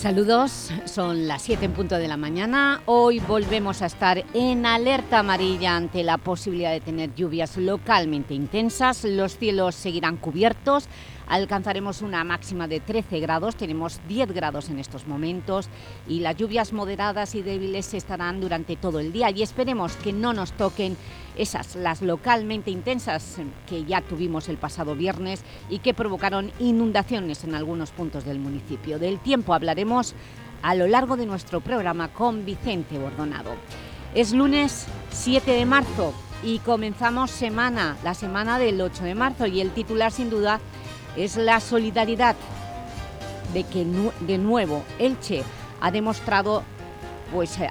Saludos, son las 7 en punto de la mañana. Hoy volvemos a estar en alerta amarilla ante la posibilidad de tener lluvias localmente intensas. Los cielos seguirán cubiertos, alcanzaremos una máxima de 13 grados, tenemos 10 grados en estos momentos y las lluvias moderadas y débiles estarán durante todo el día y esperemos que no nos toquen esas, las localmente intensas que ya tuvimos el pasado viernes y que provocaron inundaciones en algunos puntos del municipio. Del tiempo hablaremos a lo largo de nuestro programa con Vicente Bordonado. Es lunes 7 de marzo y comenzamos semana, la semana del 8 de marzo y el titular sin duda es la solidaridad de que de nuevo Elche ha demostrado pues, eh,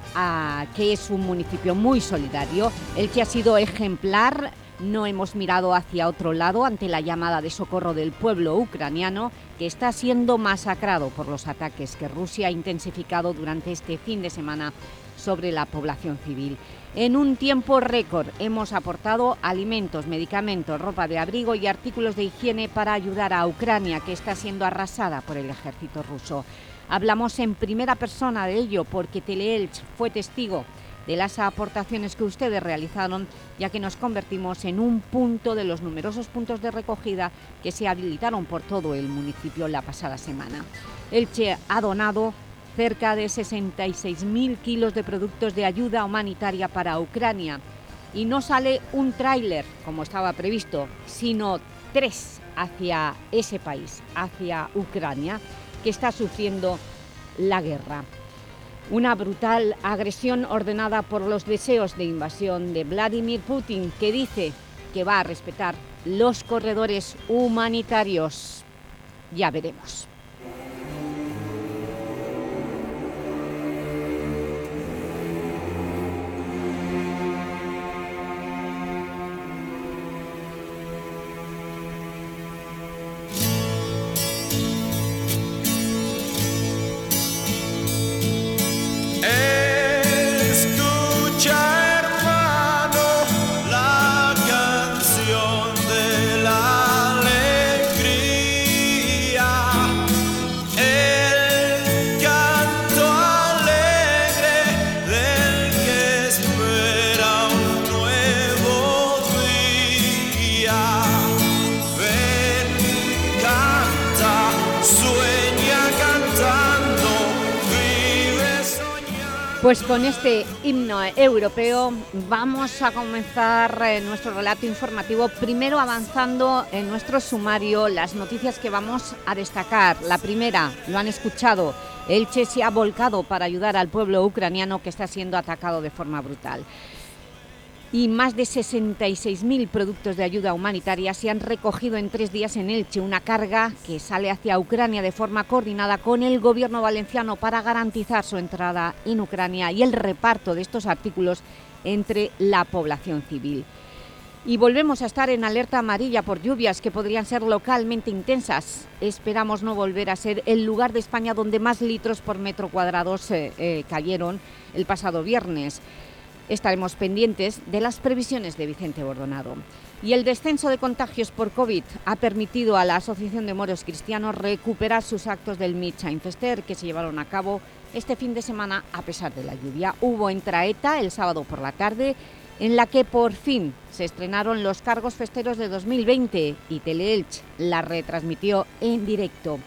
que es un municipio muy solidario. Elche ha sido ejemplar, no hemos mirado hacia otro lado ante la llamada de socorro del pueblo ucraniano que está siendo masacrado por los ataques que Rusia ha intensificado durante este fin de semana sobre la población civil. En un tiempo récord hemos aportado alimentos, medicamentos, ropa de abrigo y artículos de higiene para ayudar a Ucrania, que está siendo arrasada por el ejército ruso. Hablamos en primera persona de ello porque Teleelch fue testigo de las aportaciones que ustedes realizaron, ya que nos convertimos en un punto de los numerosos puntos de recogida que se habilitaron por todo el municipio la pasada semana. Elche ha donado cerca de 66.000 kilos de productos de ayuda humanitaria para Ucrania. Y no sale un tráiler, como estaba previsto, sino tres hacia ese país, hacia Ucrania, que está sufriendo la guerra. Una brutal agresión ordenada por los deseos de invasión de Vladimir Putin, que dice que va a respetar los corredores humanitarios. Ya veremos. Con este himno europeo vamos a comenzar eh, nuestro relato informativo, primero avanzando en nuestro sumario las noticias que vamos a destacar. La primera, lo han escuchado, Elche se ha volcado para ayudar al pueblo ucraniano que está siendo atacado de forma brutal y más de 66.000 productos de ayuda humanitaria se han recogido en tres días en Elche, una carga que sale hacia Ucrania de forma coordinada con el gobierno valenciano para garantizar su entrada en Ucrania y el reparto de estos artículos entre la población civil. Y volvemos a estar en alerta amarilla por lluvias que podrían ser localmente intensas. Esperamos no volver a ser el lugar de España donde más litros por metro cuadrado se, eh, cayeron el pasado viernes estaremos pendientes de las previsiones de Vicente Bordonado. Y el descenso de contagios por COVID ha permitido a la Asociación de Moros Cristianos recuperar sus actos del Midshine Fester que se llevaron a cabo este fin de semana a pesar de la lluvia. Hubo en Traeta el sábado por la tarde en la que por fin se estrenaron los cargos festeros de 2020 y Teleelch la retransmitió en directo.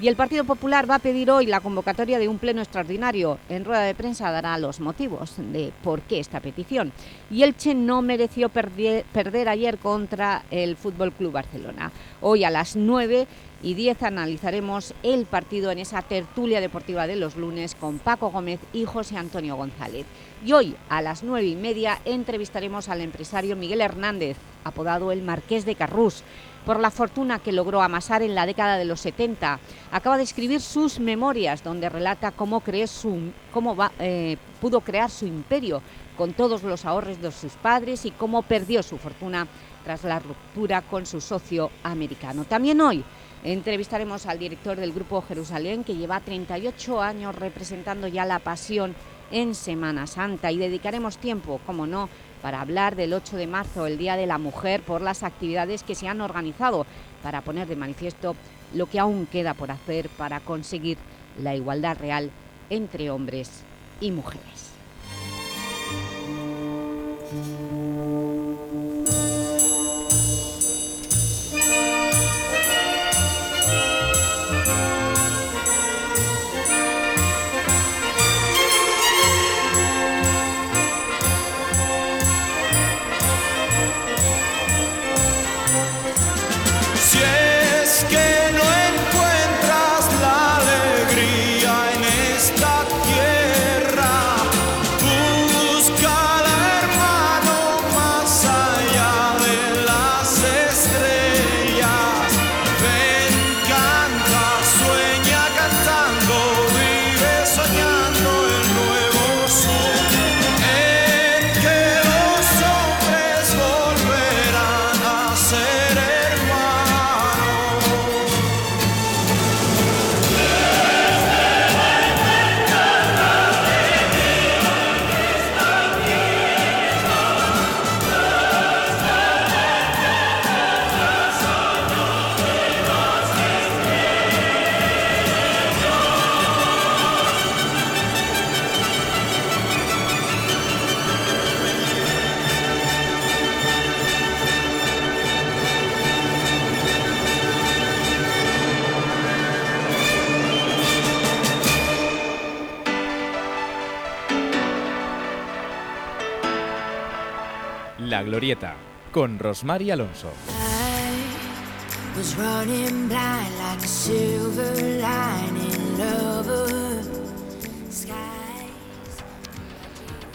Y el Partido Popular va a pedir hoy la convocatoria de un pleno extraordinario. En rueda de prensa dará los motivos de por qué esta petición. Y Elche no mereció perder, perder ayer contra el Fútbol Club Barcelona. Hoy a las 9 y 10 analizaremos el partido en esa tertulia deportiva de los lunes con Paco Gómez y José Antonio González. Y hoy a las 9 y media entrevistaremos al empresario Miguel Hernández, apodado el Marqués de Carrús, por la fortuna que logró amasar en la década de los 70. Acaba de escribir sus memorias, donde relata cómo, su, cómo eh, pudo crear su imperio con todos los ahorros de sus padres y cómo perdió su fortuna tras la ruptura con su socio americano. También hoy entrevistaremos al director del Grupo Jerusalén, que lleva 38 años representando ya la pasión en Semana Santa y dedicaremos tiempo, como no, para hablar del 8 de marzo, el Día de la Mujer, por las actividades que se han organizado para poner de manifiesto lo que aún queda por hacer para conseguir la igualdad real entre hombres y mujeres. Con Rosmar Alonso.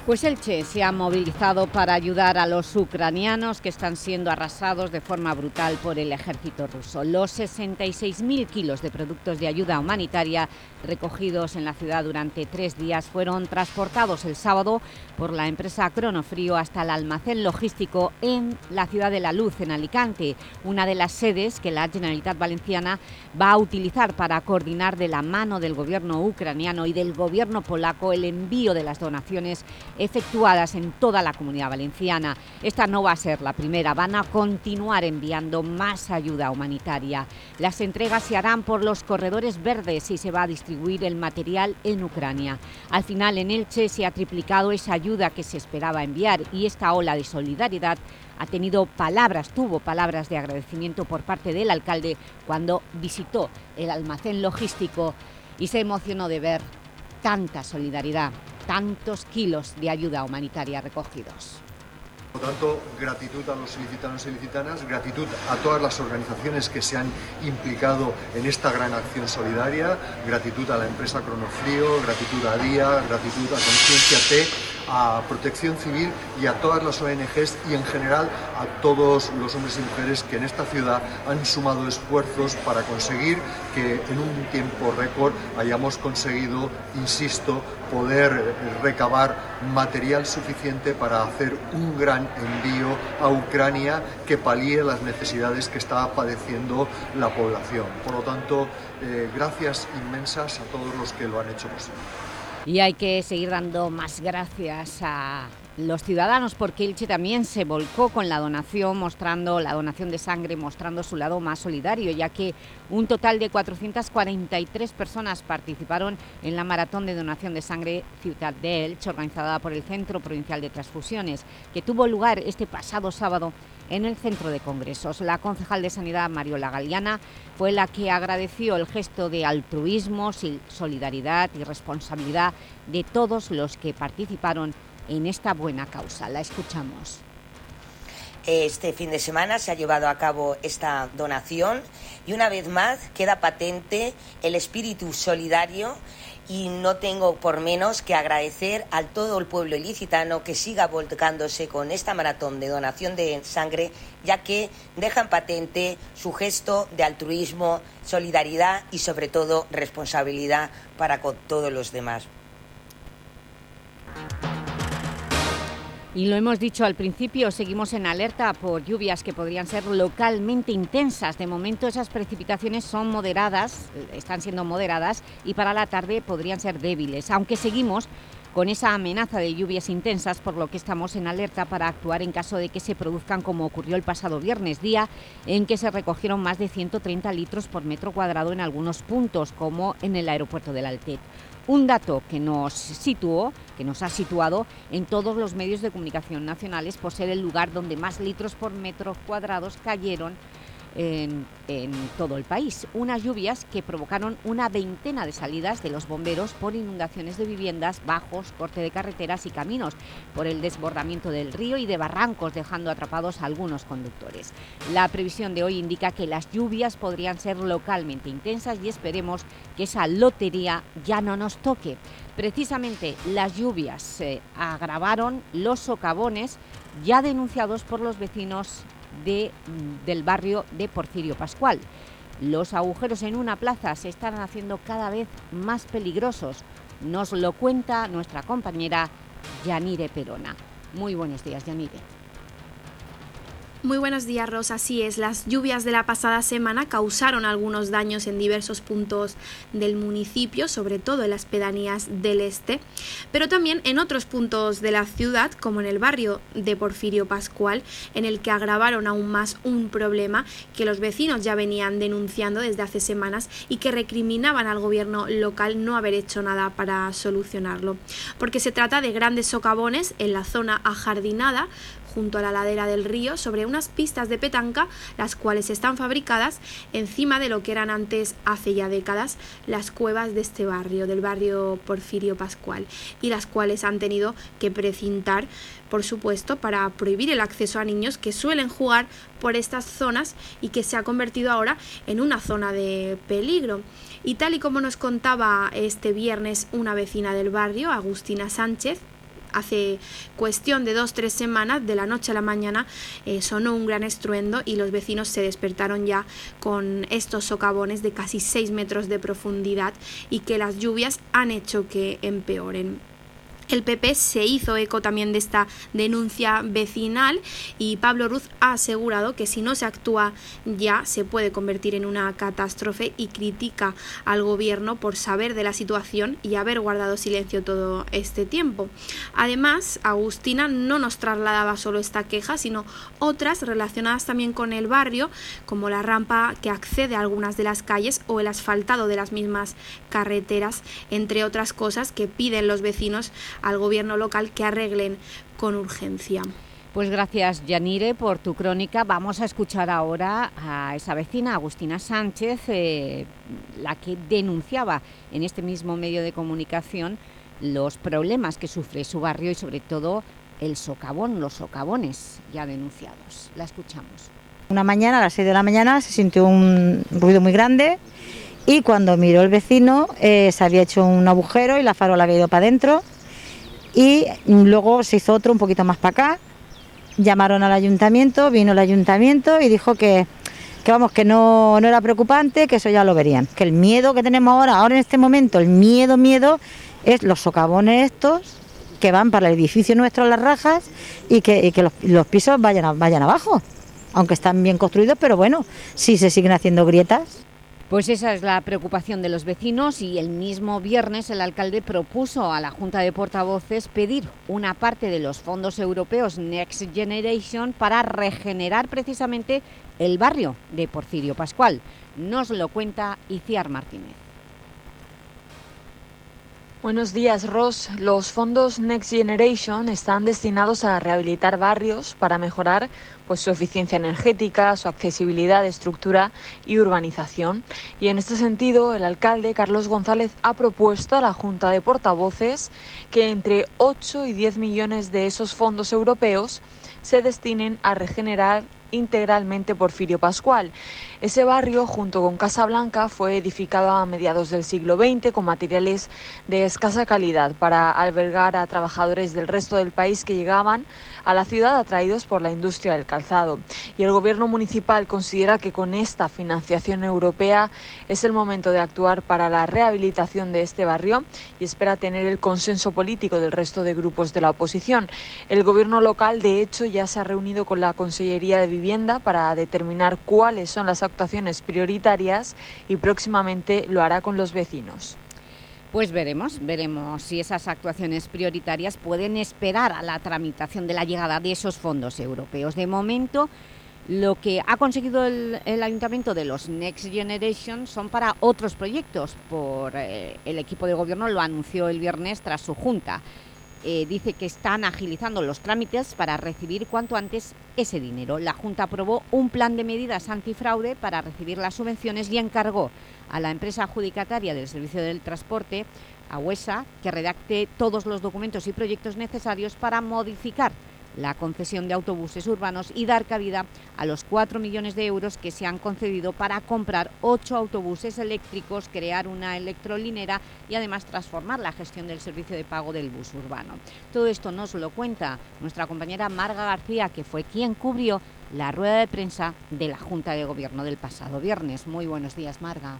Pues Elche se ha movilizado para ayudar a los ucranianos que están siendo arrasados de forma brutal por el ejército ruso. Los 66.000 kilos de productos de ayuda humanitaria recogidos en la ciudad durante tres días fueron transportados el sábado por la empresa Cronofrío hasta el almacén logístico en la ciudad de La Luz, en Alicante, una de las sedes que la Generalitat Valenciana va a utilizar para coordinar de la mano del gobierno ucraniano y del gobierno polaco el envío de las donaciones efectuadas en toda la Comunidad Valenciana. Esta no va a ser la primera, van a continuar enviando más ayuda humanitaria. Las entregas se harán por los corredores verdes y se va a distribuir el material en Ucrania. Al final, en Elche se ha triplicado esa ayuda que se esperaba enviar y esta ola de solidaridad ha tenido palabras, tuvo palabras de agradecimiento por parte del alcalde cuando visitó el almacén logístico y se emocionó de ver tanta solidaridad tantos kilos de ayuda humanitaria recogidos. Por tanto, gratitud a los solicitanos y solicitanas, gratitud a todas las organizaciones que se han implicado en esta gran acción solidaria, gratitud a la empresa Cronofrío, gratitud a DIA, gratitud a Conciencia T, a Protección Civil y a todas las ONGs y en general a todos los hombres y mujeres que en esta ciudad han sumado esfuerzos para conseguir que en un tiempo récord hayamos conseguido, insisto, poder eh, recabar material suficiente para hacer un gran envío a Ucrania que palíe las necesidades que está padeciendo la población. Por lo tanto, eh, gracias inmensas a todos los que lo han hecho posible. Y hay que seguir dando más gracias a los ciudadanos porque Elche también se volcó con la donación, mostrando la donación de sangre, mostrando su lado más solidario, ya que un total de 443 personas participaron en la maratón de donación de sangre Ciudad de Elche, organizada por el Centro Provincial de Transfusiones, que tuvo lugar este pasado sábado en el Centro de Congresos. La concejal de Sanidad, Mariola Galeana, fue la que agradeció el gesto de altruismo, solidaridad y responsabilidad de todos los que participaron en esta buena causa. La escuchamos. Este fin de semana se ha llevado a cabo esta donación y una vez más queda patente el espíritu solidario y no tengo por menos que agradecer a todo el pueblo ilicitano que siga volcándose con esta maratón de donación de sangre, ya que dejan patente su gesto de altruismo, solidaridad y sobre todo responsabilidad para con todos los demás. Y lo hemos dicho al principio, seguimos en alerta por lluvias que podrían ser localmente intensas. De momento esas precipitaciones son moderadas, están siendo moderadas y para la tarde podrían ser débiles, aunque seguimos con esa amenaza de lluvias intensas, por lo que estamos en alerta para actuar en caso de que se produzcan como ocurrió el pasado viernes, día en que se recogieron más de 130 litros por metro cuadrado en algunos puntos, como en el aeropuerto del Altet. Un dato que nos situó, que nos ha situado en todos los medios de comunicación nacionales por ser el lugar donde más litros por metro cuadrados cayeron en, todo el país. Unas lluvias que provocaron una veintena de salidas de los bomberos por inundaciones de viviendas, bajos, corte de carreteras y caminos, por el desbordamiento del río y de barrancos, dejando atrapados a algunos conductores. La previsión de hoy indica que las lluvias podrían ser localmente intensas y esperemos que esa lotería ya no nos toque. Precisamente las lluvias se agravaron los socavones ya denunciados por los vecinos Mm, del barrio de Porfirio Pascual. Los agujeros en una plaza se están haciendo cada vez más peligrosos. Nos lo cuenta nuestra compañera Yanire Perona. Muy buenos días, Yanire. Muy buenos días, Rosa. Así es, las lluvias de la pasada semana causaron algunos daños en diversos puntos del municipio, sobre todo en las pedanías del este, pero también en otros puntos de la ciudad, como en el barrio de Porfirio Pascual, en el que agravaron aún más un problema que los vecinos ya venían denunciando desde hace semanas y que recriminaban al gobierno local no haber hecho nada para solucionarlo. Porque se trata de grandes socavones en la zona ajardinada, junto a la ladera del río sobre unas pistas de petanca, las cuales están fabricadas encima de lo que eran antes, hace ya décadas, las cuevas de este barrio, del barrio Porfirio Pascual, y las cuales han tenido que precintar, por supuesto, para prohibir el acceso a niños que suelen jugar por estas zonas y que se ha convertido ahora en una zona de peligro. Y tal y como nos contaba este viernes una vecina del barrio, Agustina Sánchez, hace cuestión de dos tres semanas, de la noche a la mañana, eh, sonó un gran estruendo y los vecinos se despertaron ya con estos socavones de casi 6 metros de profundidad y que las lluvias han hecho que empeoren. El PP se hizo eco también de esta denuncia vecinal y Pablo Ruz ha asegurado que si no se actúa ya se puede convertir en una catástrofe y critica al gobierno por saber de la situación y haber guardado silencio todo este tiempo. Además, Agustina no nos trasladaba solo esta queja, sino otras relacionadas también con el barrio, como la rampa que accede a algunas de las calles o el asfaltado de las mismas carreteras, entre otras cosas que piden los vecinos al gobierno local que arreglen con urgencia. Pues gracias, Yanire, por tu crónica. Vamos a escuchar ahora a esa vecina, Agustina Sánchez, eh, la que denunciaba en este mismo medio de comunicación los problemas que sufre su barrio y sobre todo el socavón, los socavones ya denunciados. La escuchamos. Una mañana, a las 6 de la mañana, se sintió un ruido muy grande y cuando miró el vecino eh, se había hecho un agujero y la farola había ido para adentro y luego se hizo otro un poquito más para acá, llamaron al ayuntamiento, vino el ayuntamiento y dijo que, vamos, que no, no era preocupante, que eso ya lo verían, que el miedo que tenemos ahora, ahora en este momento, el miedo, miedo, es los socavones estos que van para el edificio nuestro las rajas y que, los, los, pisos vayan, vayan abajo, aunque están bien construidos, pero bueno, si se siguen haciendo grietas. Pues esa es la preocupación de los vecinos y el mismo viernes el alcalde propuso a la Junta de Portavoces pedir una parte de los fondos europeos Next Generation para regenerar precisamente el barrio de Porfirio Pascual. Nos lo cuenta Iciar Martínez. Buenos días, Ross. Los fondos Next Generation están destinados a rehabilitar barrios para mejorar pues, su eficiencia energética, su accesibilidad, estructura y urbanización. Y en este sentido, el alcalde Carlos González ha propuesto a la Junta de Portavoces que entre 8 y 10 millones de esos fondos europeos se destinen a regenerar integralmente Porfirio Pascual. Ese barrio, junto con Casa Blanca, fue edificado a mediados del siglo XX con materiales de escasa calidad para albergar a trabajadores del resto del país que llegaban a la ciudad atraídos por la industria del calzado. Y el gobierno municipal considera que con esta financiación europea es el momento de actuar para la rehabilitación de este barrio y espera tener el consenso político del resto de grupos de la oposición. El gobierno local, de hecho, ya se ha reunido con la Consellería de Vivienda para determinar cuáles son las actuaciones prioritarias y próximamente lo hará con los vecinos. Pues veremos, veremos si esas actuaciones prioritarias pueden esperar a la tramitación de la llegada de esos fondos europeos. De momento, lo que ha conseguido el, Ayuntamiento de los Next Generation son para otros proyectos. Por eh, El equipo de gobierno lo anunció el viernes tras su junta. Eh, dice que están agilizando los trámites para recibir cuanto antes ese dinero. La Junta aprobó un plan de medidas antifraude para recibir las subvenciones y encargó a la empresa adjudicataria del servicio del transporte, a UESA, que redacte todos los documentos y proyectos necesarios para modificar la concesión de autobuses urbanos y dar cabida a los 4 millones de euros que se han concedido para comprar 8 autobuses eléctricos, crear una electrolinera y además transformar la gestión del servicio de pago del bus urbano. Todo esto nos lo cuenta nuestra compañera Marga García, que fue quien cubrió la rueda de prensa de la Junta de Gobierno del pasado viernes. Muy buenos días, Marga.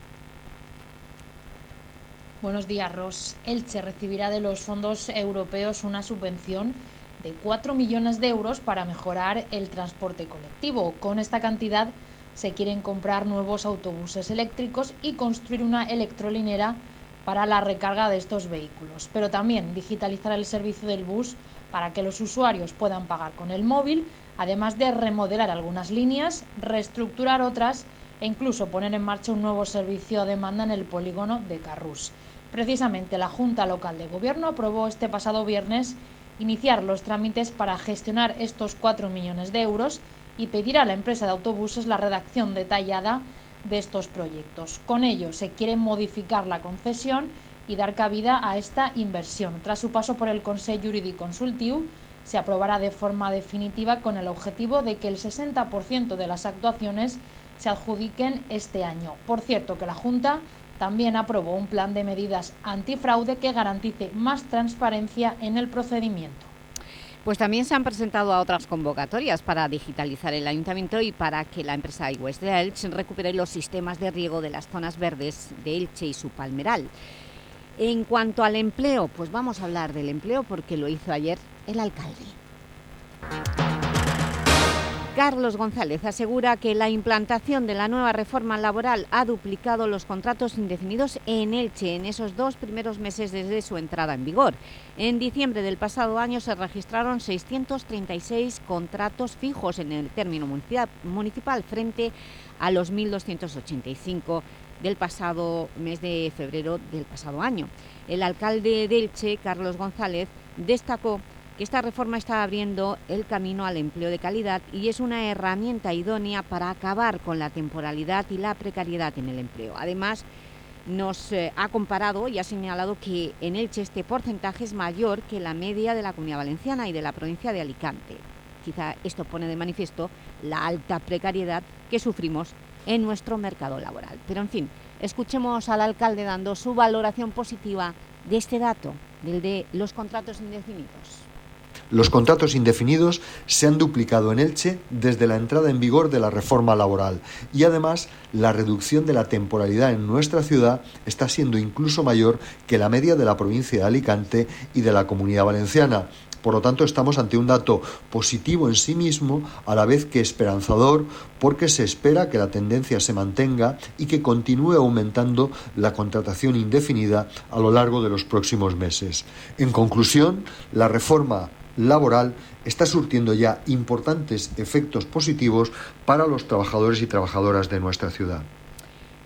Buenos días, Ros. Elche recibirá de los fondos europeos una subvención de 4 millones de euros para mejorar el transporte colectivo. Con esta cantidad se quieren comprar nuevos autobuses eléctricos y construir una electrolinera para la recarga de estos vehículos, pero también digitalizar el servicio del bus para que los usuarios puedan pagar con el móvil, además de remodelar algunas líneas, reestructurar otras e incluso poner en marcha un nuevo servicio a demanda en el polígono de Carrús. Precisamente la Junta Local de Gobierno aprobó este pasado viernes iniciar los trámites para gestionar estos 4 millones de euros y pedir a la empresa de autobuses la redacción detallada de estos proyectos. Con ello se quiere modificar la concesión y dar cabida a esta inversión. Tras su paso por el Consejo Jurídico Consultivo, se aprobará de forma definitiva con el objetivo de que el 60% de las actuaciones se adjudiquen este año. Por cierto, que la Junta también aprobó un plan de medidas antifraude que garantice más transparencia en el procedimiento. Pues también se han presentado a otras convocatorias para digitalizar el Ayuntamiento y para que la empresa iWest de Elche recupere los sistemas de riego de las zonas verdes de Elche y su palmeral. En cuanto al empleo, pues vamos a hablar del empleo porque lo hizo ayer el alcalde. Carlos González asegura que la implantación de la nueva reforma laboral ha duplicado los contratos indefinidos en Elche en esos dos primeros meses desde su entrada en vigor. En diciembre del pasado año se registraron 636 contratos fijos en el término municipal frente a los 1.285 del pasado mes de febrero del pasado año. El alcalde de Elche, Carlos González, destacó que esta reforma está abriendo el camino al empleo de calidad y es una herramienta idónea para acabar con la temporalidad y la precariedad en el empleo. Además, nos eh, ha comparado y ha señalado que en Elche este porcentaje es mayor que la media de la Comunidad Valenciana y de la provincia de Alicante. Quizá esto pone de manifiesto la alta precariedad que sufrimos en nuestro mercado laboral. Pero, en fin, escuchemos al alcalde dando su valoración positiva de este dato, del de los contratos indefinidos. Los contratos indefinidos se han duplicado en Elche desde la entrada en vigor de la reforma laboral y además la reducción de la temporalidad en nuestra ciudad está siendo incluso mayor que la media de la provincia de Alicante y de la Comunidad Valenciana. Por lo tanto, estamos ante un dato positivo en sí mismo, a la vez que esperanzador, porque se espera que la tendencia se mantenga y que continúe aumentando la contratación indefinida a lo largo de los próximos meses. En conclusión, la reforma laboral está surtiendo ya importantes efectos positivos para los trabajadores y trabajadoras de nuestra ciudad.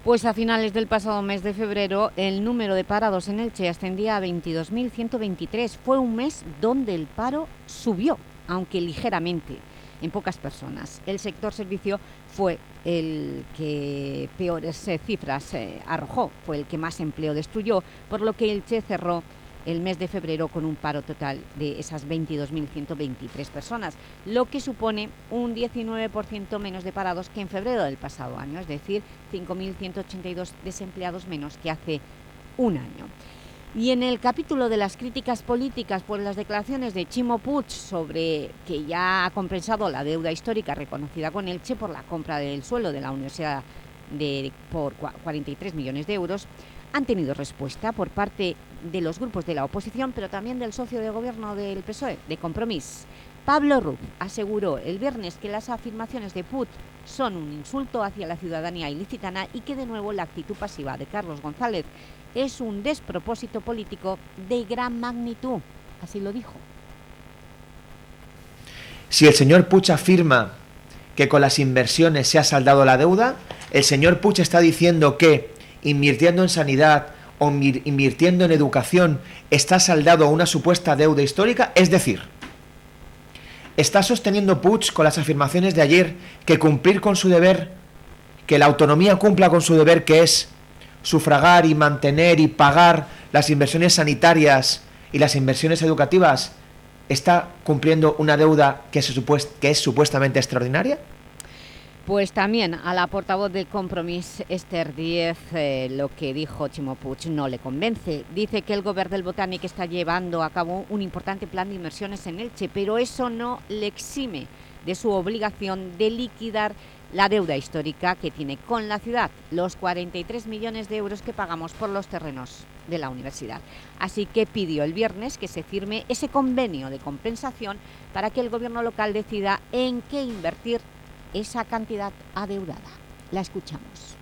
Pues a finales del pasado mes de febrero el número de parados en Elche ascendía a 22.123. Fue un mes donde el paro subió, aunque ligeramente, en pocas personas. El sector servicio fue el que peores eh, cifras eh, arrojó, fue el que más empleo destruyó, por lo que Elche cerró el mes de febrero con un paro total de esas 22.123 personas, lo que supone un 19% menos de parados que en febrero del pasado año, es decir, 5.182 desempleados menos que hace un año. Y en el capítulo de las críticas políticas por las declaraciones de Chimo Puig sobre que ya ha compensado la deuda histórica reconocida con Elche por la compra del suelo de la universidad de, por 43 millones de euros, han tenido respuesta por parte de los grupos de la oposición, pero también del socio de gobierno del PSOE, de Compromís. Pablo Ruz aseguró el viernes que las afirmaciones de Put son un insulto hacia la ciudadanía ilicitana y que de nuevo la actitud pasiva de Carlos González es un despropósito político de gran magnitud. Así lo dijo. Si el señor Puig afirma que con las inversiones se ha saldado la deuda, el señor Puig está diciendo que invirtiendo en sanidad o invirtiendo en educación está saldado una supuesta deuda histórica, es decir, está sosteniendo Puig con las afirmaciones de ayer que cumplir con su deber, que la autonomía cumpla con su deber que es sufragar y mantener y pagar las inversiones sanitarias y las inversiones educativas, está cumpliendo una deuda que es supuestamente extraordinaria? Pues también a la portavoz del Compromís, Esther Díez, eh, lo que dijo Chimo Puig no le convence. Dice que el Gobierno del Botánico está llevando a cabo un importante plan de inversiones en Elche, pero eso no le exime de su obligación de liquidar la deuda histórica que tiene con la ciudad, los 43 millones de euros que pagamos por los terrenos de la universidad. Así que pidió el viernes que se firme ese convenio de compensación para que el gobierno local decida en qué invertir esa cantidad adeudada. La escuchamos.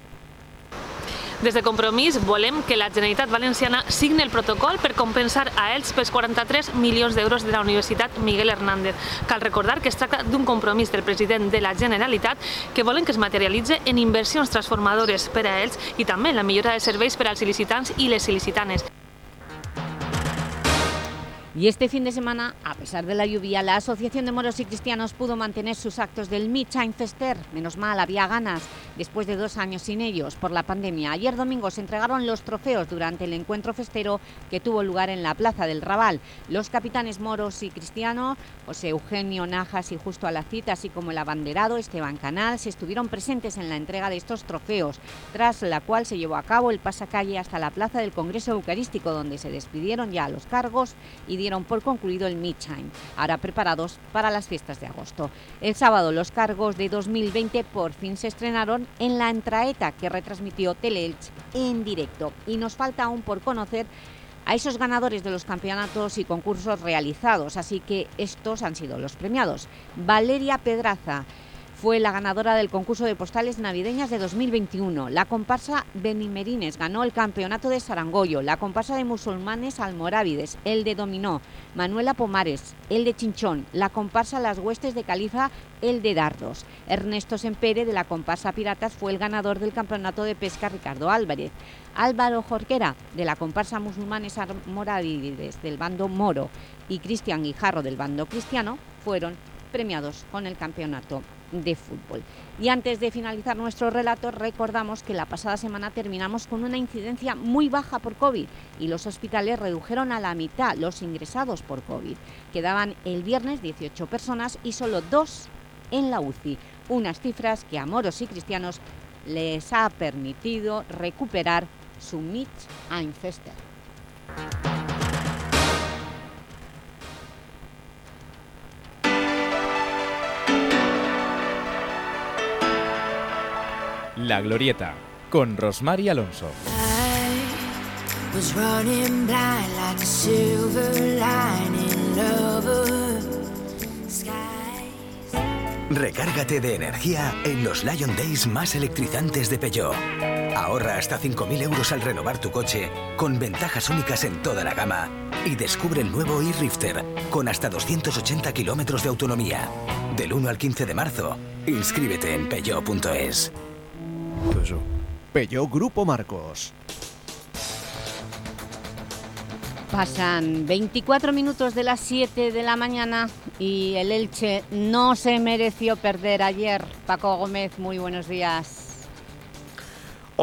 Des de Compromís volem que la Generalitat Valenciana signe el protocol per compensar a ells pels 43 milions d'euros de la Universitat Miguel Hernández. Cal recordar que es tracta d'un compromís del president de la Generalitat que volen que es materialitze en inversions transformadores per a ells i també en la millora de serveis per als il·licitants i les il·licitanes. Y este fin de semana, a pesar de la lluvia, la Asociación de Moros y Cristianos pudo mantener sus actos del Midtime Fester. Menos mal, había ganas, después de dos años sin ellos, por la pandemia. Ayer domingo se entregaron los trofeos durante el encuentro festero que tuvo lugar en la Plaza del Raval. Los capitanes moros y cristianos, José Eugenio Najas y Justo Alacita, así como el abanderado Esteban Canal, se estuvieron presentes en la entrega de estos trofeos, tras la cual se llevó a cabo el pasacalle hasta la Plaza del Congreso Eucarístico, donde se despidieron ya los cargos y dieron por concluido el Midtime, ahora preparados para las fiestas de agosto. El sábado los cargos de 2020 por fin se estrenaron en la Entraeta que retransmitió Teleelch en directo y nos falta aún por conocer a esos ganadores de los campeonatos y concursos realizados, así que estos han sido los premiados. Valeria Pedraza, fue la ganadora del concurso de postales navideñas de 2021. La comparsa Benimerines ganó el campeonato de Sarangollo, la comparsa de musulmanes Almorávides, el de Dominó, Manuela Pomares, el de Chinchón, la comparsa Las Huestes de Califa, el de Dardos. Ernesto Sempere de la comparsa Piratas fue el ganador del campeonato de pesca Ricardo Álvarez. Álvaro Jorquera de la comparsa musulmanes Almorávides del bando Moro y Cristian Guijarro del bando cristiano fueron premiados con el campeonato de fútbol. Y antes de finalizar nuestro relato, recordamos que la pasada semana terminamos con una incidencia muy baja por COVID y los hospitales redujeron a la mitad los ingresados por COVID. Quedaban el viernes 18 personas y solo dos en la UCI, unas cifras que a moros y cristianos les ha permitido recuperar su Mitch Einfester. La Glorieta, con Rosmar y Alonso. Recárgate de energía en los Lion Days más electrizantes de Peugeot. Ahorra hasta 5.000 euros al renovar tu coche, con ventajas únicas en toda la gama. Y descubre el nuevo e-Rifter, con hasta 280 kilómetros de autonomía. Del 1 al 15 de marzo, inscríbete en peugeot.es. Peugeot Grupo Marcos. Pasan 24 minutos de las 7 de la mañana y el Elche no se mereció perder ayer. Paco Gómez, muy buenos días.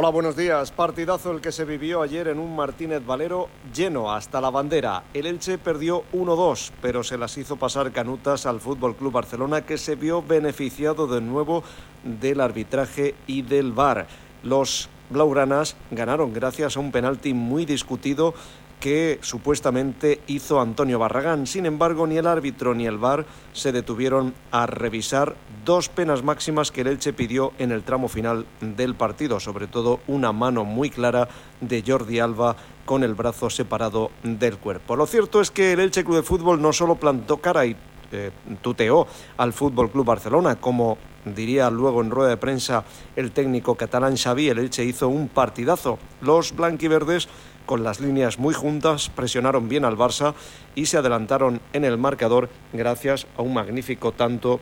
Hola, buenos días. Partidazo el que se vivió ayer en un Martínez Valero lleno hasta la bandera. El Elche perdió 1-2, pero se las hizo pasar canutas al Fútbol Club Barcelona que se vio beneficiado de nuevo del arbitraje y del VAR. Los blaugranas ganaron gracias a un penalti muy discutido que supuestamente hizo Antonio Barragán. Sin embargo, ni el árbitro ni el VAR se detuvieron a revisar dos penas máximas que el Elche pidió en el tramo final del partido, sobre todo una mano muy clara de Jordi Alba con el brazo separado del cuerpo. Lo cierto es que el Elche Club de Fútbol no solo plantó cara y eh, tuteó al Fútbol Club Barcelona, como diría luego en rueda de prensa el técnico catalán Xavi, el Elche hizo un partidazo. Los blanquiverdes con las líneas muy juntas, presionaron bien al Barça y se adelantaron en el marcador gracias a un magnífico tanto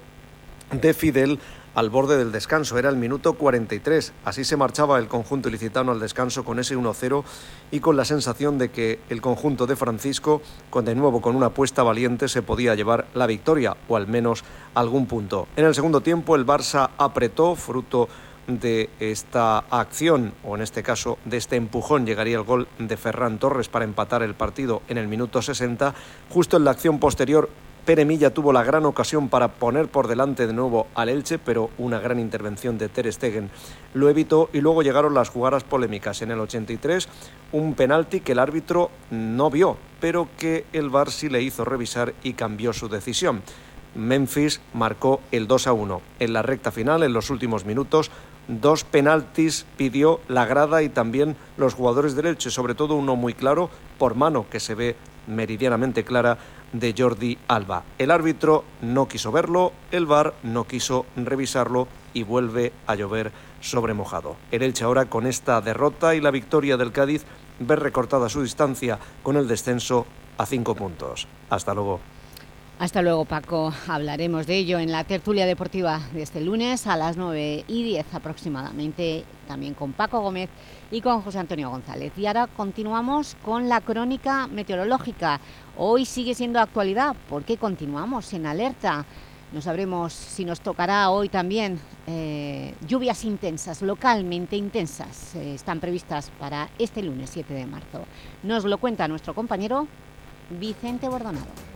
de Fidel al borde del descanso. Era el minuto 43. Así se marchaba el conjunto ilicitano al descanso con ese 1-0 y con la sensación de que el conjunto de Francisco, con de nuevo con una apuesta valiente, se podía llevar la victoria o al menos algún punto. En el segundo tiempo el Barça apretó, fruto de esta acción, o en este caso de este empujón, llegaría el gol de Ferran Torres para empatar el partido en el minuto 60. Justo en la acción posterior, Pere Milla tuvo la gran ocasión para poner por delante de nuevo al Elche, pero una gran intervención de Ter Stegen lo evitó y luego llegaron las jugadas polémicas. En el 83, un penalti que el árbitro no vio, pero que el VAR sí le hizo revisar y cambió su decisión. Memphis marcó el 2 a 1. En la recta final, en los últimos minutos, dos penaltis pidió la grada y también los jugadores del Elche, sobre todo uno muy claro por mano que se ve meridianamente clara de Jordi Alba. El árbitro no quiso verlo, el VAR no quiso revisarlo y vuelve a llover sobre mojado. El Elche ahora con esta derrota y la victoria del Cádiz ve recortada su distancia con el descenso a cinco puntos. Hasta luego. Hasta luego, Paco. Hablaremos de ello en la tertulia deportiva de este lunes a las 9 y 10 aproximadamente, también con Paco Gómez y con José Antonio González. Y ahora continuamos con la crónica meteorológica. Hoy sigue siendo actualidad porque continuamos en alerta. No sabremos si nos tocará hoy también eh, lluvias intensas, localmente intensas. Eh, están previstas para este lunes 7 de marzo. Nos lo cuenta nuestro compañero Vicente Bordonado.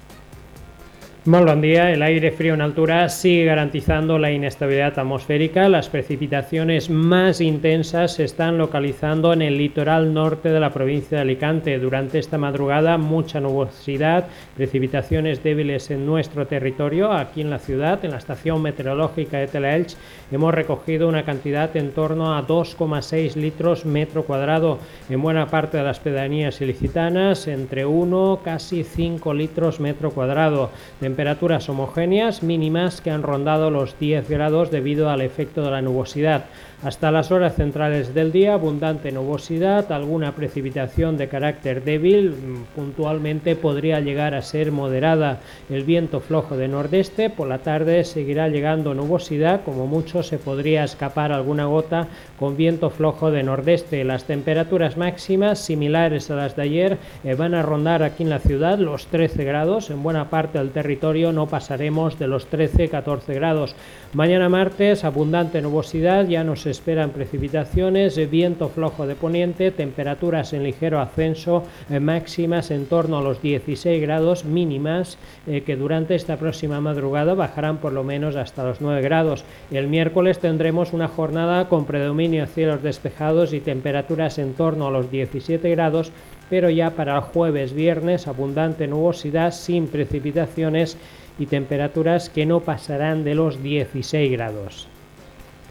Muy buen día. El aire frío en altura sigue garantizando la inestabilidad atmosférica. Las precipitaciones más intensas se están localizando en el litoral norte de la provincia de Alicante. Durante esta madrugada, mucha nubosidad, precipitaciones débiles en nuestro territorio. Aquí en la ciudad, en la estación meteorológica de Telaelch, hemos recogido una cantidad en torno a 2,6 litros metro cuadrado. En buena parte de las pedanías ilicitanas, entre 1 casi 5 litros metro cuadrado. Temperaturas homogéneas mínimas que han rondado los 10 grados debido al efecto de la nubosidad. Hasta las horas centrales del día, abundante nubosidad, alguna precipitación de carácter débil, mm, puntualmente podría llegar a ser moderada. El viento flojo de nordeste, por la tarde seguirá llegando nubosidad, como mucho se podría escapar alguna gota con viento flojo de nordeste. Las temperaturas máximas, similares a las de ayer, eh, van a rondar aquí en la ciudad los 13 grados. En buena parte del territorio no pasaremos de los 13-14 grados. Mañana martes, abundante nubosidad, ya nos esperan precipitaciones, viento flojo de poniente, temperaturas en ligero ascenso, eh, máximas en torno a los 16 grados mínimas, eh, que durante esta próxima madrugada bajarán por lo menos hasta los 9 grados. El miércoles tendremos una jornada con predominio cielos despejados y temperaturas en torno a los 17 grados, pero ya para el jueves, viernes, abundante nubosidad sin precipitaciones y temperaturas que no pasarán de los 16 grados.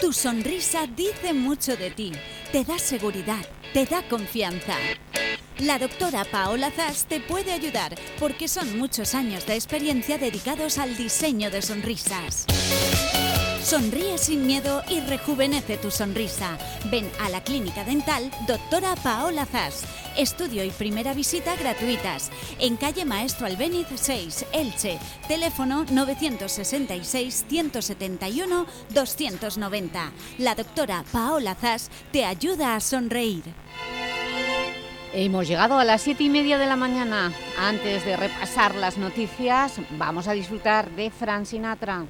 Tu sonrisa dice mucho de ti, te da seguridad, te da confianza. La doctora Paola Zas te puede ayudar porque son muchos años de experiencia dedicados al diseño de sonrisas. Sonríe sin miedo y rejuvenece tu sonrisa. Ven a la Clínica Dental Doctora Paola Zas. Estudio y primera visita gratuitas. En calle Maestro Albéniz 6, Elche. Teléfono 966-171-290. La doctora Paola Zas te ayuda a sonreír. Hemos llegado a las siete y media de la mañana. Antes de repasar las noticias, vamos a disfrutar de Fran Sinatra.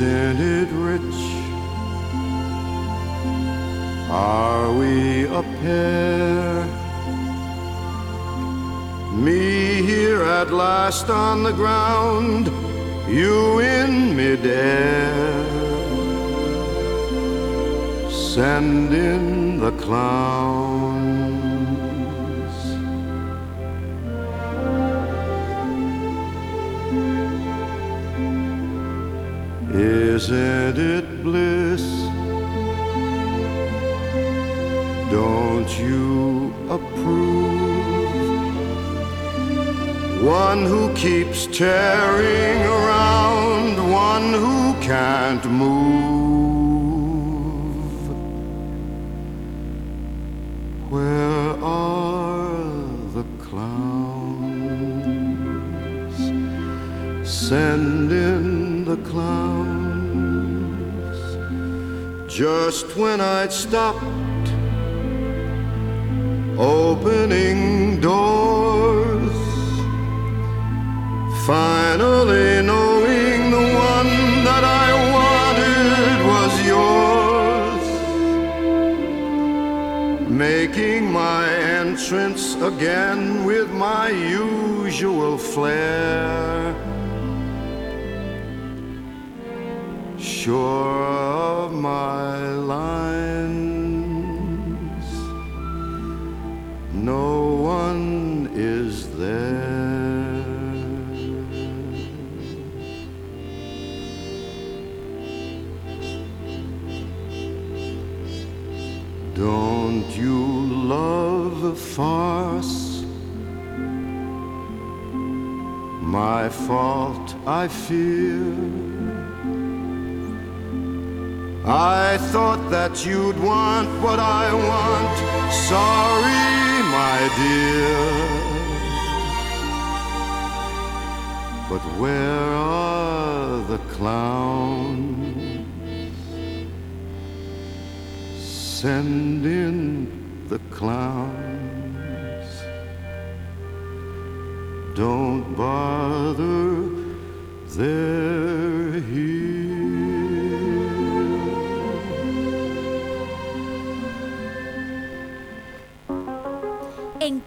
Isn't it rich? Are we a pair? Me here at last on the ground, you in midair. Send in the clowns. Isn't it bliss? Don't you approve? One who keeps tearing around, one who can't move. Where are the clowns? Send in the clowns. Just when I'd stopped opening doors, finally knowing the one that I wanted was yours, making my entrance again with my usual flair. Sure of my lines, no one is there. Don't you love a farce? My fault, I fear. I thought that you'd want what I want. Sorry, my dear. But where are the clowns? Send in the clowns. Don't bother, they're here.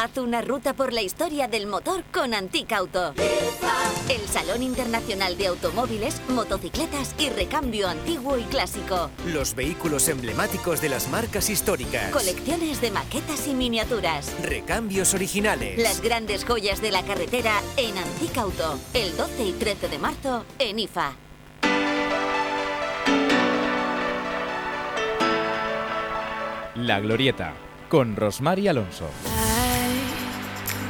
Haz una ruta por la historia del motor con Antic Auto. El Salón Internacional de Automóviles, Motocicletas y Recambio Antiguo y Clásico. Los vehículos emblemáticos de las marcas históricas. Colecciones de maquetas y miniaturas. Recambios originales. Las grandes joyas de la carretera en Antic Auto. El 12 y 13 de marzo en IFA. La Glorieta, con Rosmar y Alonso.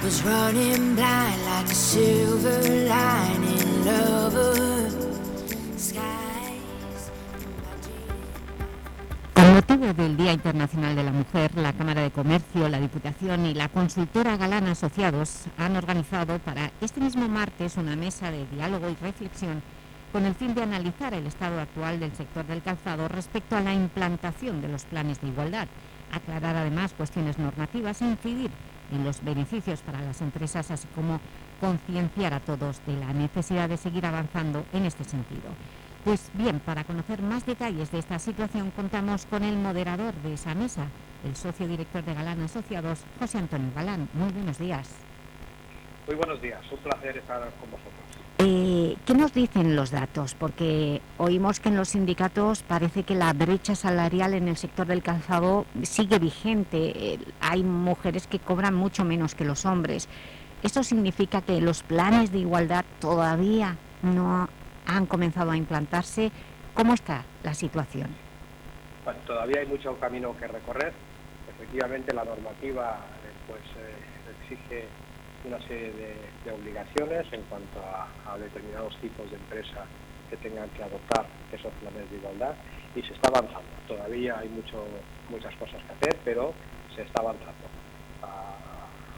Was running blind like a silver lining lover. Skies. motivo del Día Internacional de la Mujer, la Cámara de Comercio, la Diputación y la consultora Galán Asociados han organizado para este mismo martes una mesa de diálogo y reflexión con el fin de analizar el estado actual del sector del calzado respecto a la implantación de los planes de igualdad, aclarar además cuestiones normativas e incidir en los beneficios para las empresas, así como concienciar a todos de la necesidad de seguir avanzando en este sentido. Pues bien, para conocer más detalles de esta situación contamos con el moderador de esa mesa, el socio director de Galán Asociados, José Antonio Galán. Muy buenos días. Muy buenos días, un placer estar con vosotros. Eh, ¿Qué nos dicen los datos? Porque oímos que en los sindicatos parece que la brecha salarial en el sector del calzado sigue vigente. Eh, hay mujeres que cobran mucho menos que los hombres. ¿Esto significa que los planes de igualdad todavía no han comenzado a implantarse. ¿Cómo está la situación? Todavía hay mucho camino que recorrer. Efectivamente, la normativa eh, pues, eh, exige una serie de, obligaciones en cuanto a, determinados tipos de empresas que tengan que adoptar esos planes de igualdad y se está avanzando. Todavía hay mucho, muchas cosas que hacer, pero se está avanzando. A,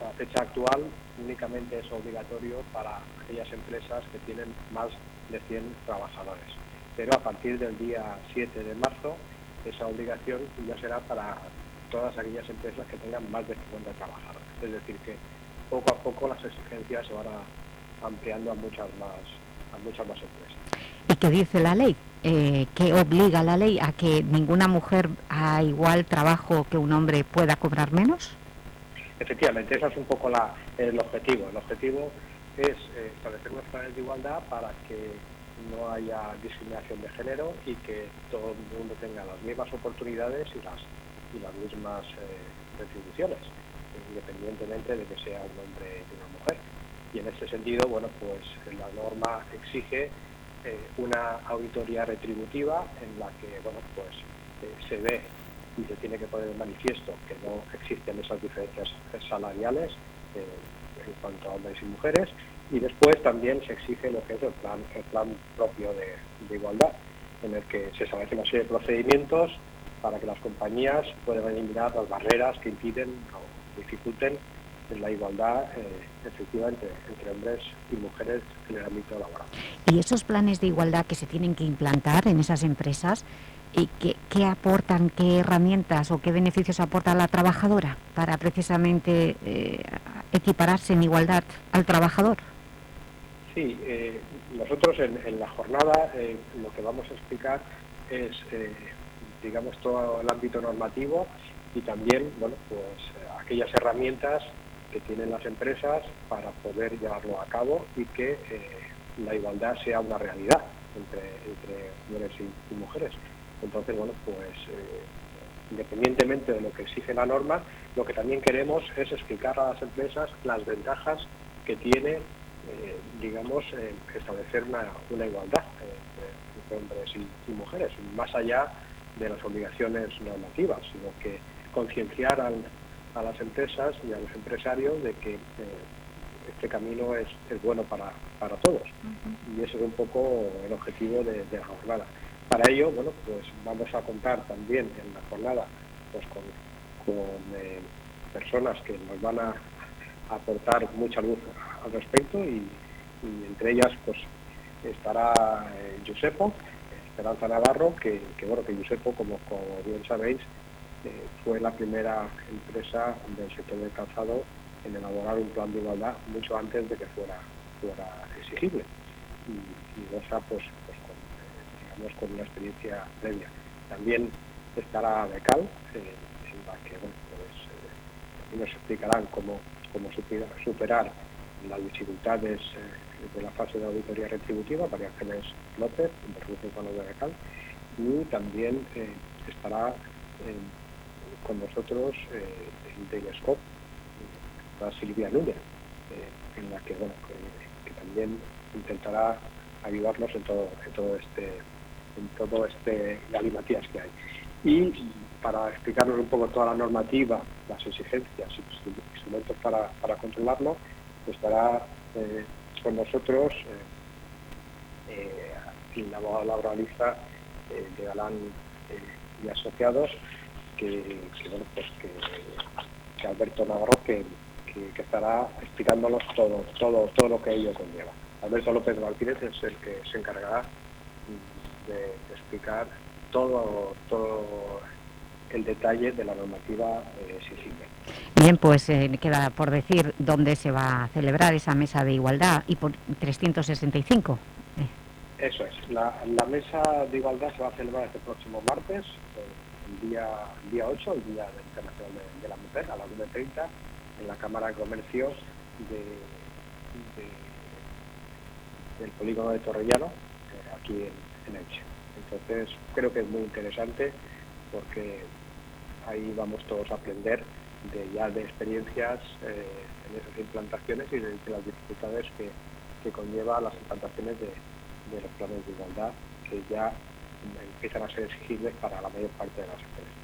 a la fecha actual únicamente es obligatorio para aquellas empresas que tienen más de 100 trabajadores. Pero a partir del día 7 de marzo, esa obligación ya será para todas aquellas empresas que tengan más de 50 trabajadores. Es decir, que poco a poco las exigencias se van ampliando a muchas más, a muchas más empresas. ¿Y qué dice la ley? Eh, ¿Qué obliga la ley a que ninguna mujer a igual trabajo que un hombre pueda cobrar menos? Efectivamente, ese es un poco la, el objetivo. El objetivo es eh, establecer unos planes de igualdad para que no haya discriminación de género y que todo el mundo tenga las mismas oportunidades y las, y las mismas eh, retribuciones, independientemente de que sea un hombre o una mujer. Y en ese sentido, bueno, pues la norma exige eh, una auditoría retributiva en la que, bueno, pues se ve y se tiene que poner en manifiesto que no existen esas diferencias salariales en cuanto a hombres y mujeres y después también se exige lo que es el plan, propio de, igualdad, en el que se establece una serie de procedimientos para que las compañías puedan eliminar las barreras que impiden dificulten la igualdad eh, efectivamente entre hombres y mujeres en el ámbito laboral. ¿Y esos planes de igualdad que se tienen que implantar en esas empresas, y qué, qué, aportan, qué herramientas o qué beneficios aporta la trabajadora para precisamente eh, equipararse en igualdad al trabajador? Sí, eh, nosotros en, la jornada eh, lo que vamos a explicar es, digamos, todo el ámbito normativo y también, bueno, pues aquellas herramientas que tienen las empresas para poder llevarlo a cabo y que la igualdad sea una realidad entre, hombres y mujeres. Entonces, bueno, pues eh, independientemente de lo que exige la norma, lo que también queremos es explicar a las empresas las ventajas que tiene, eh, digamos, establecer una, igualdad eh, entre hombres y, mujeres, más allá de las obligaciones normativas, sino que concienciar a las empresas y a los empresarios de que este camino es, bueno para, todos. Y ese es un poco el objetivo de la jornada. Para ello, bueno, pues vamos a contar también en la jornada pues, con, eh, personas que nos van a aportar mucha luz al respecto y, entre ellas pues estará eh, Giusepo, Esperanza Navarro, que, bueno, que Giusepo, como, bien sabéis, eh, fue la primera empresa del sector del calzado en elaborar un plan de igualdad mucho antes de que fuera, exigible. Y, y pues, con una experiencia previa. También estará Becal, eh, en la que pues, eh, nos explicarán cómo, cómo superar las dificultades eh, de la fase de auditoría retributiva, María Ángeles López, Becal, y también estará con nosotros en Telescope, la Silvia Núñez, en la que, bueno, que, también intentará ayudarnos en todo, en todo este en todo este galimatías que hay. Y para explicarnos un poco toda la normativa, las exigencias y los instrumentos para, para controlarlo, estará eh, con nosotros eh, eh, la abogada laboralista de Galán y Asociados, que, bueno, pues que, Alberto Navarro que, que, estará explicándonos todo, todo, todo lo que ello conlleva. Alberto López Martínez es el que se encargará de, explicar todo, todo el detalle de la normativa eh, Bien, pues eh, queda por decir dónde se va a celebrar esa mesa de igualdad y por 365. Eso es. La, mesa de igualdad se va a celebrar este próximo martes, el día, día 8, el Día Internacional de, la Mujer, a las 9.30, en la Cámara de Comercio del polígono de Torrellano, eh, aquí en, en Elche. Entonces, creo que es muy interesante porque ahí vamos todos a aprender de ya de experiencias eh, en esas implantaciones y de, las dificultades que, que, conlleva las implantaciones de, los planes de igualdad que ya empiezan a ser exigibles para la mayor parte de las empresas.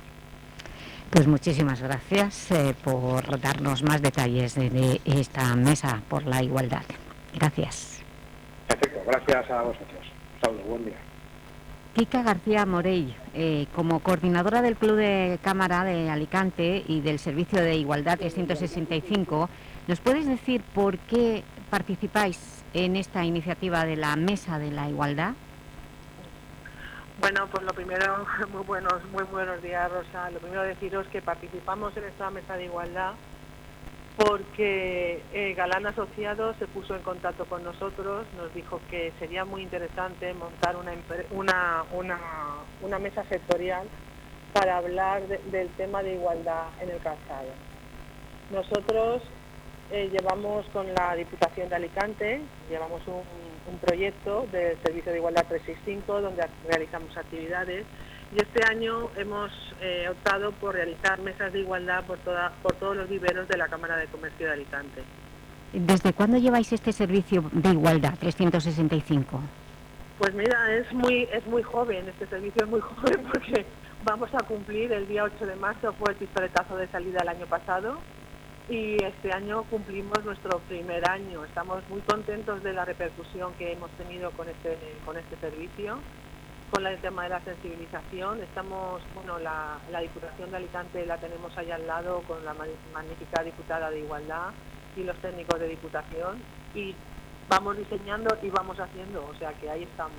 Pues muchísimas gracias eh, por darnos más detalles de, esta mesa por la igualdad. Gracias. Perfecto, gracias a vosotros. Saludos, buen día. Kika García Morey, eh, como coordinadora del Club de Cámara de Alicante y del Servicio de Igualdad 365, ¿nos puedes decir por qué participáis en esta iniciativa de la Mesa de la Igualdad? Bueno, pues lo primero, muy buenos, muy buenos días, Rosa. Lo primero deciros que participamos en esta Mesa de Igualdad porque eh, Galán Asociado se puso en contacto con nosotros, nos dijo que sería muy interesante montar una, una, una, mesa sectorial para hablar del tema de igualdad en el calzado. Nosotros eh, llevamos con la Diputación de Alicante, llevamos un, un proyecto del Servicio de Igualdad 365 donde realizamos actividades y este año hemos eh, optado por realizar mesas de igualdad por, toda, por todos los viveros de la Cámara de Comercio de Alicante. ¿Desde cuándo lleváis este servicio de igualdad 365? Pues mira, es muy, es muy joven, este servicio es muy joven porque vamos a cumplir el día 8 de marzo, fue el pistoletazo de salida el año pasado y este año cumplimos nuestro primer año. Estamos muy contentos de la repercusión que hemos tenido con este, con este servicio con el tema de la sensibilización. Estamos, bueno, la, Diputación de Alicante la tenemos ahí al lado con la magnífica diputada de Igualdad y los técnicos de Diputación y vamos diseñando y vamos haciendo, o sea que ahí estamos.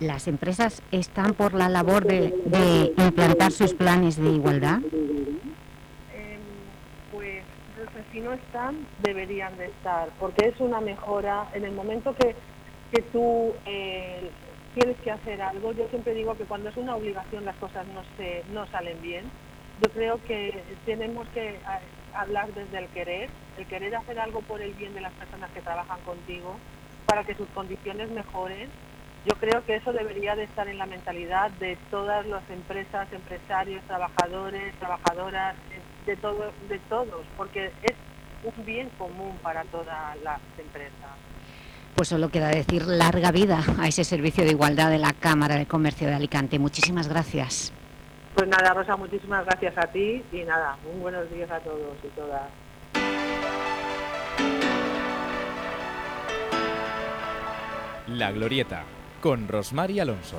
¿Las empresas están por la labor de, implantar sus planes de igualdad? Em, pues si no están, deberían de estar, porque es una mejora en el momento que, que tú eh, tienes que hacer algo. Yo siempre digo que cuando es una obligación las cosas no, se, no salen bien. Yo creo que tenemos que hablar desde el querer, el querer hacer algo por el bien de las personas que trabajan contigo, para que sus condiciones mejoren. Yo creo que eso debería de estar en la mentalidad de todas las empresas, empresarios, trabajadores, trabajadoras, de, todo, de todos, porque es un bien común para todas las empresas. Pues solo queda decir larga vida a ese servicio de igualdad de la Cámara de Comercio de Alicante. Muchísimas gracias. Pues nada, Rosa, muchísimas gracias a ti y nada, un buenos días a todos y todas. La Glorieta, con Rosmar Alonso.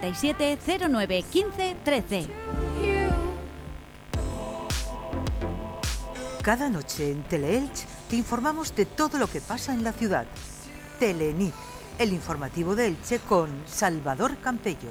37 09 15 13. Cada noche en Teleelch te informamos de todo lo que pasa en la ciudad. Telenit, el informativo de Elche con Salvador Campello.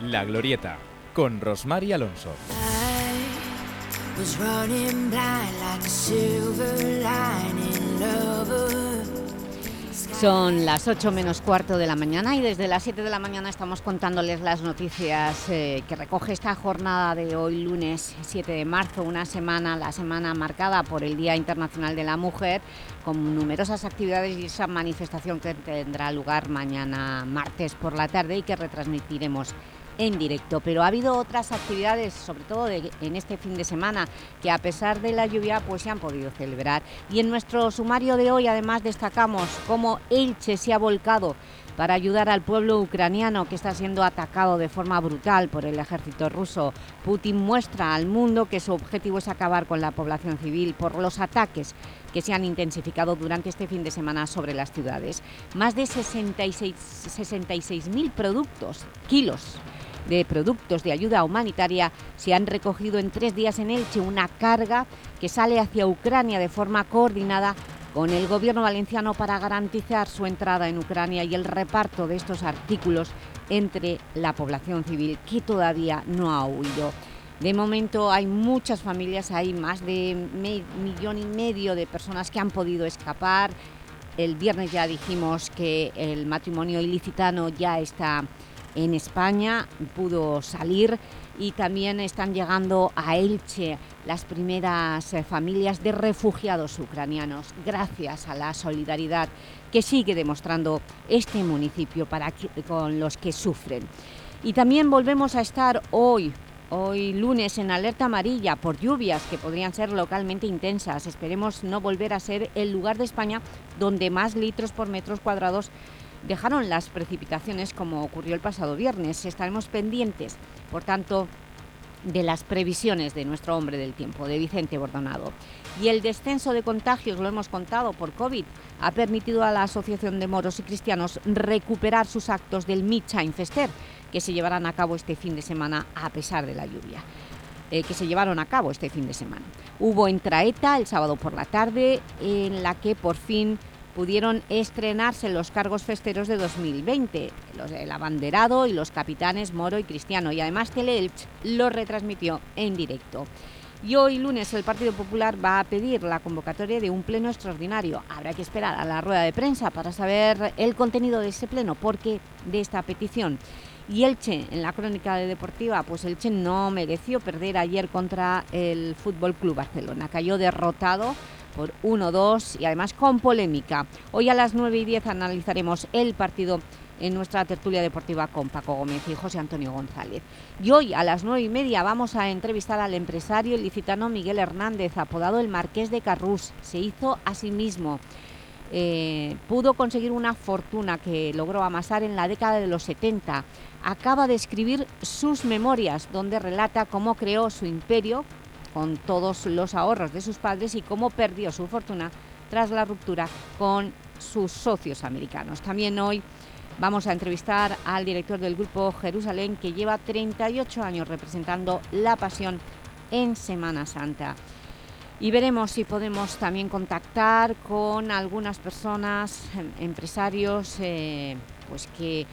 La Glorieta, con Rosmar y Alonso. Son las 8 menos cuarto de la mañana y desde las 7 de la mañana estamos contándoles las noticias eh, que recoge esta jornada de hoy, lunes 7 de marzo, una semana, la semana marcada por el Día Internacional de la Mujer, con numerosas actividades y esa manifestación que tendrá lugar mañana martes por la tarde y que retransmitiremos en directo, pero ha habido otras actividades, sobre todo en este fin de semana, que a pesar de la lluvia pues se han podido celebrar. Y en nuestro sumario de hoy además destacamos cómo Elche se ha volcado para ayudar al pueblo ucraniano que está siendo atacado de forma brutal por el ejército ruso. Putin muestra al mundo que su objetivo es acabar con la población civil por los ataques que se han intensificado durante este fin de semana sobre las ciudades. Más de 66 66.000 productos, kilos de productos de ayuda humanitaria se han recogido en tres días en Elche, una carga que sale hacia Ucrania de forma coordinada con el Gobierno valenciano para garantizar su entrada en Ucrania y el reparto de estos artículos entre la población civil que todavía no ha huido. De momento hay muchas familias, hay más de millón y medio de personas que han podido escapar. El viernes ya dijimos que el matrimonio ilicitano ya está en España, pudo salir y también están llegando a Elche las primeras eh, familias de refugiados ucranianos, gracias a la solidaridad que sigue demostrando este municipio para con los que sufren. Y también volvemos a estar hoy, hoy lunes, en alerta amarilla por lluvias que podrían ser localmente intensas. Esperemos no volver a ser el lugar de España donde más litros por metros cuadrados dejaron las precipitaciones como ocurrió el pasado viernes. Estaremos pendientes, por tanto, de las previsiones de nuestro hombre del tiempo, de Vicente Bordonado. Y el descenso de contagios, lo hemos contado, por COVID, ha permitido a la Asociación de Moros y Cristianos recuperar sus actos del Midtime Fester, que se llevarán a cabo este fin de semana a pesar de la lluvia. eh, que se llevaron a cabo este fin de semana. Hubo en Traeta el sábado por la tarde, en la que por fin pudieron estrenarse los cargos festeros de 2020, los del abanderado y los capitanes Moro y Cristiano, y además Teleelch lo retransmitió en directo. Y hoy lunes el Partido Popular va a pedir la convocatoria de un pleno extraordinario. Habrá que esperar a la rueda de prensa para saber el contenido de ese pleno, porque de esta petición. Y Elche, en la crónica de deportiva, pues Elche no mereció perder ayer contra el Fútbol Club Barcelona. Cayó derrotado por 1-2 y además con polémica. Hoy a las 9 y 10 analizaremos el partido en nuestra tertulia deportiva con Paco Gómez y José Antonio González. Y hoy a las 9 y media vamos a entrevistar al empresario ilicitano Miguel Hernández, apodado el Marqués de Carrús. Se hizo a sí mismo. Eh, pudo conseguir una fortuna que logró amasar en la década de los 70. Acaba de escribir sus memorias, donde relata cómo creó su imperio con todos los ahorros de sus padres y cómo perdió su fortuna tras la ruptura con sus socios americanos. También hoy vamos a entrevistar al director del grupo Jerusalén, que lleva 38 años representando la pasión en Semana Santa. Y veremos si podemos también contactar con algunas personas, em, empresarios, eh, pues que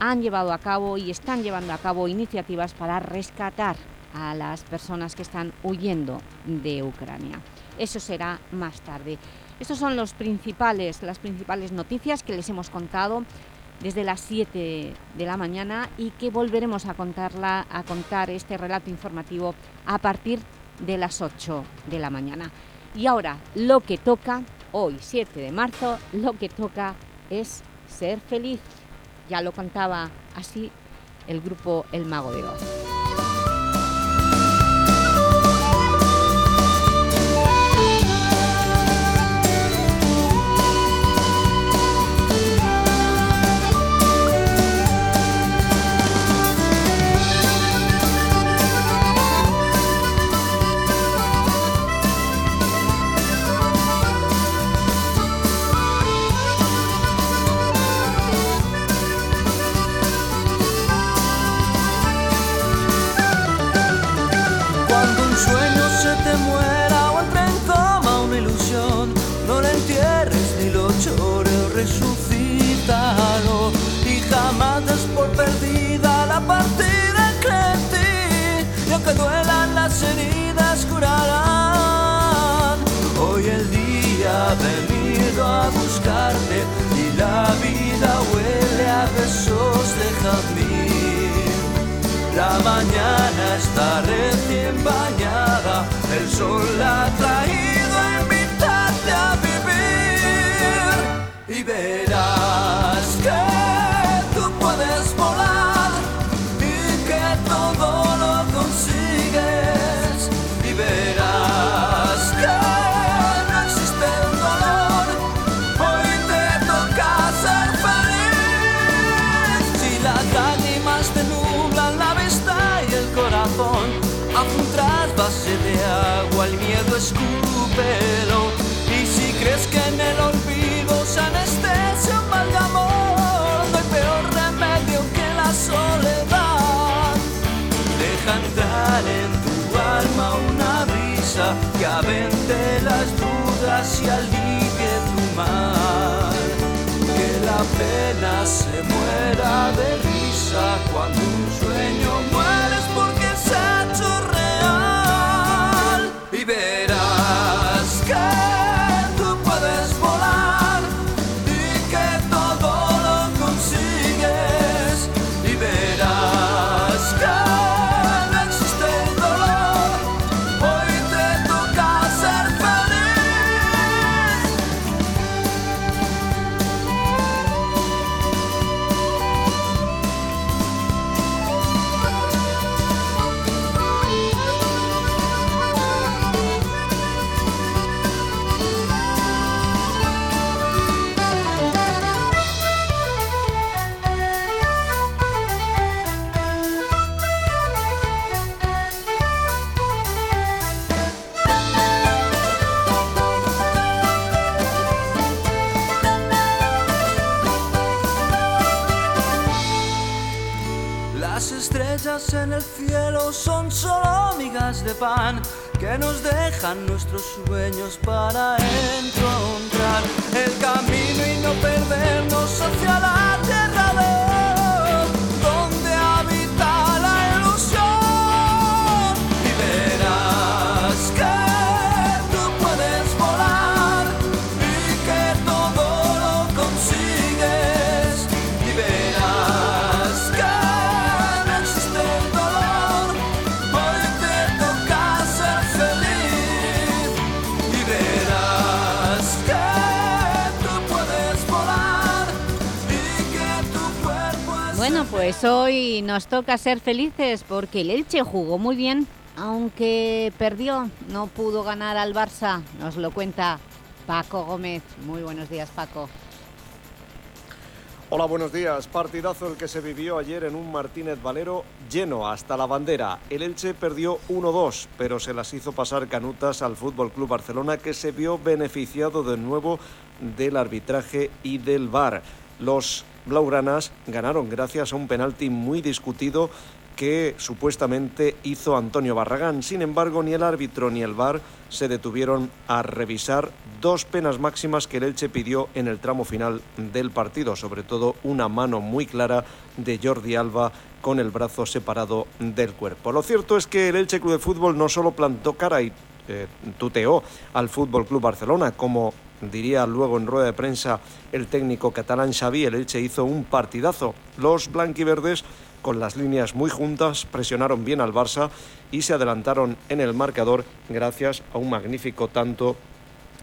han llevado a cabo y están llevando a cabo iniciativas para rescatar a las personas que están huyendo de Ucrania. Eso será más tarde. Estos son los principales, las principales noticias que les hemos contado desde las 7 de la mañana y que volveremos a, contarla, a contar este relato informativo a partir de las 8 de la mañana. Y ahora, lo que toca, hoy 7 de marzo, lo que toca es ser feliz. Ya lo contaba así el grupo El Mago de Oz. Mañana está recién bañada, el sol la ha y si crees que en el olvido se anestesia un mal amor no hay peor remedio que la soledad Deja entrar en tu alma una brisa que avente las dudas y alivie tu mal. Que la pena se muera de risa cuando un sueño mueres que nos dejan nuestros sueños para encontrar el camino y no perdernos hacia la tierra pues hoy nos toca ser felices porque el Elche jugó muy bien, aunque perdió, no pudo ganar al Barça. Nos lo cuenta Paco Gómez. Muy buenos días, Paco. Hola, buenos días. Partidazo el que se vivió ayer en un Martínez Valero lleno hasta la bandera. El Elche perdió 1-2, pero se las hizo pasar canutas al Fútbol Club Barcelona que se vio beneficiado de nuevo del arbitraje y del VAR. Los blaugranas ganaron gracias a un penalti muy discutido que supuestamente hizo Antonio Barragán. Sin embargo, ni el árbitro ni el VAR se detuvieron a revisar dos penas máximas que el Elche pidió en el tramo final del partido, sobre todo una mano muy clara de Jordi Alba con el brazo separado del cuerpo. Lo cierto es que el Elche Club de Fútbol no solo plantó cara y eh, tuteó al Fútbol Club Barcelona, como diría luego en rueda de prensa el técnico catalán Xavi, el Elche hizo un partidazo. Los blanquiverdes con las líneas muy juntas, presionaron bien al Barça y se adelantaron en el marcador gracias a un magnífico tanto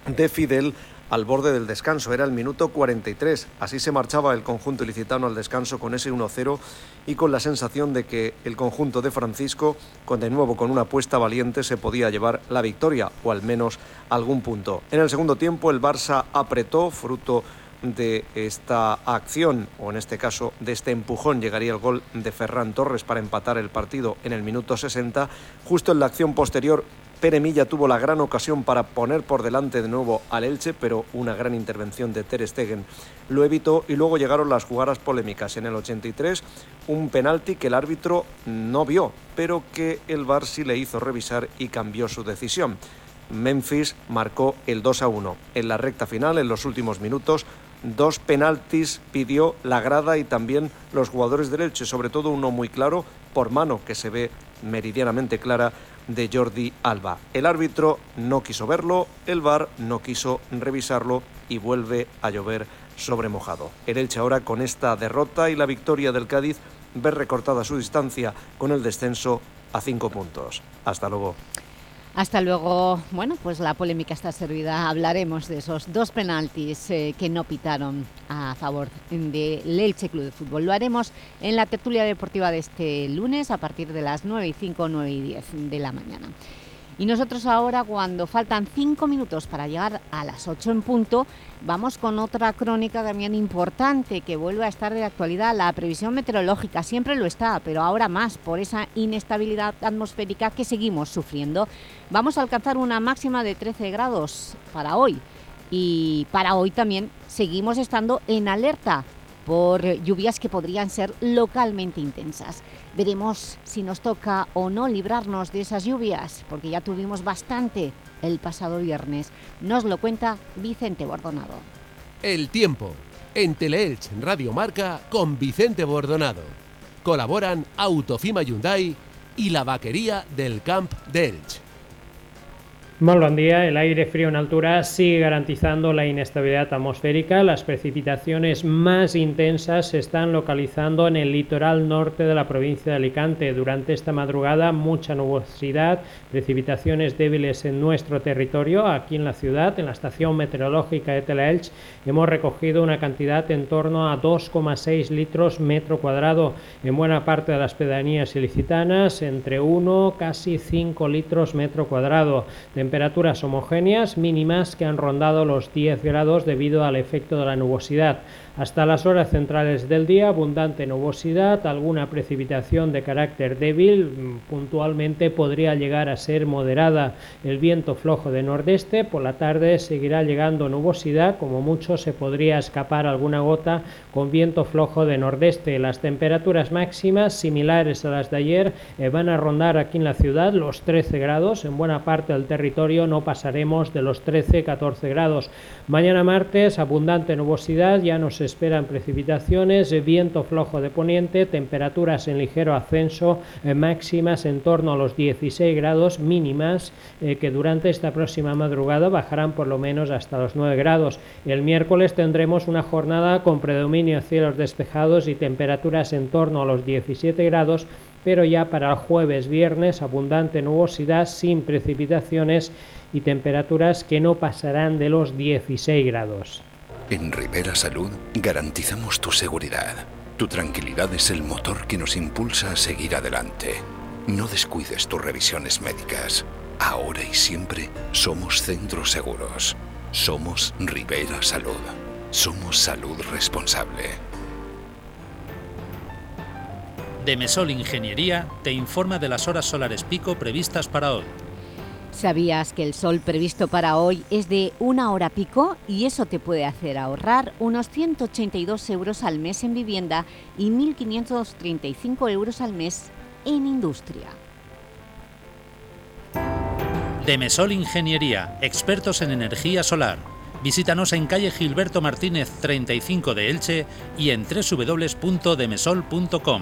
de Fidel al borde del descanso. Era el minuto 43. Así se marchaba el conjunto ilicitano al descanso con ese 1-0 y con la sensación de que el conjunto de Francisco, con de nuevo con una apuesta valiente, se podía llevar la victoria o al menos algún punto. En el segundo tiempo el Barça apretó, fruto de esta acción, o en este caso de este empujón, llegaría el gol de Ferran Torres para empatar el partido en el minuto 60. Justo en la acción posterior, Pere Milla tuvo la gran ocasión para poner por delante de nuevo al Elche, pero una gran intervención de Ter Stegen lo evitó y luego llegaron las jugadas polémicas. En el 83, un penalti que el árbitro no vio, pero que el VAR sí le hizo revisar y cambió su decisión. Memphis marcó el 2 a 1. En la recta final, en los últimos minutos, dos penaltis pidió la grada y también los jugadores del Elche, sobre todo uno muy claro por mano que se ve meridianamente clara de Jordi Alba. El árbitro no quiso verlo, el VAR no quiso revisarlo y vuelve a llover sobre mojado. El Elche ahora con esta derrota y la victoria del Cádiz ve recortada su distancia con el descenso a cinco puntos. Hasta luego. Hasta luego. Bueno, pues la polémica está servida. Hablaremos de esos dos penaltis eh, que no pitaron a favor del Elche Club de Fútbol. Lo haremos en la tertulia deportiva de este lunes a partir de las 9 y 5, 9 y 10 de la mañana. Y nosotros ahora, cuando faltan cinco minutos para llegar a las 8 en punto, vamos con otra crónica también importante que vuelve a estar de actualidad. La previsión meteorológica siempre lo está, pero ahora más por esa inestabilidad atmosférica que seguimos sufriendo. Vamos a alcanzar una máxima de 13 grados para hoy y para hoy también seguimos estando en alerta por lluvias que podrían ser localmente intensas. Veremos si nos toca o no librarnos de esas lluvias, porque ya tuvimos bastante el pasado viernes. Nos lo cuenta Vicente Bordonado. El tiempo, en Teleelch Radio Marca, con Vicente Bordonado. Colaboran Autofima Hyundai y la vaquería del Camp de Elche. Muy buen día. El aire frío en altura sigue garantizando la inestabilidad atmosférica. Las precipitaciones más intensas se están localizando en el litoral norte de la provincia de Alicante. Durante esta madrugada, mucha nubosidad, precipitaciones débiles en nuestro territorio. Aquí en la ciudad, en la estación meteorológica de Telaelch, hemos recogido una cantidad en torno a 2,6 litros metro cuadrado. En buena parte de las pedanías ilicitanas, entre 1 casi 5 litros metro cuadrado. De temperaturas homogéneas mínimas que han rondado los 10 grados debido al efecto de la nubosidad. Hasta las horas centrales del día, abundante nubosidad, alguna precipitación de carácter débil, mm, puntualmente podría llegar a ser moderada. El viento flojo de nordeste, por la tarde seguirá llegando nubosidad, como mucho se podría escapar alguna gota con viento flojo de nordeste. Las temperaturas máximas, similares a las de ayer, eh, van a rondar aquí en la ciudad los 13 grados. En buena parte del territorio no pasaremos de los 13-14 grados. Mañana martes, abundante nubosidad, ya no se esperan precipitaciones, viento flojo de poniente, temperaturas en ligero ascenso, eh, máximas en torno a los 16 grados mínimas, eh, que durante esta próxima madrugada bajarán por lo menos hasta los 9 grados. El miércoles tendremos una jornada con predominio cielos despejados y temperaturas en torno a los 17 grados, pero ya para el jueves, viernes, abundante nubosidad sin precipitaciones y temperaturas que no pasarán de los 16 grados. En Rivera Salud garantizamos tu seguridad. Tu tranquilidad es el motor que nos impulsa a seguir adelante. No descuides tus revisiones médicas. Ahora y siempre somos centros seguros. Somos Rivera Salud. Somos salud responsable. Demesol Ingeniería te informa de las horas solares pico previstas para hoy. ¿Sabías que el sol previsto para hoy es de una hora pico y eso te puede hacer ahorrar unos 182 euros al mes en vivienda y 1.535 euros al mes en industria? Demesol Ingeniería, expertos en energía solar. Visítanos en calle Gilberto Martínez 35 de Elche y en www.demesol.com.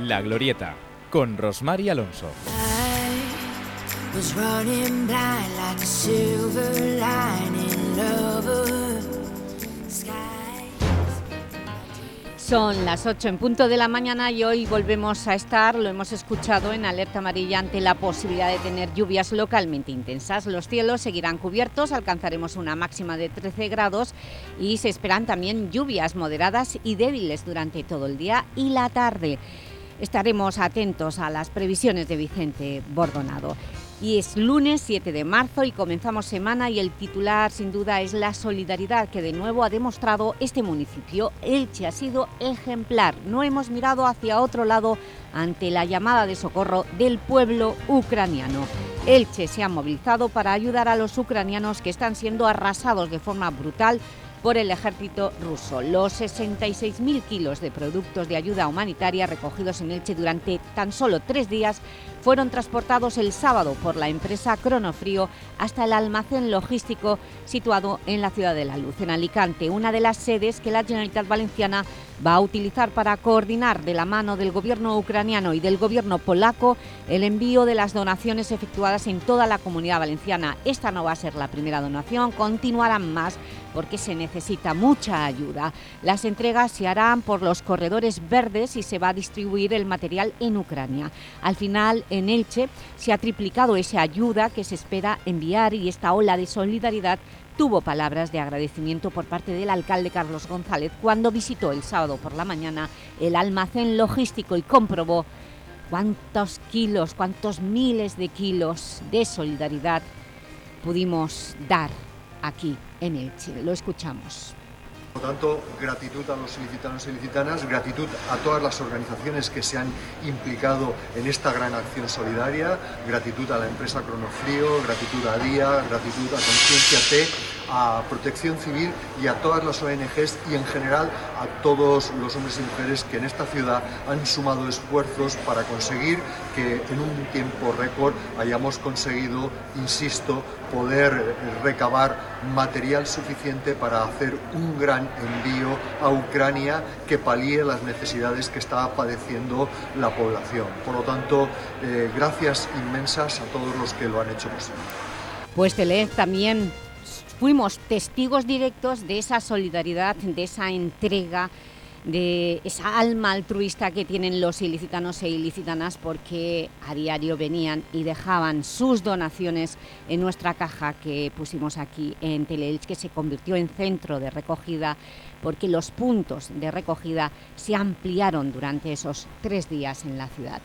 La Glorieta, con Rosmar y Alonso. Son las 8 en punto de la mañana y hoy volvemos a estar, lo hemos escuchado, en alerta amarilla ante la posibilidad de tener lluvias localmente intensas. Los cielos seguirán cubiertos, alcanzaremos una máxima de 13 grados y se esperan también lluvias moderadas y débiles durante todo el día y la tarde. Estaremos atentos a las previsiones de Vicente Bordonado. Y es lunes 7 de marzo y comenzamos semana y el titular sin duda es la solidaridad que de nuevo ha demostrado este municipio. Elche ha sido ejemplar, no hemos mirado hacia otro lado ante la llamada de socorro del pueblo ucraniano. Elche se ha movilizado para ayudar a los ucranianos que están siendo arrasados de forma brutal por el ejército ruso. Los 66.000 kilos de productos de ayuda humanitaria recogidos en Elche durante tan solo tres días fueron transportados el sábado por la empresa Cronofrío hasta el almacén logístico situado en la Ciudad de la Luz, en Alicante, una de las sedes que la Generalitat Valenciana va a utilizar para coordinar de la mano del gobierno ucraniano y del gobierno polaco el envío de las donaciones efectuadas en toda la Comunidad Valenciana. Esta no va a ser la primera donación, continuarán más porque se necesita mucha ayuda. Las entregas se harán por los corredores verdes y se va a distribuir el material en Ucrania. Al final, en Elche, se ha triplicado esa ayuda que se espera enviar y esta ola de solidaridad tuvo palabras de agradecimiento por parte del alcalde Carlos González cuando visitó el sábado por la mañana el almacén logístico y comprobó cuántos kilos, cuántos miles de kilos de solidaridad pudimos dar aquí en Elche. Lo escuchamos. Por tanto, gratitud a los ilicitanos y ilicitanas, gratitud a todas las organizaciones que se han implicado en esta gran acción solidaria, gratitud a la empresa Cronofrío, gratitud a DIA, gratitud a Conciencia T, a Protección Civil y a todas las ONGs y en general a todos los hombres y mujeres que en esta ciudad han sumado esfuerzos para conseguir que en un tiempo récord hayamos conseguido, insisto, poder recabar material suficiente para hacer un gran envío a Ucrania que palíe las necesidades que está padeciendo la población. Por lo tanto, eh, gracias inmensas a todos los que lo han hecho posible. Pues Tele también fuimos testigos directos de esa solidaridad, de esa entrega, de esa alma altruista que tienen los ilicitanos e ilicitanas porque a diario venían y dejaban sus donaciones en nuestra caja que pusimos aquí en Teleelch, que se convirtió en centro de recogida porque los puntos de recogida se ampliaron durante esos tres días en la ciudad.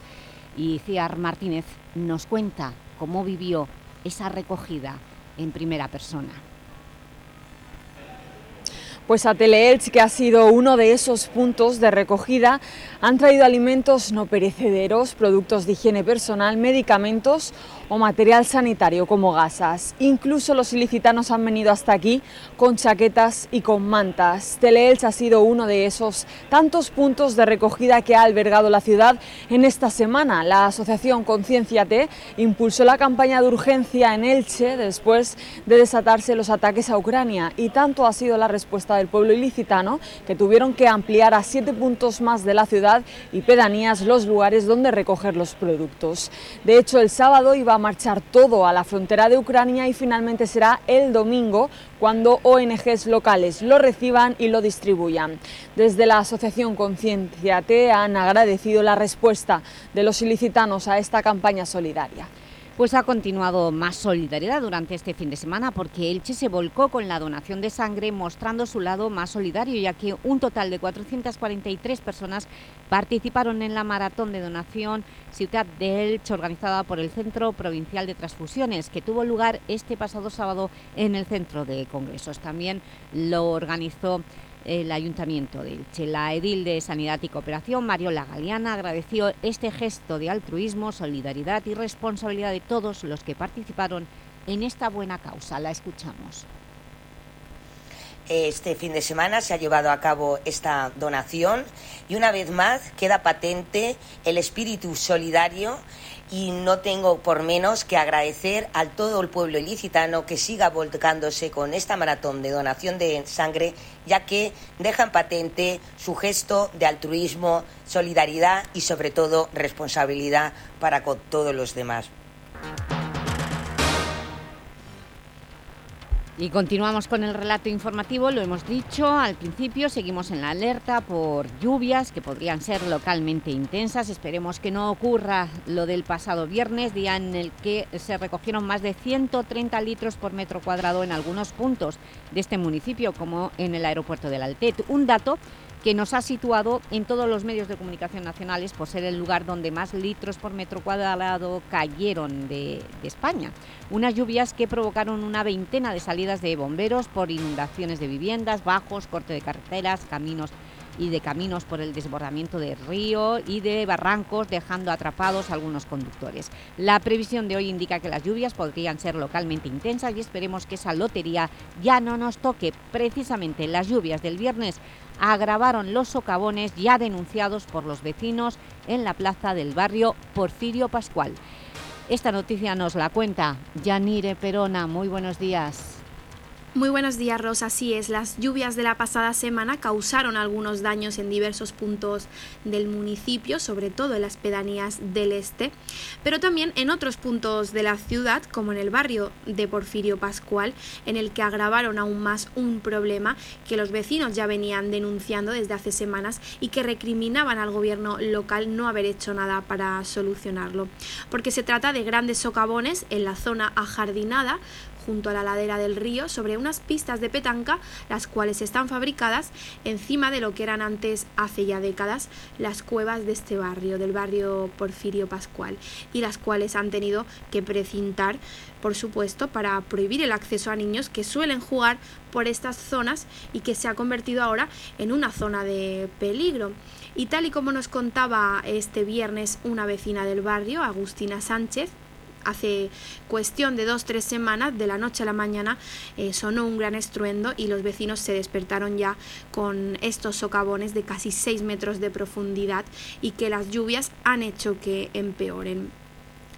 Y Ciar Martínez nos cuenta cómo vivió esa recogida en primera persona. Pues a Teleelch, que ha sido uno de esos puntos de recogida, han traído alimentos no perecederos, productos de higiene personal, medicamentos o material sanitario como gasas. Incluso los ilicitanos han venido hasta aquí con chaquetas y con mantas. Teleelch ha sido uno de esos tantos puntos de recogida que ha albergado la ciudad en esta semana. La asociación Conciencia T impulsó la campaña de urgencia en Elche después de desatarse los ataques a Ucrania y tanto ha sido la respuesta del pueblo ilicitano que tuvieron que ampliar a siete puntos más de la ciudad y pedanías los lugares donde recoger los productos. De hecho, el sábado iba a marchar todo a la frontera de Ucrania y finalmente será el domingo cuando ONGs locales lo reciban y lo distribuyan. Desde la Asociación Conciencia T han agradecido la respuesta de los ilicitanos a esta campaña solidaria. Pues ha continuado más solidaridad durante este fin de semana porque Elche se volcó con la donación de sangre mostrando su lado más solidario ya que un total de 443 personas participaron en la maratón de donación Ciudad de Elche organizada por el Centro Provincial de Transfusiones que tuvo lugar este pasado sábado en el Centro de Congresos. También lo organizó el Ayuntamiento de Elche. La edil de Sanidad y Cooperación, Mariola Galeana, agradeció este gesto de altruismo, solidaridad y responsabilidad de todos los que participaron en esta buena causa. La escuchamos. Este fin de semana se ha llevado a cabo esta donación y una vez más queda patente el espíritu solidario y no tengo por menos que agradecer a todo el pueblo ilicitano que siga volcándose con esta maratón de donación de sangre, ya que dejan patente su gesto de altruismo, solidaridad y sobre todo responsabilidad para con todos los demás. Y continuamos con el relato informativo, lo hemos dicho al principio, seguimos en la alerta por lluvias que podrían ser localmente intensas. Esperemos que no ocurra lo del pasado viernes, día en el que se recogieron más de 130 litros por metro cuadrado en algunos puntos de este municipio, como en el aeropuerto del Altet. Un dato que nos ha situado en todos los medios de comunicación nacionales por ser el lugar donde más litros por metro cuadrado cayeron de, España. Unas lluvias que provocaron una veintena de salidas de bomberos por inundaciones de viviendas, bajos, corte de carreteras, caminos y de caminos por el desbordamiento del río y de barrancos, dejando atrapados algunos conductores. La previsión de hoy indica que las lluvias podrían ser localmente intensas y esperemos que esa lotería ya no nos toque. Precisamente las lluvias del viernes agravaron los socavones ya denunciados por los vecinos en la plaza del barrio Porfirio Pascual. Esta noticia nos la cuenta Yanire Perona. Muy buenos días. Muy buenos días, Rosa. Así es, las lluvias de la pasada semana causaron algunos daños en diversos puntos del municipio, sobre todo en las pedanías del este, pero también en otros puntos de la ciudad, como en el barrio de Porfirio Pascual, en el que agravaron aún más un problema que los vecinos ya venían denunciando desde hace semanas y que recriminaban al gobierno local no haber hecho nada para solucionarlo. Porque se trata de grandes socavones en la zona ajardinada, junto a la ladera del río sobre unas pistas de petanca, las cuales están fabricadas encima de lo que eran antes, hace ya décadas, las cuevas de este barrio, del barrio Porfirio Pascual, y las cuales han tenido que precintar, por supuesto, para prohibir el acceso a niños que suelen jugar por estas zonas y que se ha convertido ahora en una zona de peligro. Y tal y como nos contaba este viernes una vecina del barrio, Agustina Sánchez, hace cuestión de dos tres semanas, de la noche a la mañana, eh, sonó un gran estruendo y los vecinos se despertaron ya con estos socavones de casi 6 metros de profundidad y que las lluvias han hecho que empeoren.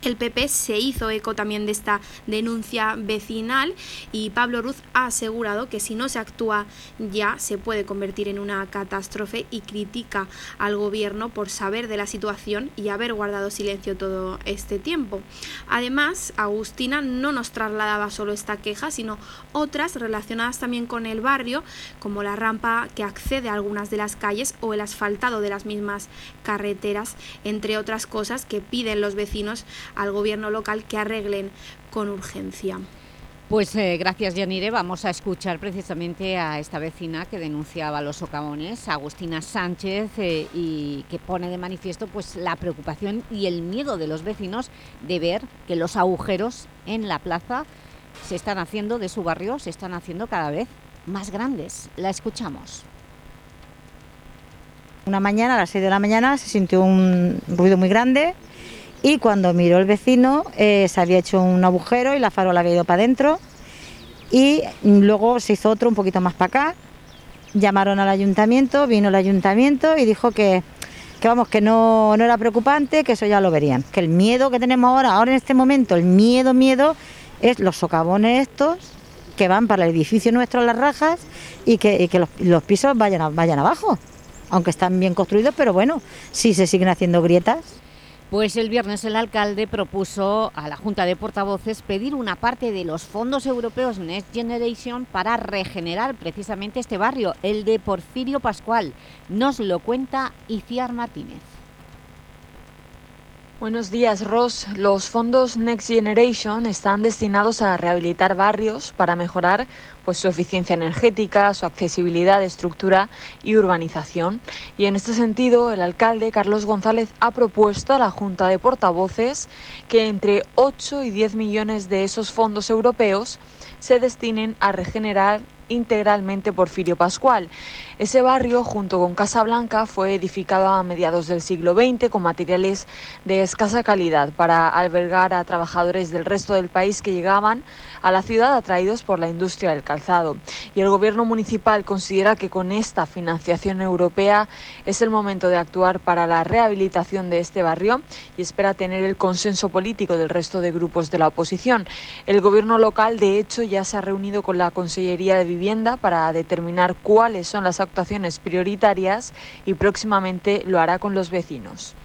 El PP se hizo eco también de esta denuncia vecinal y Pablo Ruz ha asegurado que si no se actúa ya se puede convertir en una catástrofe y critica al gobierno por saber de la situación y haber guardado silencio todo este tiempo. Además, Agustina no nos trasladaba solo esta queja, sino otras relacionadas también con el barrio, como la rampa que accede a algunas de las calles o el asfaltado de las mismas carreteras, entre otras cosas que piden los vecinos al gobierno local que arreglen con urgencia. Pues eh, gracias Yanire, vamos a escuchar precisamente a esta vecina que denunciaba los socavones, Agustina Sánchez, eh, y que pone de manifiesto pues la preocupación y el miedo de los vecinos de ver que los agujeros en la plaza se están haciendo, de su barrio, se están haciendo cada vez más grandes. La escuchamos. Una mañana, a las 6 de la mañana, se sintió un ruido muy grande, y cuando miró el vecino eh, se había hecho un agujero y la farola había ido para adentro y luego se hizo otro un poquito más para acá, llamaron al ayuntamiento, vino el ayuntamiento y dijo que, que vamos, que no, no era preocupante, que eso ya lo verían, que el miedo que tenemos ahora, ahora en este momento, el miedo, miedo, es los socavones estos que van para el edificio nuestro, las rajas, y que, los, los, pisos vayan, vayan abajo, aunque están bien construidos, pero bueno, si se siguen haciendo grietas. Pues el viernes el alcalde propuso a la Junta de Portavoces pedir una parte de los fondos europeos Next Generation para regenerar precisamente este barrio, el de Porfirio Pascual. Nos lo cuenta Iciar Martínez. Buenos días, Ross. Los fondos Next Generation están destinados a rehabilitar barrios para mejorar pues, su eficiencia energética, su accesibilidad, estructura y urbanización. Y en este sentido, el alcalde Carlos González ha propuesto a la Junta de Portavoces que entre 8 y 10 millones de esos fondos europeos se destinen a regenerar integralmente Porfirio Pascual. Ese barrio, junto con Casa Blanca, fue edificado a mediados del siglo XX con materiales de escasa calidad para albergar a trabajadores del resto del país que llegaban a la ciudad atraídos por la industria del calzado. Y el gobierno municipal considera que con esta financiación europea es el momento de actuar para la rehabilitación de este barrio y espera tener el consenso político del resto de grupos de la oposición. El gobierno local, de hecho, ya se ha reunido con la Consellería de Vivienda para determinar cuáles son las actuaciones prioritarias y próximamente lo hará con los vecinos.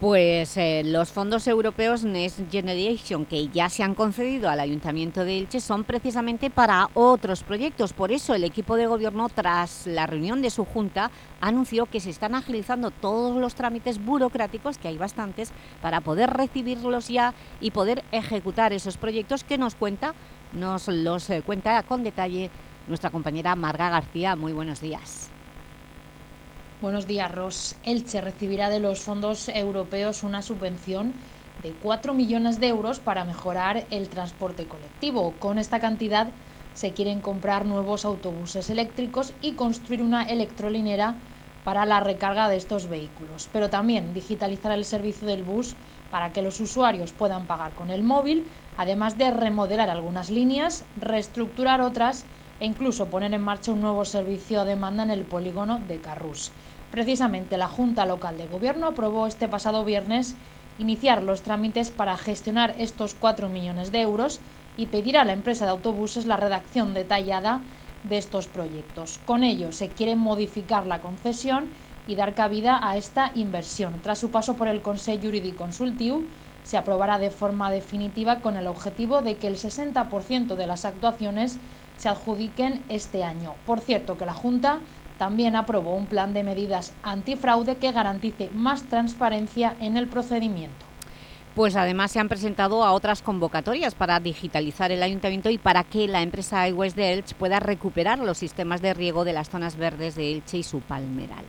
Pues eh, los fondos europeos Next Generation que ya se han concedido al Ayuntamiento de Elche son precisamente para otros proyectos. Por eso el equipo de gobierno, tras la reunión de su junta, anunció que se están agilizando todos los trámites burocráticos, que hay bastantes, para poder recibirlos ya y poder ejecutar esos proyectos que nos cuenta, nos los eh, cuenta con detalle nuestra compañera Marga García. Muy buenos días. Buenos días, Ros. Elche recibirá de los fondos europeos una subvención de 4 millones de euros para mejorar el transporte colectivo. Con esta cantidad se quieren comprar nuevos autobuses eléctricos y construir una electrolinera para la recarga de estos vehículos, pero también digitalizar el servicio del bus para que los usuarios puedan pagar con el móvil, además de remodelar algunas líneas, reestructurar otras e incluso poner en marcha un nuevo servicio a demanda en el polígono de Carrús. Precisamente la Junta Local de Gobierno aprobó este pasado viernes iniciar los trámites para gestionar estos 4 millones de euros y pedir a la empresa de autobuses la redacción detallada de estos proyectos. Con ello se quiere modificar la concesión y dar cabida a esta inversión. Tras su paso por el Consejo Jurídico Consultivo, se aprobará de forma definitiva con el objetivo de que el 60% de las actuaciones se adjudiquen este año. Por cierto, que la Junta también aprobó un plan de medidas antifraude que garantice más transparencia en el procedimiento. Pues además se han presentado a otras convocatorias para digitalizar el Ayuntamiento y para que la empresa iWest de Elche pueda recuperar los sistemas de riego de las zonas verdes de Elche y su palmeral.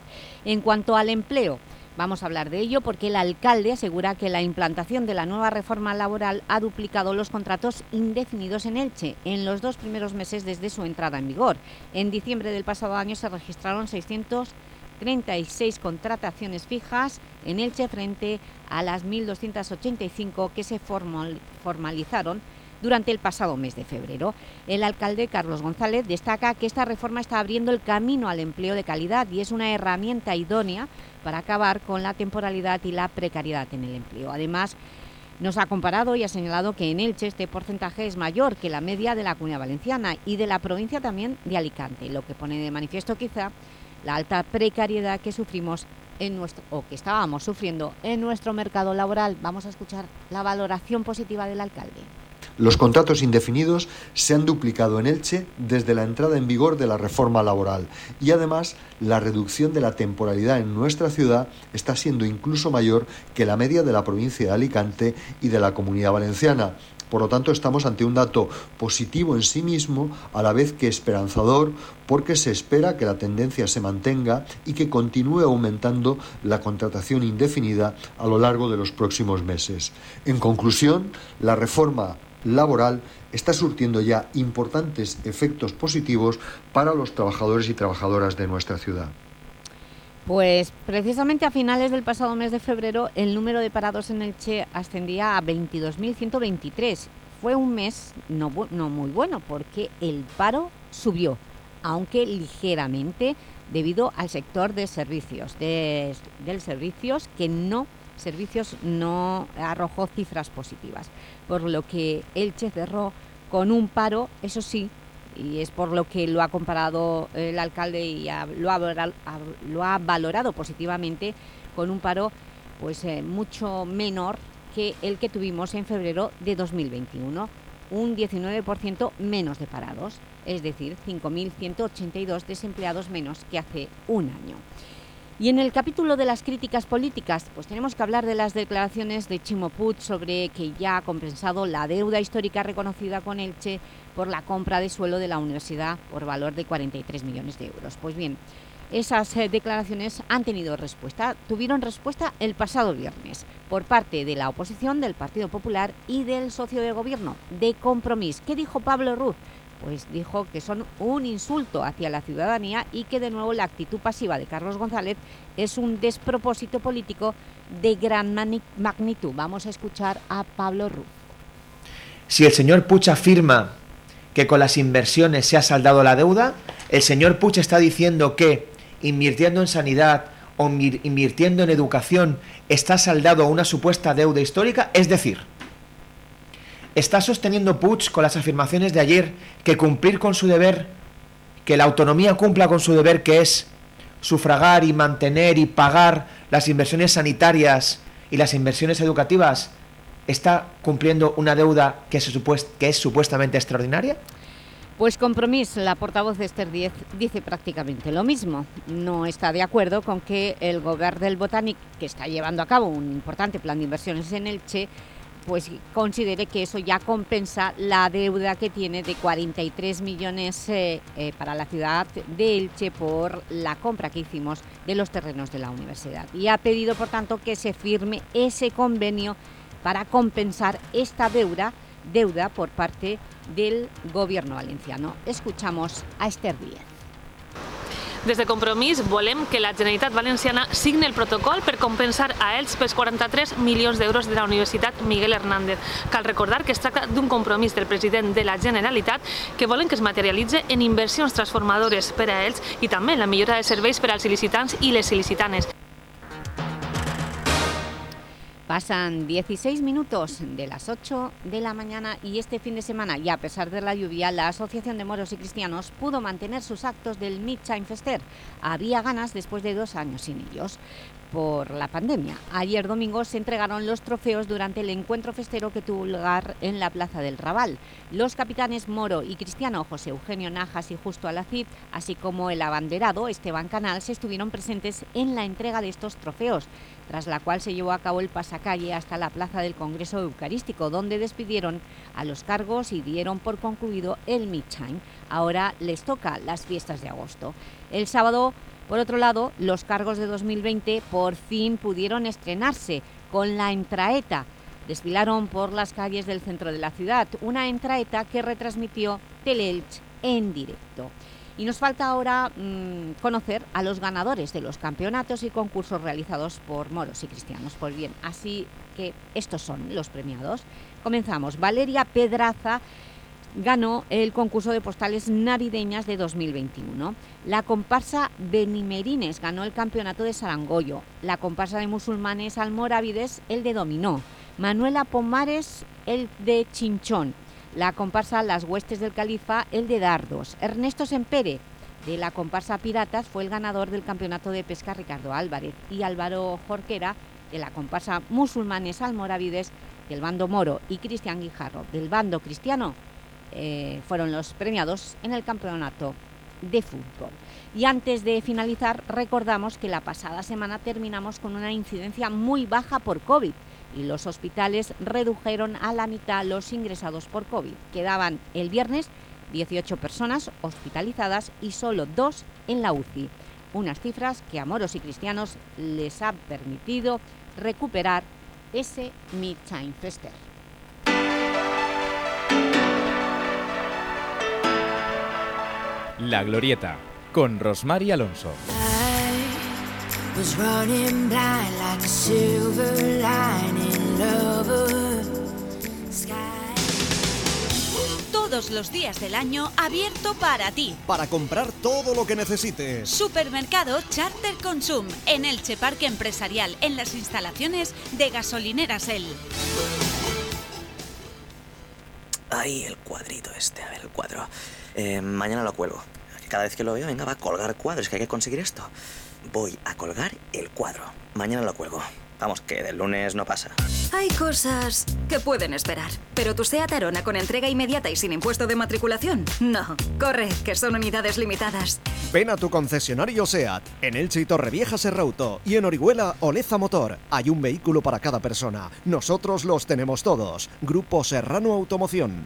En cuanto al empleo, Vamos a hablar de ello porque el alcalde asegura que la implantación de la nueva reforma laboral ha duplicado los contratos indefinidos en Elche en los dos primeros meses desde su entrada en vigor. En diciembre del pasado año se registraron 636 contrataciones fijas en Elche frente a las 1.285 que se formalizaron durante el pasado mes de febrero. El alcalde Carlos González destaca que esta reforma está abriendo el camino al empleo de calidad y es una herramienta idónea para acabar con la temporalidad y la precariedad en el empleo. Además, nos ha comparado y ha señalado que en Elche este porcentaje es mayor que la media de la Comunidad Valenciana y de la provincia también de Alicante, lo que pone de manifiesto quizá la alta precariedad que sufrimos en nuestro, o que estábamos sufriendo en nuestro mercado laboral. Vamos a escuchar la valoración positiva del alcalde. Los contratos indefinidos se han duplicado en Elche desde la entrada en vigor de la reforma laboral y además la reducción de la temporalidad en nuestra ciudad está siendo incluso mayor que la media de la provincia de Alicante y de la Comunidad Valenciana. Por lo tanto, estamos ante un dato positivo en sí mismo, a la vez que esperanzador, porque se espera que la tendencia se mantenga y que continúe aumentando la contratación indefinida a lo largo de los próximos meses. En conclusión, la reforma laboral está surtiendo ya importantes efectos positivos para los trabajadores y trabajadoras de nuestra ciudad. Pues precisamente a finales del pasado mes de febrero el número de parados en el Che ascendía a 22.123. Fue un mes no, muy bueno porque el paro subió, aunque ligeramente debido al sector de servicios, de, del servicios que no servicios no arrojó cifras positivas, por lo que Elche cerró con un paro, eso sí, y es por lo que lo ha comparado el alcalde y lo, ha, valorado positivamente con un paro pues eh, mucho menor que el que tuvimos en febrero de 2021, un 19% menos de parados, es decir, 5.182 desempleados menos que hace un año. Y en el capítulo de las críticas políticas, pues tenemos que hablar de las declaraciones de Chimo Puig sobre que ya ha compensado la deuda histórica reconocida con Elche por la compra de suelo de la universidad por valor de 43 millones de euros. Pues bien, esas eh, declaraciones han tenido respuesta, tuvieron respuesta el pasado viernes por parte de la oposición del Partido Popular y del socio de gobierno, de Compromís. ¿Qué dijo Pablo Ruz? Pues dijo que son un insulto hacia la ciudadanía y que de nuevo la actitud pasiva de Carlos González es un despropósito político de gran magnitud. Vamos a escuchar a Pablo Ruz. Si el señor Puch afirma que con las inversiones se ha saldado la deuda, el señor Puch está diciendo que invirtiendo en sanidad o invirtiendo en educación está saldado una supuesta deuda histórica, es decir, ¿Está sosteniendo Puig con las afirmaciones de ayer que cumplir con su deber, que la autonomía cumpla con su deber que es sufragar y mantener y pagar las inversiones sanitarias y las inversiones educativas está cumpliendo una deuda que, que es supuestamente extraordinaria? Pues Compromís, la portavoz de Esther Díez, dice prácticamente lo mismo. No está de acuerdo con que el gobierno del Botánic, que está llevando a cabo un importante plan de inversiones en Elche, pues considere que eso ya compensa la deuda que tiene de 43 millones eh, eh, para la ciudad de Elche por la compra que hicimos de los terrenos de la universidad. Y ha pedido, por tanto, que se firme ese convenio para compensar esta deuda, deuda por parte del Gobierno valenciano. Escuchamos a Esther Díaz. Des de Compromís volem que la Generalitat Valenciana signi el protocol per compensar a ells pels 43 milions d'euros de la Universitat Miguel Hernández. Cal recordar que es tracta d'un compromís del president de la Generalitat que volen que es materialitze en inversions transformadores per a ells i també en la millora de serveis per als il·licitants i les il·licitanes. Pasan 16 minutos de las 8 de la mañana y este fin de semana, y a pesar de la lluvia, la Asociación de Moros y Cristianos pudo mantener sus actos del Midtime Fester. Había ganas después de dos años sin ellos por la pandemia. Ayer domingo se entregaron los trofeos durante el encuentro festero que tuvo lugar en la Plaza del Raval. Los capitanes Moro y Cristiano José Eugenio Najas y Justo Alacid, así como el abanderado Esteban Canal, se estuvieron presentes en la entrega de estos trofeos, tras la cual se llevó a cabo el pasacalle hasta la Plaza del Congreso Eucarístico, donde despidieron a los cargos y dieron por concluido el Midtime. Ahora les toca las fiestas de agosto. El sábado por otro lado, los cargos de 2020 por fin pudieron estrenarse con la entraeta. Desfilaron por las calles del centro de la ciudad, una entraeta que retransmitió Teleelch en directo. Y nos falta ahora mmm, conocer a los ganadores de los campeonatos y concursos realizados por moros y cristianos. Pues bien, así que estos son los premiados. Comenzamos. Valeria Pedraza ganó el concurso de postales navideñas de 2021. La comparsa Benimerines ganó el campeonato de Sarangoyo. La comparsa de musulmanes Almorávides, el de Dominó. Manuela Pomares, el de Chinchón. La comparsa Las Huestes del Califa, el de Dardos. Ernesto Sempere, de la comparsa Piratas, fue el ganador del campeonato de pesca Ricardo Álvarez. Y Álvaro Jorquera, de la comparsa Musulmanes Almorávides, del bando moro, y Cristian Guijarro, del bando cristiano, eh, fueron los premiados en el campeonato de fútbol. Y antes de finalizar, recordamos que la pasada semana terminamos con una incidencia muy baja por COVID y los hospitales redujeron a la mitad los ingresados por COVID. Quedaban el viernes 18 personas hospitalizadas y solo dos en la UCI. Unas cifras que a moros y cristianos les han permitido recuperar ese Midtime Fester. La Glorieta, con Rosmar y Alonso. Was running blind like a silver lining lover. Todos los días del año abierto para ti. Para comprar todo lo que necesites. Supermercado Charter Consum en Elche Parque Empresarial en las instalaciones de Gasolineras El. Ahí el cuadrito este, a ver el cuadro. Eh, mañana lo cuelgo. Cada vez que lo veo, venga, va a colgar cuadros, que hay que conseguir esto. Voy a colgar el cuadro. Mañana lo cuelgo. Vamos, que del lunes no pasa. Hay cosas que pueden esperar, pero tu SEAT Arona con entrega inmediata y sin impuesto de matriculación, no. Corre, que son unidades limitadas. Ven a tu concesionario SEAT, en Elche y Torrevieja Serrauto, y en Orihuela Oleza Motor. Hay un vehículo para cada persona. Nosotros los tenemos todos. Grupo Serrano Automoción.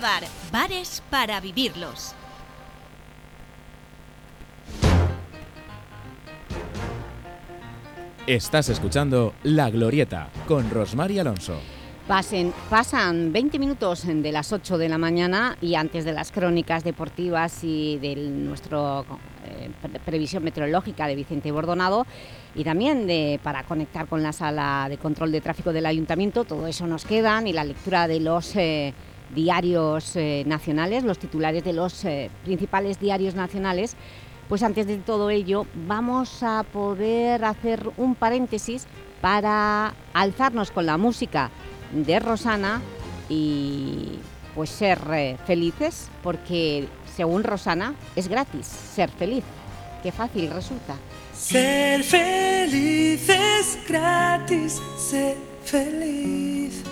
Bar, bares para vivirlos. Estás escuchando La Glorieta con Rosmar Alonso. Pasen, pasan 20 minutos de las 8 de la mañana y antes de las crónicas deportivas y de nuestra previsión meteorológica de Vicente Bordonado y también de, para conectar con la sala de control de tráfico del Ayuntamiento, todo eso nos quedan y la lectura de los eh, diarios eh, nacionales, los titulares de los eh, principales diarios nacionales, pues antes de todo ello vamos a poder hacer un paréntesis para alzarnos con la música de Rosana y pues ser eh, felices porque según Rosana es gratis ser feliz. Qué fácil resulta. Ser feliz es gratis, ser feliz.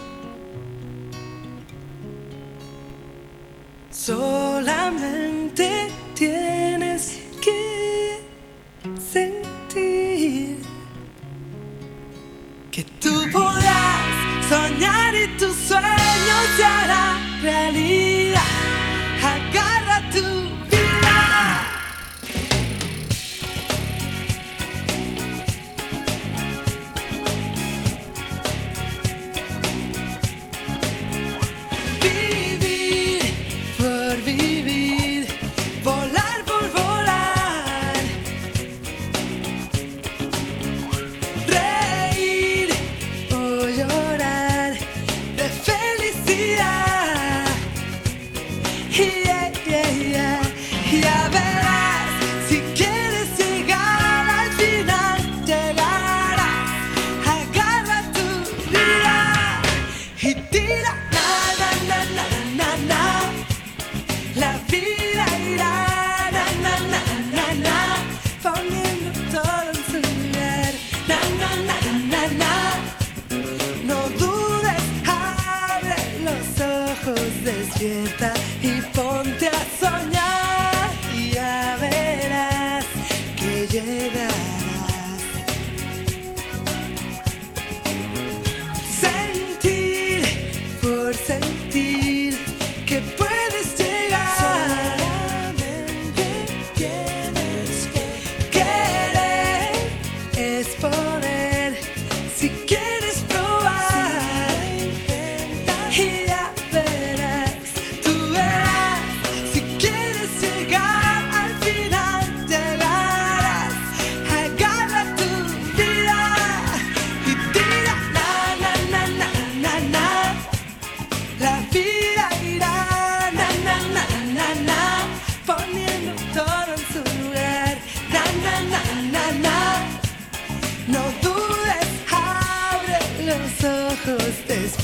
Solamente tienes que sentir que tú podrás soñar y tus sueños se harán realidad. Agarra tu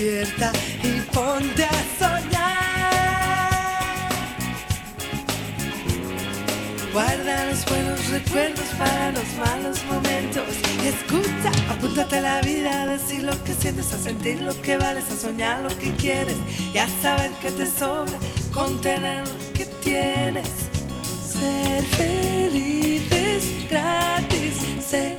y ponte a soñar. Guarda los buenos recuerdos para los malos momentos. Escucha, apúntate a la vida, a decir lo que sientes, a sentir lo que vales, a soñar lo que quieres. Y a saber que te sobra, con tener lo que tienes. Ser feliz es gratis, ser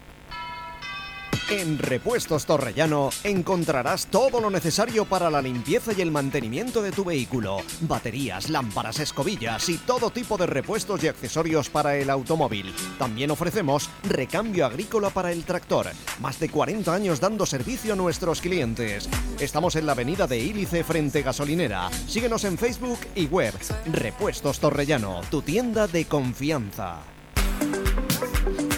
En Repuestos Torrellano encontrarás todo lo necesario para la limpieza y el mantenimiento de tu vehículo. Baterías, lámparas, escobillas y todo tipo de repuestos y accesorios para el automóvil. También ofrecemos recambio agrícola para el tractor. Más de 40 años dando servicio a nuestros clientes. Estamos en la avenida de Ílice frente gasolinera. Síguenos en Facebook y web. Repuestos Torrellano, tu tienda de confianza.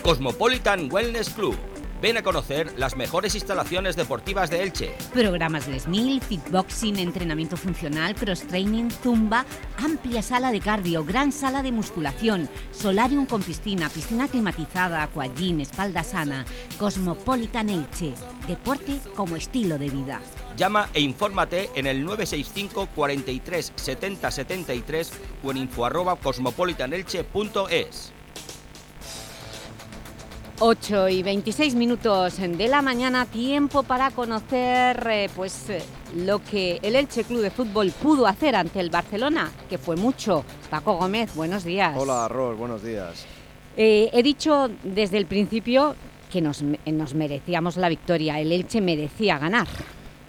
Cosmopolitan Wellness Club Ven a conocer las mejores instalaciones deportivas de Elche. Programas de SMIL, fitboxing, entrenamiento funcional, cross-training, zumba, amplia sala de cardio, gran sala de musculación, solarium con piscina, piscina climatizada, aquagym, espalda sana, Cosmopolitan Elche. Deporte como estilo de vida. Llama e infórmate en el 965 43 70 73 o en info arroba cosmopolitanelche.es. 8 y 26 minutos de la mañana, tiempo para conocer eh, pues, eh, lo que el Elche Club de Fútbol pudo hacer ante el Barcelona, que fue mucho. Paco Gómez, buenos días. Hola, Ros, buenos días. Eh, he dicho desde el principio que nos, nos merecíamos la victoria, el Elche merecía ganar.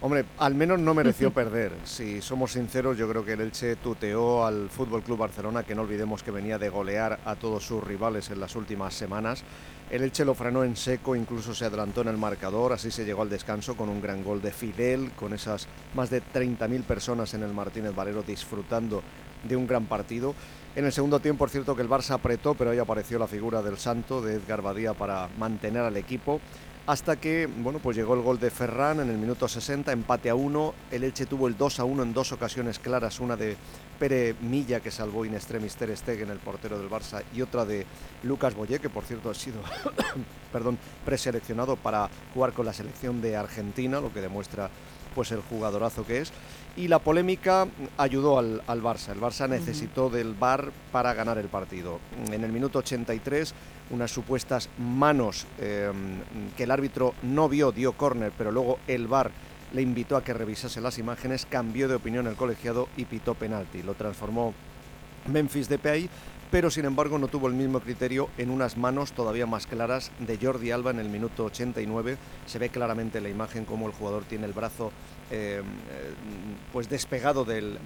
Hombre, al menos no mereció perder. Si somos sinceros, yo creo que el Elche tuteó al Fútbol Club Barcelona, que no olvidemos que venía de golear a todos sus rivales en las últimas semanas. El Elche lo frenó en seco, incluso se adelantó en el marcador, así se llegó al descanso con un gran gol de Fidel, con esas más de 30.000 personas en el Martínez Valero disfrutando de un gran partido. En el segundo tiempo, por cierto, que el Barça apretó, pero ahí apareció la figura del Santo, de Edgar Badía, para mantener al equipo hasta que bueno, pues llegó el gol de Ferran en el minuto 60, empate a uno. El Elche tuvo el 2 a 1 en dos ocasiones claras, una de Pere Milla que salvó in extremis Ter el portero del Barça, y otra de Lucas Boyé, que por cierto ha sido perdón, preseleccionado para jugar con la selección de Argentina, lo que demuestra pues el jugadorazo que es. Y la polémica ayudó al, al Barça. El Barça necesitó del VAR para ganar el partido. En el minuto 83 unas supuestas manos em, que el árbitro no vio, dio córner, pero luego el VAR le invitó a que revisase las imágenes, cambió de opinión el colegiado y pitó penalti. Lo transformó Memphis Depay pero sin embargo no tuvo el mismo criterio en unas manos todavía más claras de Jordi Alba en el minuto 89. Se ve claramente en la imagen cómo el jugador tiene el brazo eh, pues despegado del,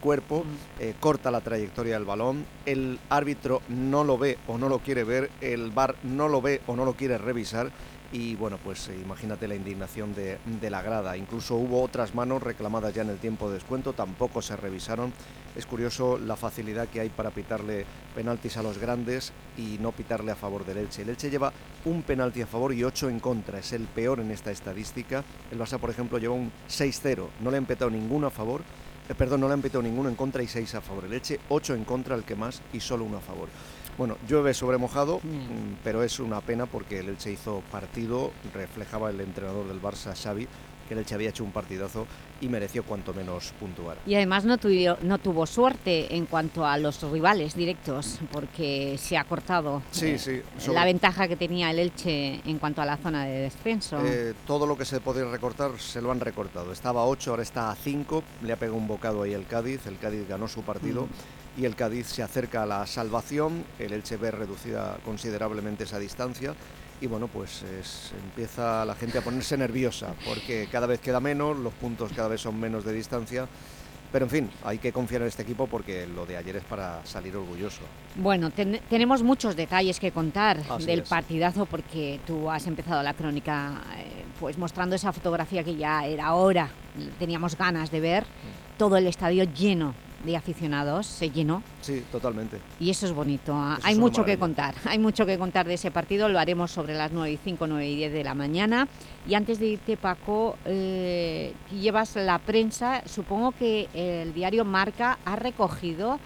cuerpo, eh, corta la trayectoria del balón, el árbitro no lo ve o no lo quiere ver, el VAR no lo ve o no lo quiere revisar y bueno, pues eh, imagínate la indignación de, la grada. Incluso hubo otras manos reclamadas ya en el tiempo de descuento, tampoco se revisaron. Es curioso la facilidad que hay para pitarle penaltis a los grandes y no pitarle a favor del Elche. El Elche lleva un penalti a favor y ocho en contra, es el peor en esta estadística. El Barça, por ejemplo, lleva un 6-0, no le han petado ninguno a favor. Eh, perdón, no le han petado ninguno en contra y seis a favor. El Elche, ocho en contra, el que más, y solo uno a favor. Bueno, llueve sobre mojado, mm, pero es una pena porque el Elche hizo partido, reflejaba el entrenador del Barça, Xavi, que el Elche había hecho un partidazo y mereció cuanto menos puntuar. Y además no, no tuvo suerte en cuanto a los rivales directos, porque se ha cortado eh, la ventaja que tenía el Elche en cuanto a la zona de descenso. Eh, todo lo que se podía recortar se lo han recortado. Estaba a 8, ahora está a 5, le ha pegado un bocado ahí el Cádiz, el Cádiz ganó su partido. Mm y el Cádiz se acerca a la salvación, el Elche ve reducida considerablemente esa distancia y bueno, pues empieza la gente a ponerse nerviosa porque cada vez queda menos, los puntos cada vez son menos de distancia. Pero en fin, hay que confiar en este equipo porque lo de ayer es para salir orgulloso. Bueno, tenemos muchos detalles que contar del partidazo porque tú has empezado la crónica eh, pues mostrando esa fotografía que ya era hora, teníamos ganas de ver, mm. todo el estadio lleno de aficionados, se llenó. Sí, totalmente. Y eso es bonito. Ah, Eso hay mucho que contar. Hay mucho que contar de ese partido. Lo haremos sobre las 9 y 5, 9 y 10 de la mañana. Y antes de irte, Paco, eh, llevas la prensa. Supongo que el diario Marca ha recogido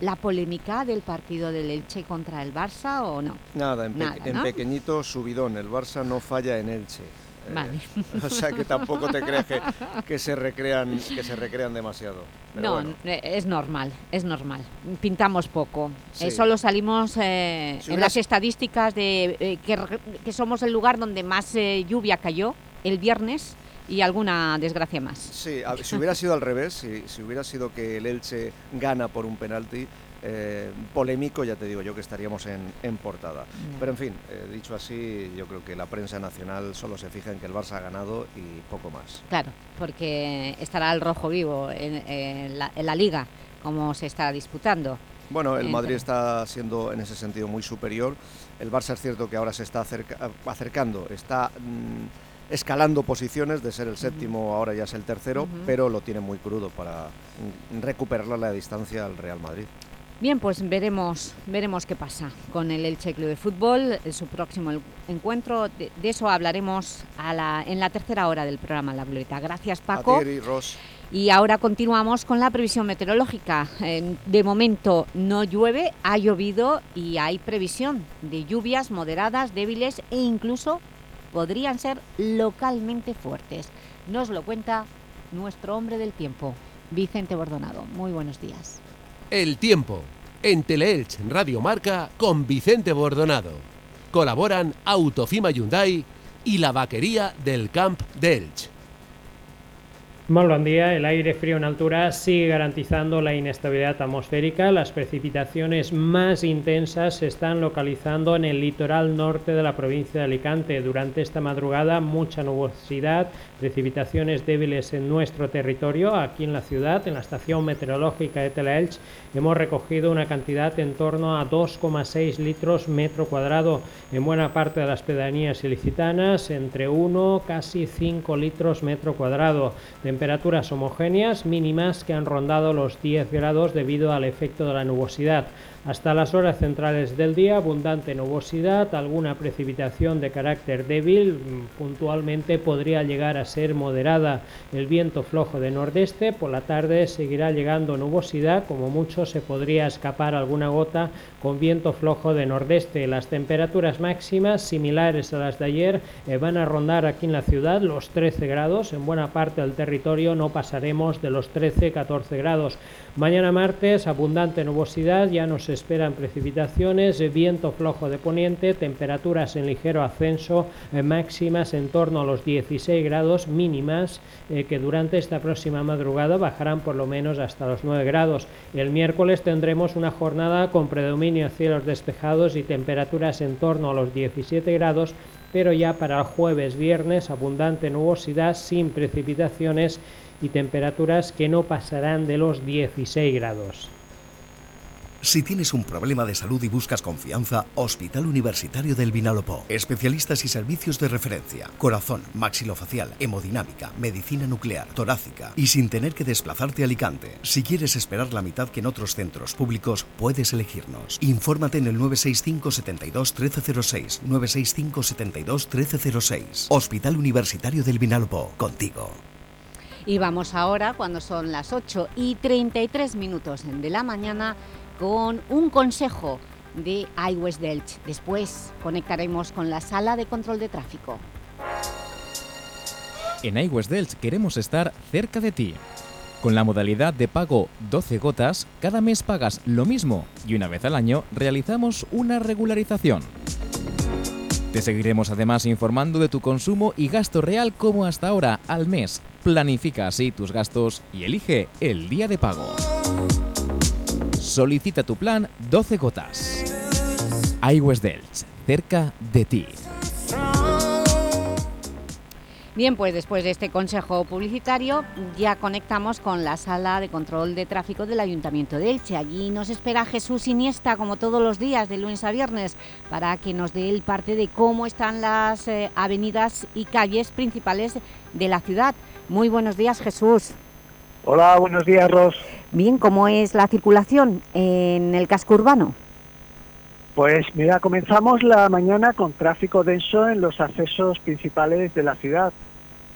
la polémica del partido del Elche contra el Barça o no. Nada, en, pe- Nada, en pequeñito subidón. El Barça no falla en Elche. Eh, Vale. O sea que tampoco te creas que, que se recrean que se recrean demasiado. Pero no, bueno. eh, es normal, es normal. Pintamos poco. Sí. Eh, solo salimos eh, Si en las estadísticas de eh, que, que somos el lugar donde más eh, lluvia cayó el viernes y alguna desgracia más. Sí, a- si hubiera sido al revés, si, si hubiera sido que el Elche gana por un penalti eh, polémico, ya te digo yo que estaríamos en, en portada. Pero en fin, eh, dicho así, yo creo que la prensa nacional solo se fija en que el Barça ha ganado y poco más. Claro, porque estará el rojo vivo en, en la, en la liga, como se está disputando. Bueno, el Entre- Madrid está siendo en ese sentido muy superior. El Barça es cierto que ahora se está acerca- acercando, está mm, escalando posiciones, de ser el séptimo ahora ya es el tercero, pero lo tiene muy crudo para mm, recuperarle la distancia al Real Madrid. Bien, pues veremos, veremos qué pasa con el Elche Club de Fútbol, en su próximo encuentro. De, de eso hablaremos a la- en la tercera hora del programa La Glorieta. Gracias, Paco. A ti, Ross. Y ahora continuamos con la previsión meteorológica. Eh, De momento no llueve, ha llovido y hay previsión de lluvias moderadas, débiles e incluso podrían ser localmente fuertes. Nos lo cuenta nuestro hombre del tiempo, Vicente Bordonado. Muy buenos días. El tiempo. En Teleelch Radio Marca con Vicente Bordonado. Colaboran Autofima Hyundai y la vaquería del Camp de Elch. Muy buen día. El aire frío en altura sigue garantizando la inestabilidad atmosférica. Las precipitaciones más intensas se están localizando en el litoral norte de la provincia de Alicante. Durante esta madrugada, mucha nubosidad, precipitaciones débiles en nuestro territorio. Aquí en la ciudad, en la estación meteorológica de Telaelch, hemos recogido una cantidad en torno a 2,6 litros metro cuadrado. En buena parte de las pedanías ilicitanas, entre 1 casi 5 litros metro cuadrado. Temperaturas homogéneas mínimas que han rondado los 10 grados debido al efecto de la nubosidad. Hasta las horas centrales del día, abundante nubosidad, alguna precipitación de carácter débil, mm, puntualmente podría llegar a ser moderada. El viento flojo de nordeste, por la tarde seguirá llegando nubosidad, como mucho se podría escapar alguna gota con viento flojo de nordeste. Las temperaturas máximas, similares a las de ayer, eh, van a rondar aquí en la ciudad los 13 grados. En buena parte del territorio no pasaremos de los 13-14 grados. Mañana martes, abundante nubosidad, ya nos esperan precipitaciones, viento flojo de poniente, temperaturas en ligero ascenso, eh, máximas en torno a los 16 grados mínimas, eh, que durante esta próxima madrugada bajarán por lo menos hasta los 9 grados. El miércoles tendremos una jornada con predominio de cielos despejados y temperaturas en torno a los 17 grados, pero ya para el jueves, viernes, abundante nubosidad sin precipitaciones y temperaturas que no pasarán de los 16 grados. Si tienes un problema de salud y buscas confianza, Hospital Universitario del Vinalopó. Especialistas y servicios de referencia. Corazón, maxilofacial, hemodinámica, medicina nuclear, torácica. Y sin tener que desplazarte a Alicante. Si quieres esperar la mitad que en otros centros públicos, puedes elegirnos. Infórmate en el 965 72 1306. 965 72 1306. Hospital Universitario del Vinalopó. Contigo. Y vamos ahora, cuando son las 8 y 33 minutos de la mañana, con un consejo de iWest Delch. Después conectaremos con la sala de control de tráfico. En iWest Delch queremos estar cerca de ti. Con la modalidad de pago 12 gotas, cada mes pagas lo mismo y una vez al año realizamos una regularización. Te seguiremos además informando de tu consumo y gasto real como hasta ahora al mes. Planifica así tus gastos y elige el día de pago. Solicita tu plan 12 gotas. iWest Delch, cerca de ti. Bien, pues después de este consejo publicitario ya conectamos con la sala de control de tráfico del Ayuntamiento de Elche. Allí nos espera Jesús Iniesta, como todos los días, de lunes a viernes, para que nos dé el parte de cómo están las eh, avenidas y calles principales de la ciudad. Muy buenos días, Jesús. Hola, buenos días, Ros. Bien, ¿cómo es la circulación en el casco urbano? Pues mira, comenzamos la mañana con tráfico denso en los accesos principales de la ciudad,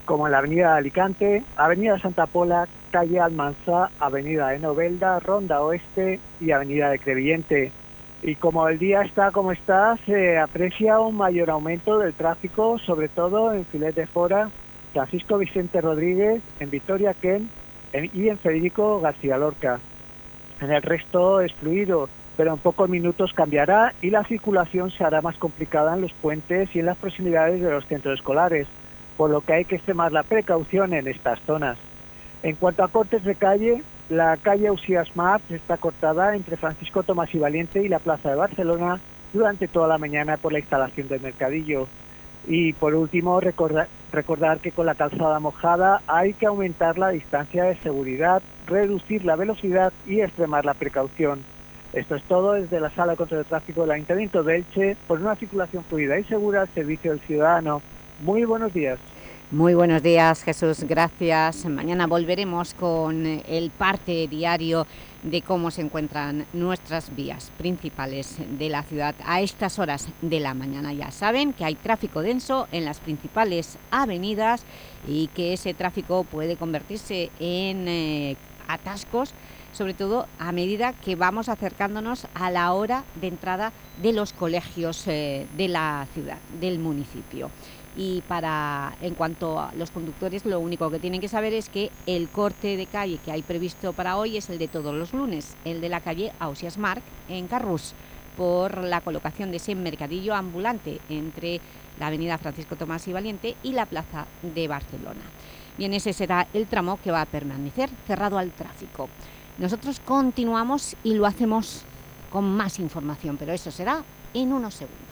como en la avenida Alicante, avenida Santa Pola, calle Almanza, avenida Enovelda, Ronda Oeste y avenida de Crevillente. Y como el día está como está, se aprecia un mayor aumento del tráfico, sobre todo en Filet de Fora, Francisco Vicente Rodríguez, en Victoria Ken y en Federico García Lorca. En el resto es fluido pero en pocos minutos cambiará y la circulación se hará más complicada en los puentes y en las proximidades de los centros escolares, por lo que hay que extremar la precaución en estas zonas. En cuanto a cortes de calle, la calle Usías Mart está cortada entre Francisco Tomás y Valiente y la Plaza de Barcelona durante toda la mañana por la instalación del mercadillo. Y por último, recordar, que con la calzada mojada hay que aumentar la distancia de seguridad, reducir la velocidad y extremar la precaución. Esto es todo desde la Sala contra el Tráfico del Ayuntamiento de Elche por una circulación fluida y segura al servicio del ciudadano. Muy buenos días. Muy buenos días, Jesús. Gracias. Mañana volveremos con el parte diario de cómo se encuentran nuestras vías principales de la ciudad a estas horas de la mañana. Ya saben que hay tráfico denso en las principales avenidas y que ese tráfico puede convertirse en eh, atascos sobre todo a medida que vamos acercándonos a la hora de entrada de los colegios eh, de la ciudad, del municipio. Y para, en cuanto a los conductores, lo único que tienen que saber es que el corte de calle que hay previsto para hoy es el de todos los lunes, el de la calle Ausias Marc en Carrús, por la colocación de ese mercadillo ambulante entre la avenida Francisco Tomás y Valiente y la plaza de Barcelona. Bien, ese será el tramo que va a permanecer cerrado al tráfico. Nosotros continuamos y lo hacemos con más información, pero eso será en unos segundos.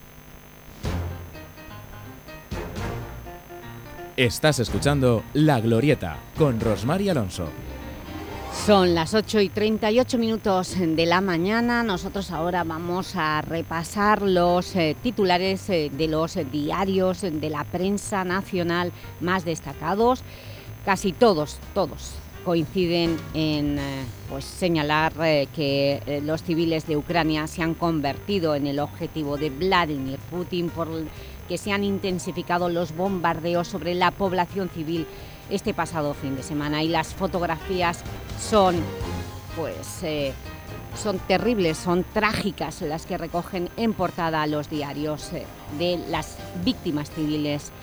Estás escuchando La Glorieta con Rosmar Alonso. Son las 8 y 38 minutos de la mañana. Nosotros ahora vamos a repasar los eh, titulares eh, de los diarios de la prensa nacional más destacados. Casi todos, todos coinciden en eh, pues, señalar que los civiles de Ucrania se han convertido en el objetivo de Vladimir Putin por que se han intensificado los bombardeos sobre la población civil este pasado fin de semana y las fotografías son, pues, eh, son terribles, son trágicas las que recogen en portada los diarios eh, de las víctimas civiles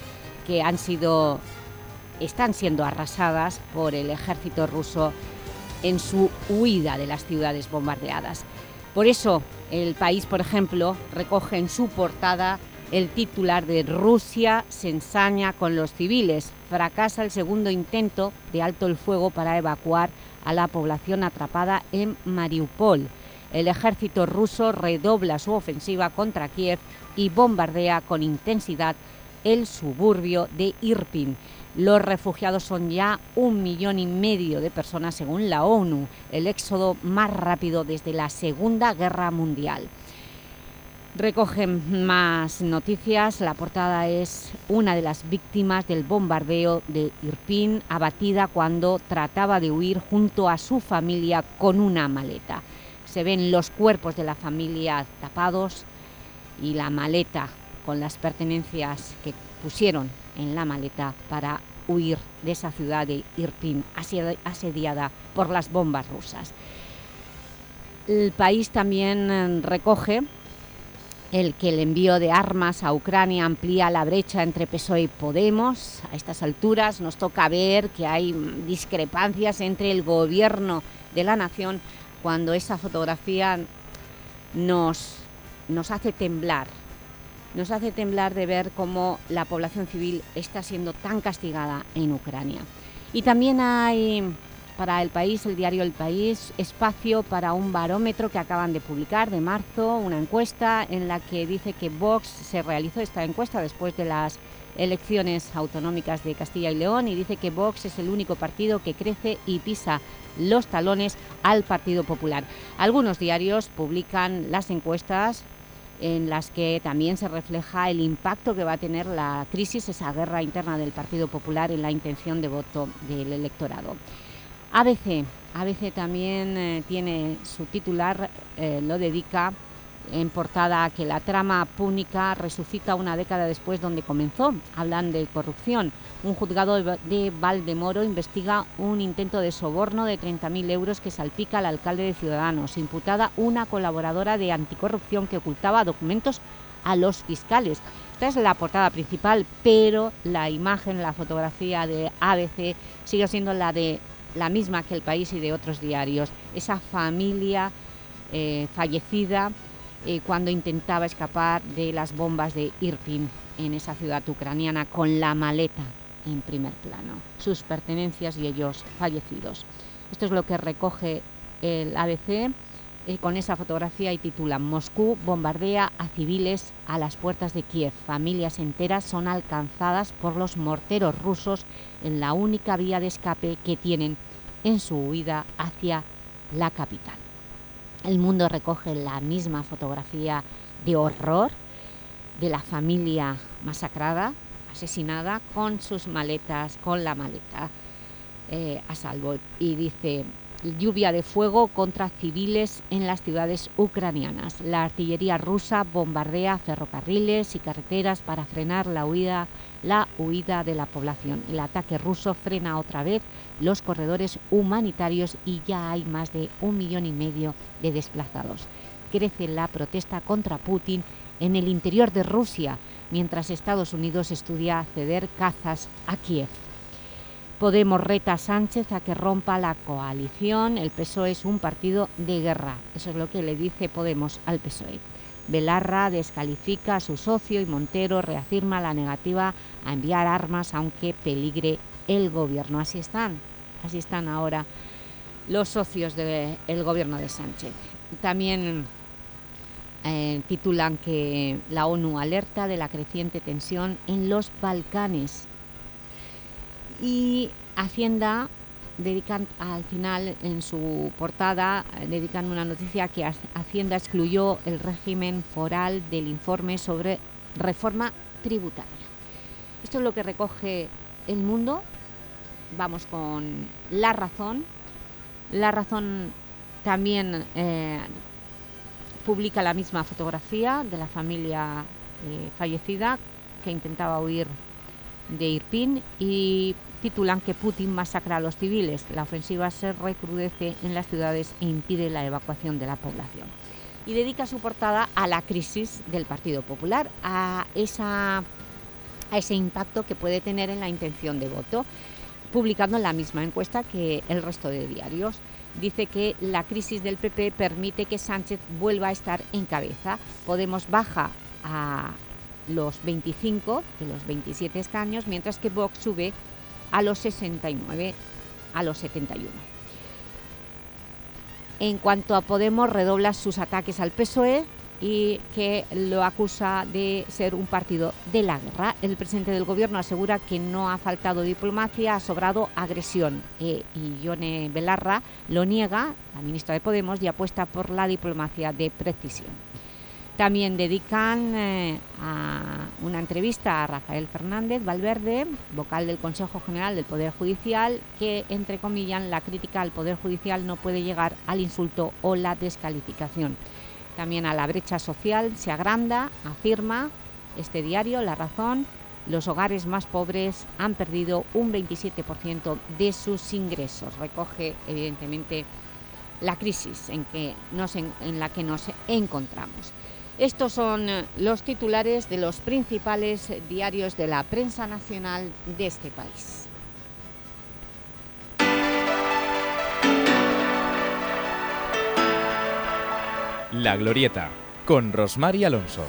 que han sido, están siendo arrasadas por el ejército ruso en su huida de las ciudades bombardeadas. Por eso, el país, por ejemplo, recoge en su portada el titular de Rusia se ensaña con los civiles. Fracasa el segundo intento de alto el fuego para evacuar a la población atrapada en Mariupol. El ejército ruso redobla su ofensiva contra Kiev y bombardea con intensidad el suburbio de Irpin. Los refugiados son ya un millón y medio de personas según la ONU, el éxodo más rápido desde la Segunda Guerra Mundial. Recogen más noticias. La portada es una de las víctimas del bombardeo de Irpin, abatida cuando trataba de huir junto a su familia con una maleta. Se ven los cuerpos de la familia tapados y la maleta con las pertenencias que pusieron en la maleta para huir de esa ciudad de Irpin, asediada por las bombas rusas. El país también eh, recoge el que el envío de armas a Ucrania amplía la brecha entre PSOE y Podemos. A estas alturas nos toca ver que hay discrepancias entre el gobierno de la nación cuando esa fotografía nos, nos hace temblar. Nos hace temblar de ver cómo la población civil está siendo tan castigada en Ucrania. Y también hay para El País, el diario El País, espacio para un barómetro que acaban de publicar de marzo, una encuesta en la que dice que Vox se realizó esta encuesta después de las elecciones autonómicas de Castilla y León y dice que Vox es el único partido que crece y pisa los talones al Partido Popular. Algunos diarios publican las encuestas en las que también se refleja el impacto que va a tener la crisis, esa guerra interna del Partido Popular en la intención de voto del electorado. ABC, ABC también eh, tiene su titular, eh, lo dedica en portada a que la trama púnica resucita una década después donde comenzó. Hablan de corrupción. Un juzgado de Valdemoro investiga un intento de soborno de 30.000 euros que salpica al alcalde de Ciudadanos, imputada una colaboradora de anticorrupción que ocultaba documentos a los fiscales. Esta es la portada principal, pero la imagen, la fotografía de ABC sigue siendo la de la misma que El País y de otros diarios. Esa familia eh, fallecida eh, cuando intentaba escapar de las bombas de Irpin en esa ciudad ucraniana con la maleta en primer plano, sus pertenencias y ellos fallecidos. Esto es lo que recoge el ABC con esa fotografía y titula Moscú bombardea a civiles a las puertas de Kiev. Familias enteras son alcanzadas por los morteros rusos en la única vía de escape que tienen en su huida hacia la capital. El mundo recoge la misma fotografía de horror de la familia masacrada, asesinada, con sus maletas, con la maleta eh, a salvo. Y dice, lluvia de fuego contra civiles en las ciudades ucranianas. La artillería rusa bombardea ferrocarriles y carreteras para frenar la huida, la huida de la población. El ataque ruso frena otra vez los corredores humanitarios y ya hay más de un millón y medio de desplazados. Crece la protesta contra Putin en el interior de Rusia, mientras Estados Unidos estudia ceder cazas a Kiev. Podemos reta a Sánchez a que rompa la coalición. El PSOE es un partido de guerra. Eso es lo que le dice Podemos al PSOE. Belarra descalifica a su socio y Montero reafirma la negativa a enviar armas aunque peligre el gobierno. Así están, así están ahora los socios del gobierno de Sánchez. También eh, titulan que la ONU alerta de la creciente tensión en los Balcanes y Hacienda dedican al final en su portada dedican una noticia que Hacienda excluyó el régimen foral del informe sobre reforma tributaria. Esto es lo que recoge El Mundo. Vamos con La Razón. La Razón también eh, publica la misma fotografía de la familia eh, fallecida que intentaba huir de Irpin y titulan que Putin masacra a los civiles. La ofensiva se recrudece en las ciudades e impide la evacuación de la población. Y dedica su portada a la crisis del Partido Popular, a, esa, a ese impacto que puede tener en la intención de voto, publicando la misma encuesta que el resto de diarios. Dice que la crisis del PP permite que Sánchez vuelva a estar en cabeza. Podemos baja a los 25 de los 27 escaños, mientras que Vox sube a los 69, a los 71. En cuanto a Podemos, redobla sus ataques al PSOE y que lo acusa de ser un partido de la guerra. El presidente del Gobierno asegura que no ha faltado diplomacia, ha sobrado agresión. Y Yone Belarra lo niega, la ministra de Podemos, y apuesta por la diplomacia de precisión. También dedican eh, una entrevista a Rafael Fernández Valverde, vocal del Consejo General del Poder Judicial, que, entre comillas, la crítica al Poder Judicial no puede llegar al insulto o la descalificación. También a la brecha social se agranda, afirma, este diario, La Razón, los hogares más pobres han perdido un 27% de sus ingresos. Recoge, evidentemente, la crisis en la que nos encontramos. Estos son eh, los titulares de los principales diarios de la prensa nacional de este país. La Glorieta, con Rosmar y Alonso.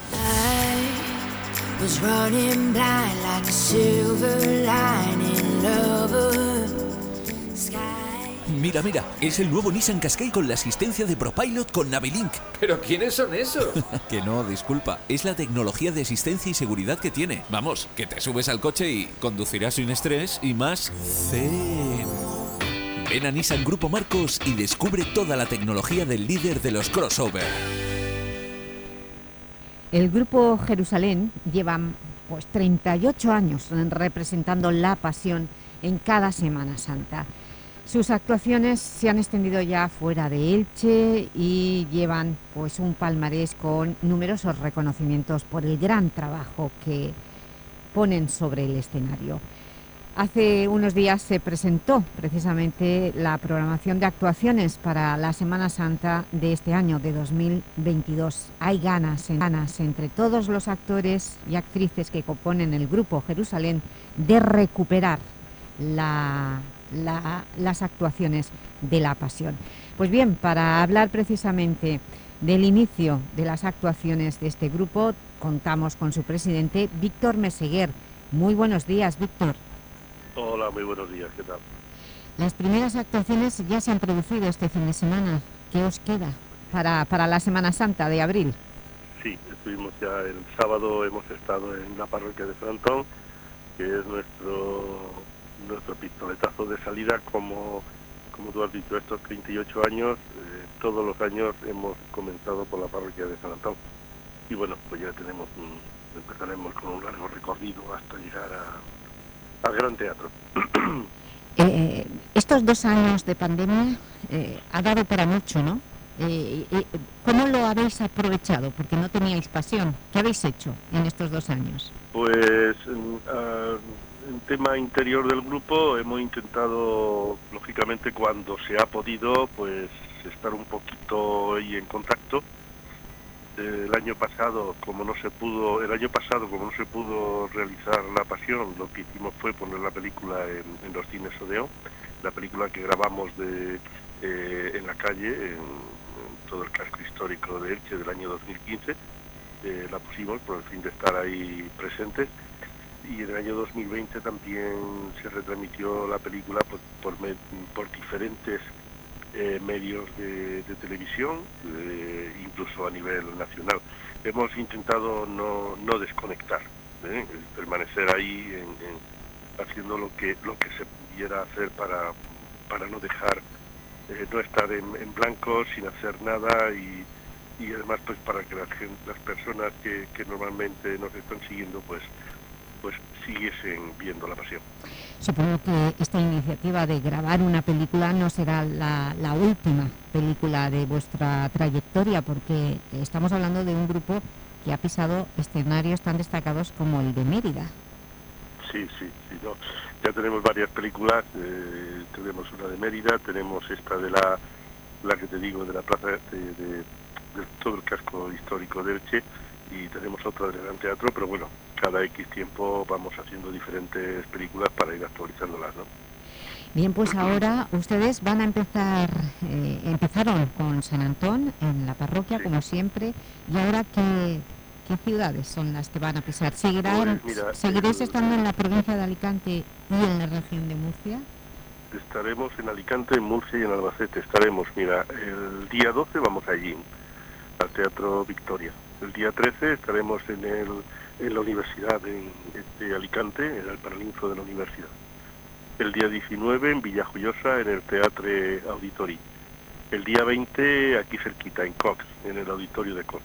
Mira, mira, es el nuevo Nissan Qashqai con la asistencia de ProPilot con Navilink. ¿Pero quiénes son esos? que no, disculpa. Es la tecnología de asistencia y seguridad que tiene. Vamos, que te subes al coche y conducirás sin estrés y más zen. Ven a Nissan Grupo Marcos y descubre toda la tecnología del líder de los crossover. El Grupo Jerusalén lleva pues 38 años representando la pasión en cada Semana Santa. Sus actuaciones se han extendido ya fuera de Elche y llevan pues un palmarés con numerosos reconocimientos por el gran trabajo que ponen sobre el escenario. Hace unos días se presentó precisamente la programación de actuaciones para la Semana Santa de este año, de 2022. Hay ganas, ganas entre todos los actores y actrices que componen el Grupo Jerusalén de recuperar la las actuaciones de la Pasión. Pues bien, para hablar precisamente del inicio de las actuaciones de este grupo, contamos con su presidente, Víctor Meseguer. Muy buenos días, Víctor. Hola, muy buenos días, ¿qué tal? Las primeras actuaciones ya se han producido este fin de semana. ¿Qué os queda para, para la Semana Santa de abril? Sí, estuvimos ya el sábado, hemos estado en la parroquia de San Antón, que es nuestro nuestro pistoletazo de salida, como, como tú has dicho, estos 38 años, eh, todos los años hemos comenzado por la parroquia de San Antón. Y bueno, pues ya tenemos empezaremos con un largo recorrido hasta llegar a, al Gran Teatro. Eh, estos dos años de pandemia eh, ha dado para mucho, ¿no? ¿Cómo lo habéis aprovechado? Porque no teníais pasión. ¿Qué habéis hecho en estos dos años? Pues uh, en tema interior del grupo hemos intentado, lógicamente, cuando se ha podido, pues estar un poquito ahí en contacto. El año pasado, como no se pudo, el año pasado, como no se pudo realizar La Pasión, lo que hicimos fue poner la película en, los cines Odeón, la película que grabamos de, eh, en la calle, en, todo el casco histórico de Elche del año 2015. Eh, la pusimos por el fin de estar ahí presentes y en el año 2020 también se retransmitió la película por, por, diferentes eh, medios de, televisión, incluso a nivel nacional. Hemos intentado no, no desconectar, ¿eh? permanecer ahí en, haciendo lo que, lo que se pudiera hacer para, para no dejar, eh, no estar en, blanco sin hacer nada y, y además pues para que la las personas que, que normalmente nos están siguiendo pues pues siguiesen viendo la pasión. Supongo que esta iniciativa de grabar una película no será la, última película de vuestra trayectoria, porque estamos hablando de un grupo que ha pisado escenarios tan destacados como el de Mérida. Sí, sí, sí ya tenemos varias películas, eh, tenemos una de Mérida, tenemos esta de la, la que te digo, de la plaza de, de todo el casco histórico de Elche, y tenemos otra del Gran Teatro, pero bueno, cada X tiempo vamos haciendo diferentes películas para ir actualizándolas, ¿no? Bien, pues ahora ustedes van a empezar, eh, empezaron con San Antón en la parroquia, como siempre, y ahora qué, qué ciudades son las que van a pisar. ¿Seguirán, pues ¿Seguiréis estando en la provincia de Alicante y en la región de Murcia? Estaremos en Alicante, en Murcia y en Albacete. Estaremos, mira, el día 12 vamos allí, al Teatro Victoria. El día 13 estaremos en, el, en la Universidad de, Alicante, en el Paralinfo de la Universidad. El día 19 en Villajoyosa, en el Teatro Auditori. El día 20 aquí cerquita, en Cox, en el Auditorio de Cox.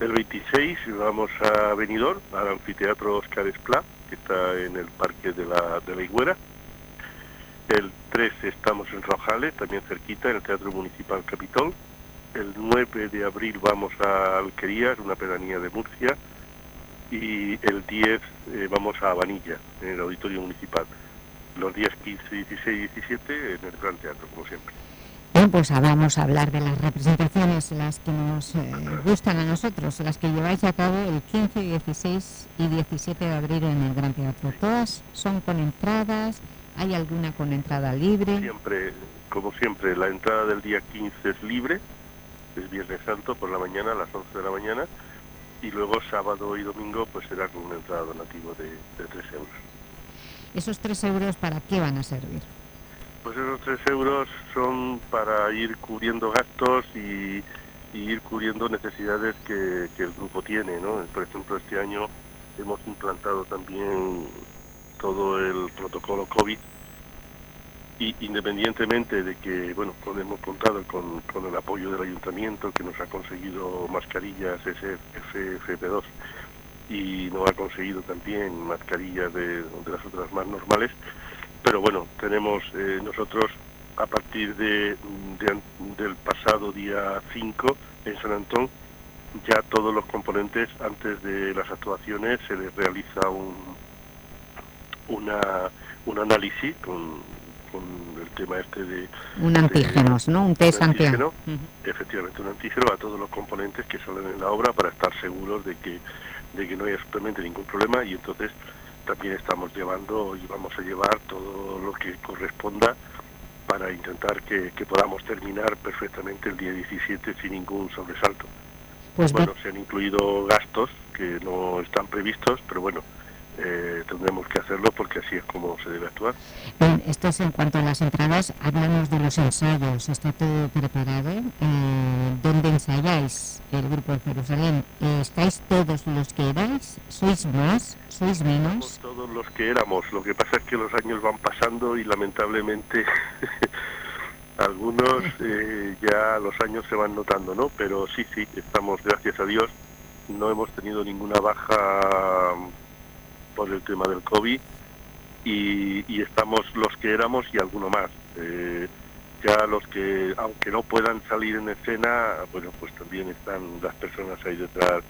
El 26 vamos a Benidorm, al Anfiteatro Oscar Esplá, que está en el Parque de la, de la Higuera. El 3 estamos en Rojales, también cerquita, en el Teatro Municipal Capitol el 9 de abril vamos a Alquerías, una pedanía de Murcia. y el 10 eh, vamos a Vanilla, en el Auditorio Municipal. Los días 15, 16 y 17 en el Gran Teatro, como siempre. Bien, pues ahora vamos a hablar de las representaciones, las que nos eh, gustan a nosotros, las que lleváis a cabo el 15, 16 y 17 de abril en el Gran Teatro. ¿Todas son con entradas? ¿Hay alguna con entrada libre? Siempre, como siempre, la entrada del día 15 es libre, es Viernes Santo por la mañana, a las 11 de la mañana, y luego sábado y domingo pues será con una entrada donativo de, de 3 euros. ¿Esos 3 euros para qué van a servir? Pues esos 3 euros son para ir cubriendo gastos y, y ir cubriendo necesidades que, que el grupo tiene, ¿no? Por ejemplo, este año hemos implantado también todo el protocolo COVID y independientemente de que, bueno, pues hemos contado con, con el apoyo del ayuntamiento que nos ha conseguido mascarillas FFP2 y nos ha conseguido también mascarillas de, de las otras más normales, pero bueno, tenemos eh, nosotros a partir de, de- del pasado día 5 en San Antón, ya todos los componentes antes de las actuaciones se les realiza un, una, un análisis con, con el tema este de... Un antígenos, ¿no? Un test un antígeno. Efectivamente, un antígeno a todos los componentes que salen en la obra para estar seguros de que, de que no hay absolutamente ningún problema y entonces también estamos llevando y vamos a llevar todo lo que corresponda para intentar que, que podamos terminar perfectamente el día 17 sin ningún sobresalto. Pues bueno, se han incluido gastos que no están previstos, pero bueno, eh, tendremos que hacerlo porque así es como se debe actuar. Bien, esto es en cuanto a las entradas. Háblanos de los ensayos. ¿Está todo preparado? Eh, ¿Dónde ensayáis el Grupo de Jerusalén? Eh, ¿Estáis todos los que erais? ¿Sois más? ¿Sois menos? todos los que éramos. Lo que pasa es que los años van pasando y lamentablemente algunos eh, ya los años se van notando, ¿no? Pero sí, sí, estamos, gracias a Dios, no hemos tenido ninguna baja por el tema del COVID y, y estamos los que éramos y alguno más. Eh, ya los que, aunque no puedan salir en escena, bueno, pues también están las personas ahí detrás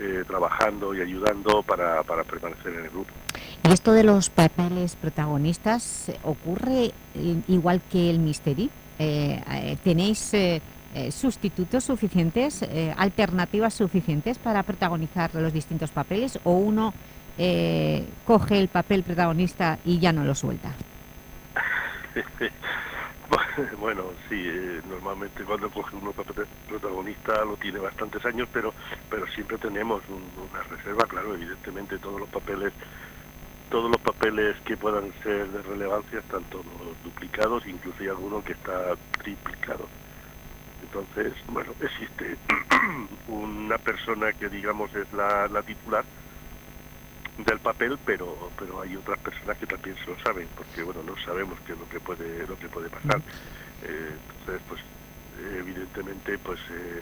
eh, trabajando y ayudando para, para permanecer en el grupo. ¿Y esto de los papeles protagonistas ocurre igual que el Misteri? Eh, eh, ¿Tenéis eh, eh, sustitutos suficientes, eh, alternativas suficientes para protagonizar los distintos papeles o uno eh, coge el papel protagonista y ya no lo suelta? bueno, sí, eh, normalmente cuando coge uno papel protagonista lo tiene bastantes años, pero pero siempre tenemos un- una reserva, claro, evidentemente todos los papeles todos los papeles que puedan ser de relevancia están todos duplicados, incluso hay alguno que está triplicado. Entonces, bueno, existe una persona que digamos es la, la titular del papel, pero pero hay otras personas que también se lo saben, porque bueno, no sabemos qué es lo que puede lo que puede pasar. Eh, entonces, pues evidentemente, pues eh,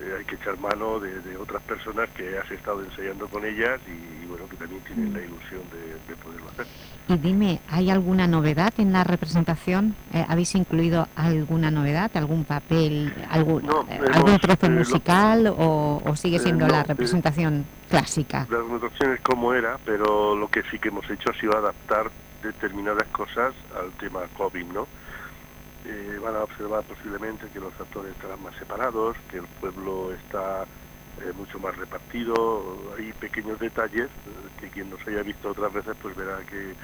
eh, hay que echar mano de, de otras personas que has estado ensayando con ellas y, bueno, que también tienen la ilusión de, de poderlo hacer. Y dime, ¿hay alguna novedad en la representación? Eh, ¿Habéis incluido alguna novedad, algún papel, algún, No, hemos, algún trozo lo- musical o, o sigue siendo no, la representación clásica? La argumentación es como era, pero lo que sí que hemos hecho ha sido adaptar determinadas cosas al tema COVID, ¿no? Eh, van a observar posiblemente que los actores estarán más separados, que el pueblo está eh, mucho más repartido, hay pequeños detalles eh, que quien nos haya visto otras veces pues verá que,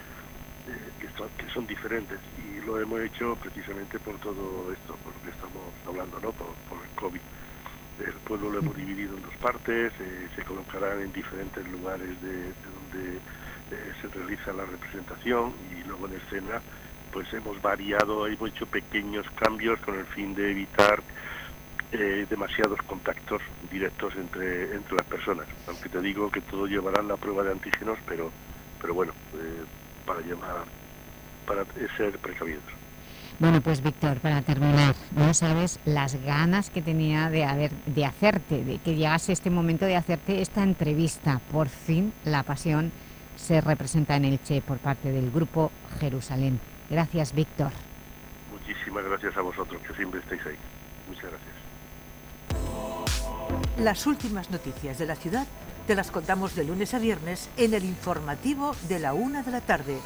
que, son, diferentes y lo hemos hecho precisamente por todo esto, por lo que estamos hablando, ¿no? Por el COVID. El pueblo lo hemos dividido en dos partes, eh, se colocarán en diferentes lugares de, de donde eh, se realiza la representación y luego en escena pues hemos variado, hemos hecho pequeños cambios con el fin de evitar eh, demasiados contactos directos entre, entre las personas. Aunque te digo que todos llevarán la prueba de antígenos, pero, pero bueno, para llevar, para ser precavidos. Bueno, pues Víctor, para terminar, no sabes las ganas que tenía de, haber, de hacerte, de que llegase este momento de hacerte esta entrevista. Por fin la pasión se representa en Elche por parte del Grupo Jerusalén. Gracias, Víctor. Muchísimas gracias a vosotros, que siempre estáis ahí. Muchas gracias. Las últimas noticias de la ciudad Te las contamos de lunes a viernes en el informativo de la una de la tarde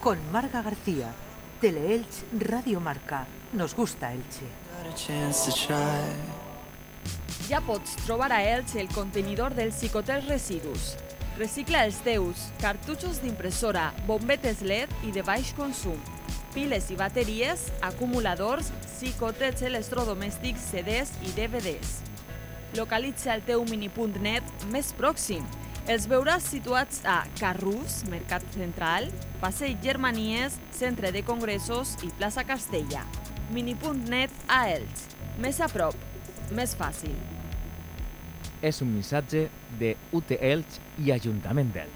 con Marga García. Teleelch Radio Marca. Nos gusta Elche. Ja pots trobar a Elx el contenidor dels psicotels residus. Recicla els teus cartutxos d'impressora, bombetes LED i de baix consum, piles i bateries, acumuladors, psicotets electrodomèstics, CDs i DVDs. Localitza el teu minipunt net més pròxim. Els veuràs situats a Carrús, Mercat Central, Passeig Germanies, Centre de Congressos i plaça Castella. Minipunt net a Elx. Més a prop, més fàcil. Es un mensaje de UT Elch y Ayuntamiento d'Elx.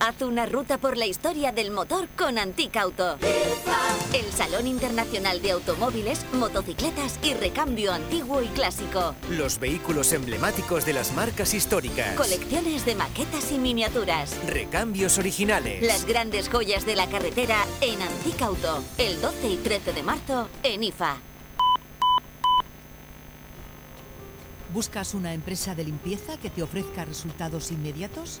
Haz una ruta por la historia del motor con Antic Auto. El Salón Internacional de Automóviles, Motocicletas y Recambio Antiguo y Clásico. Los vehículos emblemáticos de las marcas históricas. Colecciones de maquetas y miniaturas. Recambios originales. Las grandes joyas de la carretera en Antic Auto. El 12 y 13 de marzo en IFA. ¿Buscas una empresa de limpieza que te ofrezca resultados inmediatos?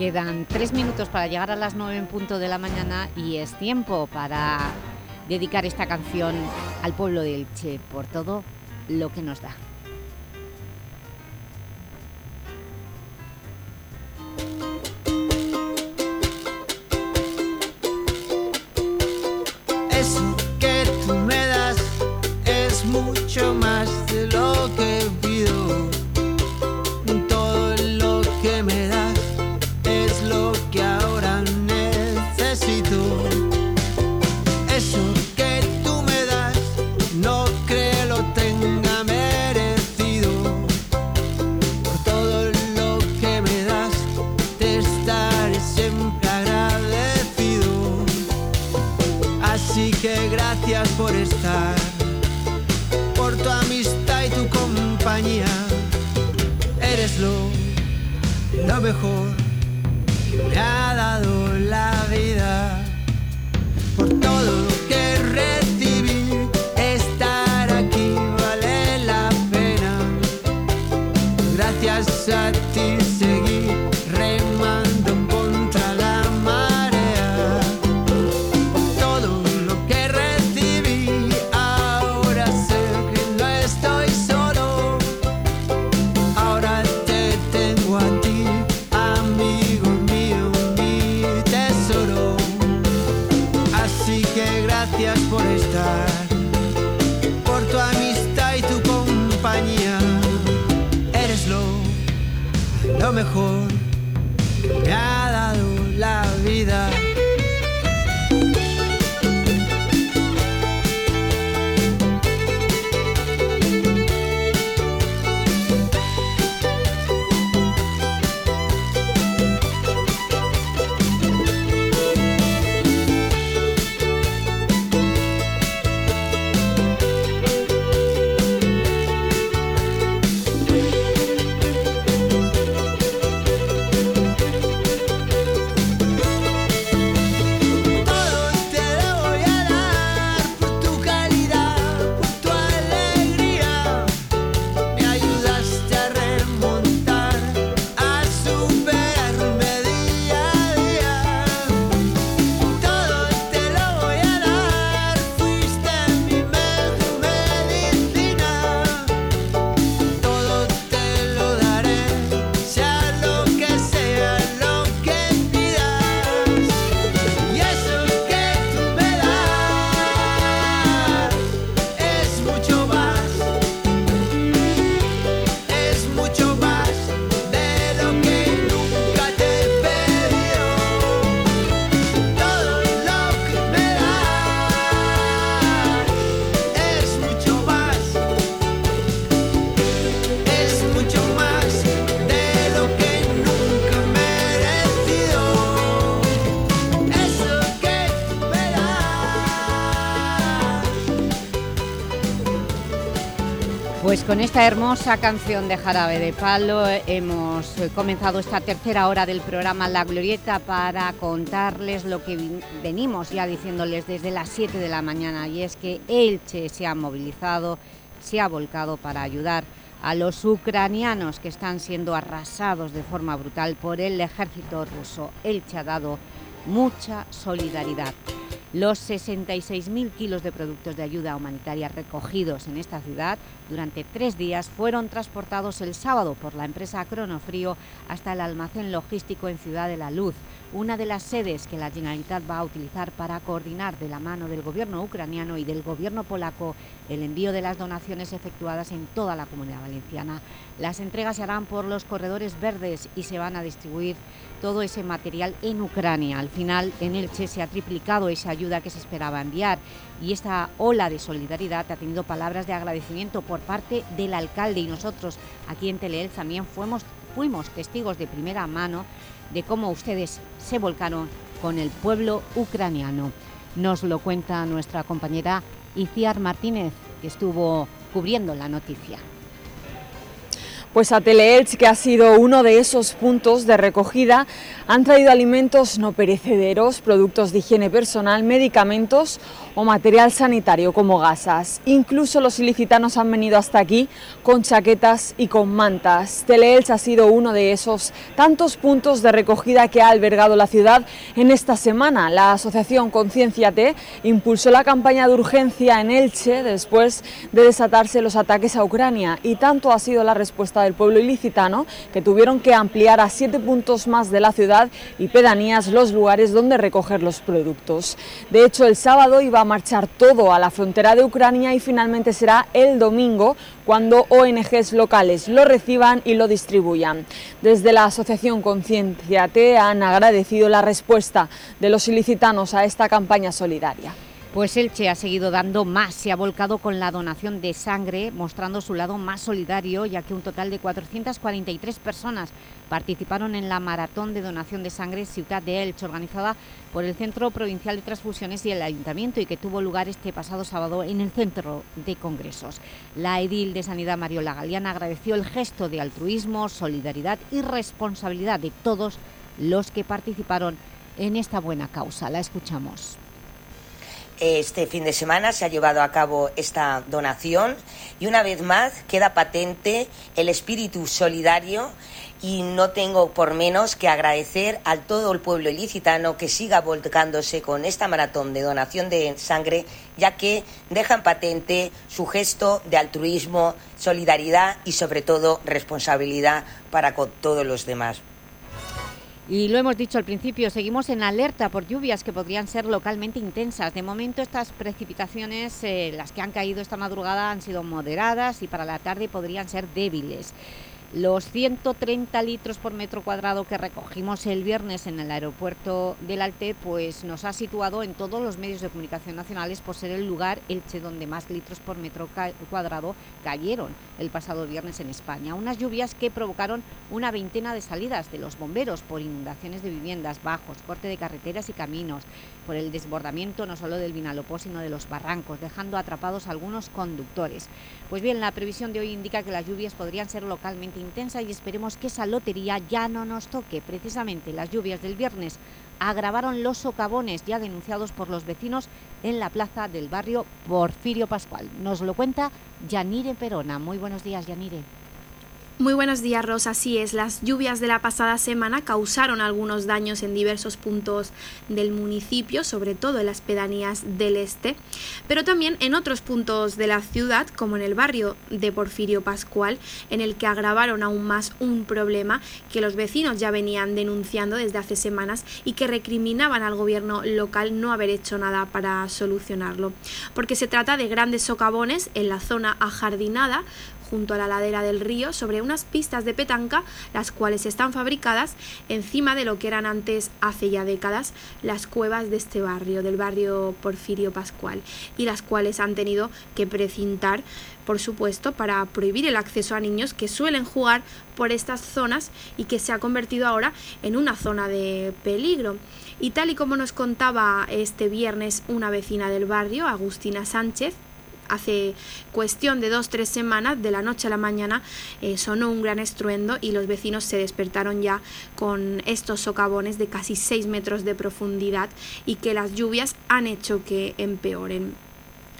Quedan tres minutos para llegar a las nueve en punto de la mañana y es tiempo para dedicar esta canción al pueblo de Elche por todo lo que nos da. Eso que tú me das es mucho más de lo que pido. Lo, lo mejor que me ha dado la vida. Por todo lo que recibí, estar aquí vale la pena. Gracias a ti con esta hermosa canción de Jarabe de Palo hemos comenzado esta tercera hora del programa La Glorieta para contarles lo que venimos ya diciéndoles desde las 7 de la mañana y es que Elche se ha movilizado, se ha volcado para ayudar a los ucranianos que están siendo arrasados de forma brutal por el ejército ruso. Elche ha dado mucha solidaridad. Los 66.000 kilos de productos de ayuda humanitaria recogidos en esta ciudad durante tres días fueron transportados el sábado por la empresa Cronofrío hasta el almacén logístico en Ciudad de la Luz, una de las sedes que la Generalitat va a utilizar para coordinar de la mano del gobierno ucraniano y del gobierno polaco el envío de las donaciones efectuadas en toda la Comunidad Valenciana. Las entregas se harán por los corredores verdes y se van a distribuir todo ese material en Ucrania. Al final, en Elche se ha triplicado esa ayuda que se esperaba enviar y esta ola de solidaridad ha tenido palabras de agradecimiento por parte del alcalde y nosotros aquí en Teleel también fuimos, testigos de primera mano de cómo ustedes se volcaron con el pueblo ucraniano. Nos lo cuenta nuestra compañera Iciar Martínez, que estuvo cubriendo la noticia. Pues a Teleelch, que ha sido uno de esos puntos de recogida, han traído alimentos no perecederos, productos de higiene personal, medicamentos o material sanitario como gasas. Incluso los ilicitanos han venido hasta aquí con chaquetas y con mantas. Teleelch ha sido uno de esos tantos puntos de recogida que ha albergado la ciudad en esta semana. La asociación Concienciate impulsó la campaña de urgencia en Elche después de desatarse los ataques a Ucrania y tanto ha sido la respuesta del pueblo ilicitano que tuvieron que ampliar a siete puntos más de la ciudad y pedanías los lugares donde recoger los productos. De hecho, el sábado iba a marchar todo a la frontera de Ucrania y finalmente será el domingo cuando ONGs locales lo reciban y lo distribuyan. Desde la Asociación Conciencia T han agradecido la respuesta de los ilicitanos a esta campaña solidaria. Pues Elche ha seguido dando más, se ha volcado con la donación de sangre, mostrando su lado más solidario, ya que un total de 443 personas participaron en la maratón de donación de sangre Ciudad de Elche, organizada por el Centro Provincial de Transfusiones y el Ayuntamiento y que tuvo lugar este pasado sábado en el Centro de Congresos. La edil de Sanidad Mariola Galeana agradeció el gesto de altruismo, solidaridad y responsabilidad de todos los que participaron en esta buena causa. La escuchamos. Este fin de semana se ha llevado a cabo esta donación y una vez más queda patente el espíritu solidario y no tengo por menos que agradecer a todo el pueblo ilicitano que siga volcándose con esta maratón de donación de sangre, ya que dejan patente su gesto de altruismo, solidaridad y sobre todo responsabilidad para con todos los demás. Y lo hemos dicho al principio, seguimos en alerta por lluvias que podrían ser localmente intensas. De momento estas precipitaciones, eh, las que han caído esta madrugada, han sido moderadas y para la tarde podrían ser débiles. Los 130 litros por metro cuadrado que recogimos el viernes en el aeropuerto del Alte pues nos ha situado en todos los medios de comunicación nacionales por ser el lugar Elche donde más litros por metro cuadrado cayeron el pasado viernes en España. Unas lluvias que provocaron una veintena de salidas de los bomberos por inundaciones de viviendas, bajos, corte de carreteras y caminos, por el desbordamiento no solo del Vinalopó sino de los barrancos, dejando atrapados algunos conductores. Pues bien, la previsión de hoy indica que las lluvias podrían ser localmente intensa y esperemos que esa lotería ya no nos toque. Precisamente las lluvias del viernes agravaron los socavones ya denunciados por los vecinos en la plaza del barrio Porfirio Pascual. Nos lo cuenta Yanire Perona. Muy buenos días, Yanire. Muy buenos días, Rosa. Así es, las lluvias de la pasada semana causaron algunos daños en diversos puntos del municipio, sobre todo en las pedanías del este, pero también en otros puntos de la ciudad, como en el barrio de Porfirio Pascual, en el que agravaron aún más un problema que los vecinos ya venían denunciando desde hace semanas y que recriminaban al gobierno local no haber hecho nada para solucionarlo. Porque se trata de grandes socavones en la zona ajardinada, junto a la ladera del río sobre unas pistas de petanca, las cuales están fabricadas encima de lo que eran antes, hace ya décadas, las cuevas de este barrio, del barrio Porfirio Pascual, y las cuales han tenido que precintar por supuesto, para prohibir el acceso a niños que suelen jugar por estas zonas y que se ha convertido ahora en una zona de peligro. Y tal y como nos contaba este viernes una vecina del barrio, Agustina Sánchez, Hace cuestión de dos, tres semanas, de la noche a la mañana, eh, sonó un gran estruendo y los vecinos se despertaron ya con estos socavones de casi 6 metros de profundidad y que las lluvias han hecho que empeoren.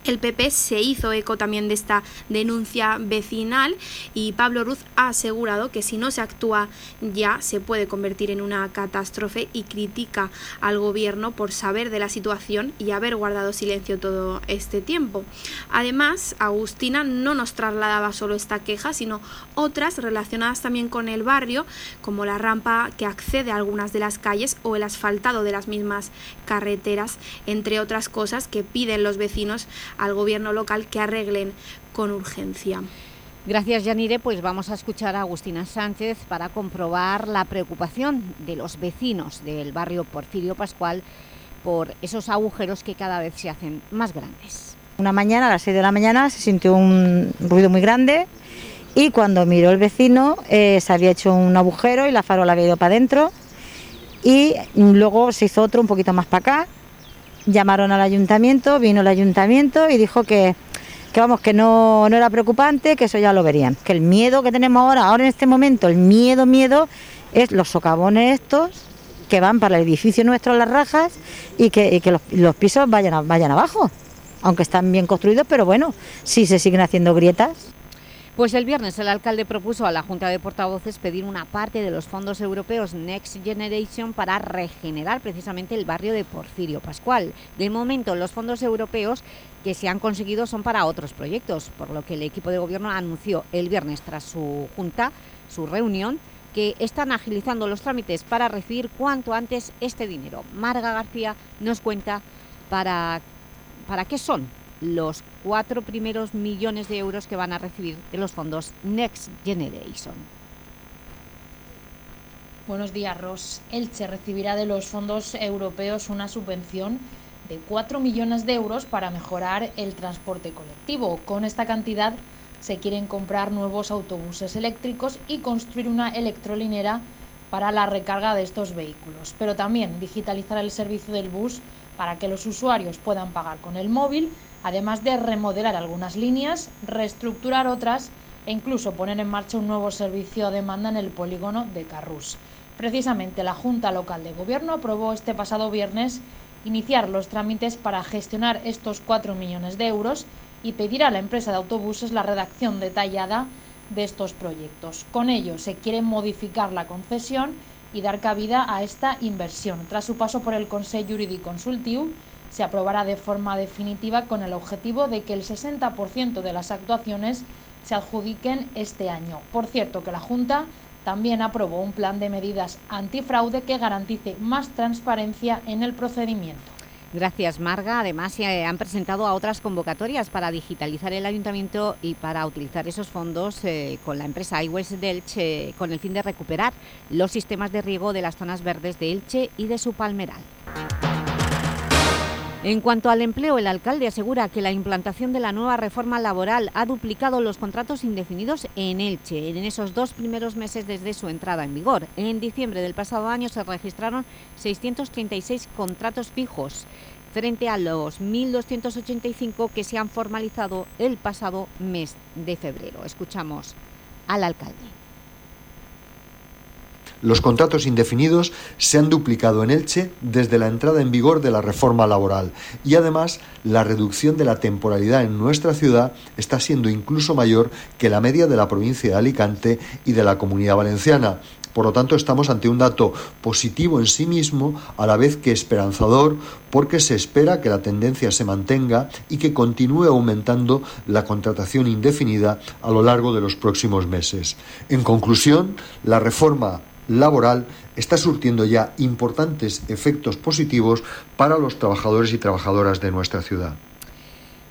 El PP se hizo eco también de esta denuncia vecinal y Pablo Ruz ha asegurado que si no se actúa ya se puede convertir en una catástrofe y critica al gobierno por saber de la situación y haber guardado silencio todo este tiempo. Además, Agustina no nos trasladaba solo esta queja, sino otras relacionadas también con el barrio, como la rampa que accede a algunas de las calles o el asfaltado de las mismas carreteras, entre otras cosas que piden los vecinos al gobierno local que arreglen con urgencia. Gracias, Yanire. Pues vamos a escuchar a Agustina Sánchez para comprobar la preocupación de los vecinos del barrio Porfirio Pascual por esos agujeros que cada vez se hacen más grandes. Una mañana, a las 6 de la mañana, se sintió un ruido muy grande y cuando miró el vecino eh, se había hecho un agujero y la farola había ido para adentro y luego se hizo otro un poquito más para acá llamaron al ayuntamiento, vino el ayuntamiento y dijo que, vamos, que no, no, era preocupante, que eso ya lo verían. Que el miedo que tenemos ahora, ahora en este momento, el miedo, miedo, es los socavones estos que van para el edificio nuestro, las rajas, y que, los, los, pisos vayan, vayan abajo. Aunque están bien construidos, pero bueno, si se siguen haciendo grietas. Pues el viernes el alcalde propuso a la Junta de Portavoces pedir una parte de los fondos europeos Next Generation para regenerar precisamente el barrio de Porfirio Pascual. De momento los fondos europeos que se han conseguido son para otros proyectos, por lo que el equipo de gobierno anunció el viernes tras su junta, su reunión, que están agilizando los trámites para recibir cuanto antes este dinero. Marga García nos cuenta para, para qué son los cuatro primeros millones de euros que van a recibir de los fondos Next Generation. Buenos días, Ros. Elche recibirá de los fondos europeos una subvención de 4 millones de euros para mejorar el transporte colectivo. Con esta cantidad se quieren comprar nuevos autobuses eléctricos y construir una electrolinera para la recarga de estos vehículos, pero también digitalizar el servicio del bus para que los usuarios puedan pagar con el móvil además de remodelar algunas líneas, reestructurar otras e incluso poner en marcha un nuevo servicio a demanda en el polígono de Carrús. Precisamente la Junta Local de Gobierno aprobó este pasado viernes iniciar los trámites para gestionar estos 4 millones de euros y pedir a la empresa de autobuses la redacción detallada de estos proyectos. Con ello se quiere modificar la concesión y dar cabida a esta inversión. Tras su paso por el Consejo Jurídico Consultivo, se aprobará de forma definitiva con el objetivo de que el 60% de las actuaciones se adjudiquen este año. Por cierto, que la Junta también aprobó un plan de medidas antifraude que garantice más transparencia en el procedimiento. Gracias, Marga. Además, se han presentado a otras convocatorias para digitalizar el ayuntamiento y para utilizar esos fondos eh, con la empresa iWest de Elche con el fin de recuperar los sistemas de riego de las zonas verdes de Elche y de su palmeral. En cuanto al empleo, el alcalde asegura que la implantación de la nueva reforma laboral ha duplicado los contratos indefinidos en Elche en esos dos primeros meses desde su entrada en vigor. En diciembre del pasado año se registraron 636 contratos fijos frente a los 1.285 que se han formalizado el pasado mes de febrero. Escuchamos al alcalde. Los contratos indefinidos se han duplicado en Elche desde la entrada en vigor de la reforma laboral y además la reducción de la temporalidad en nuestra ciudad está siendo incluso mayor que la media de la provincia de Alicante y de la Comunidad Valenciana. Por lo tanto, estamos ante un dato positivo en sí mismo, a la vez que esperanzador, porque se espera que la tendencia se mantenga y que continúe aumentando la contratación indefinida a lo largo de los próximos meses. En conclusión, la reforma laboral está surtiendo ya importantes efectos positivos para los trabajadores y trabajadoras de nuestra ciudad.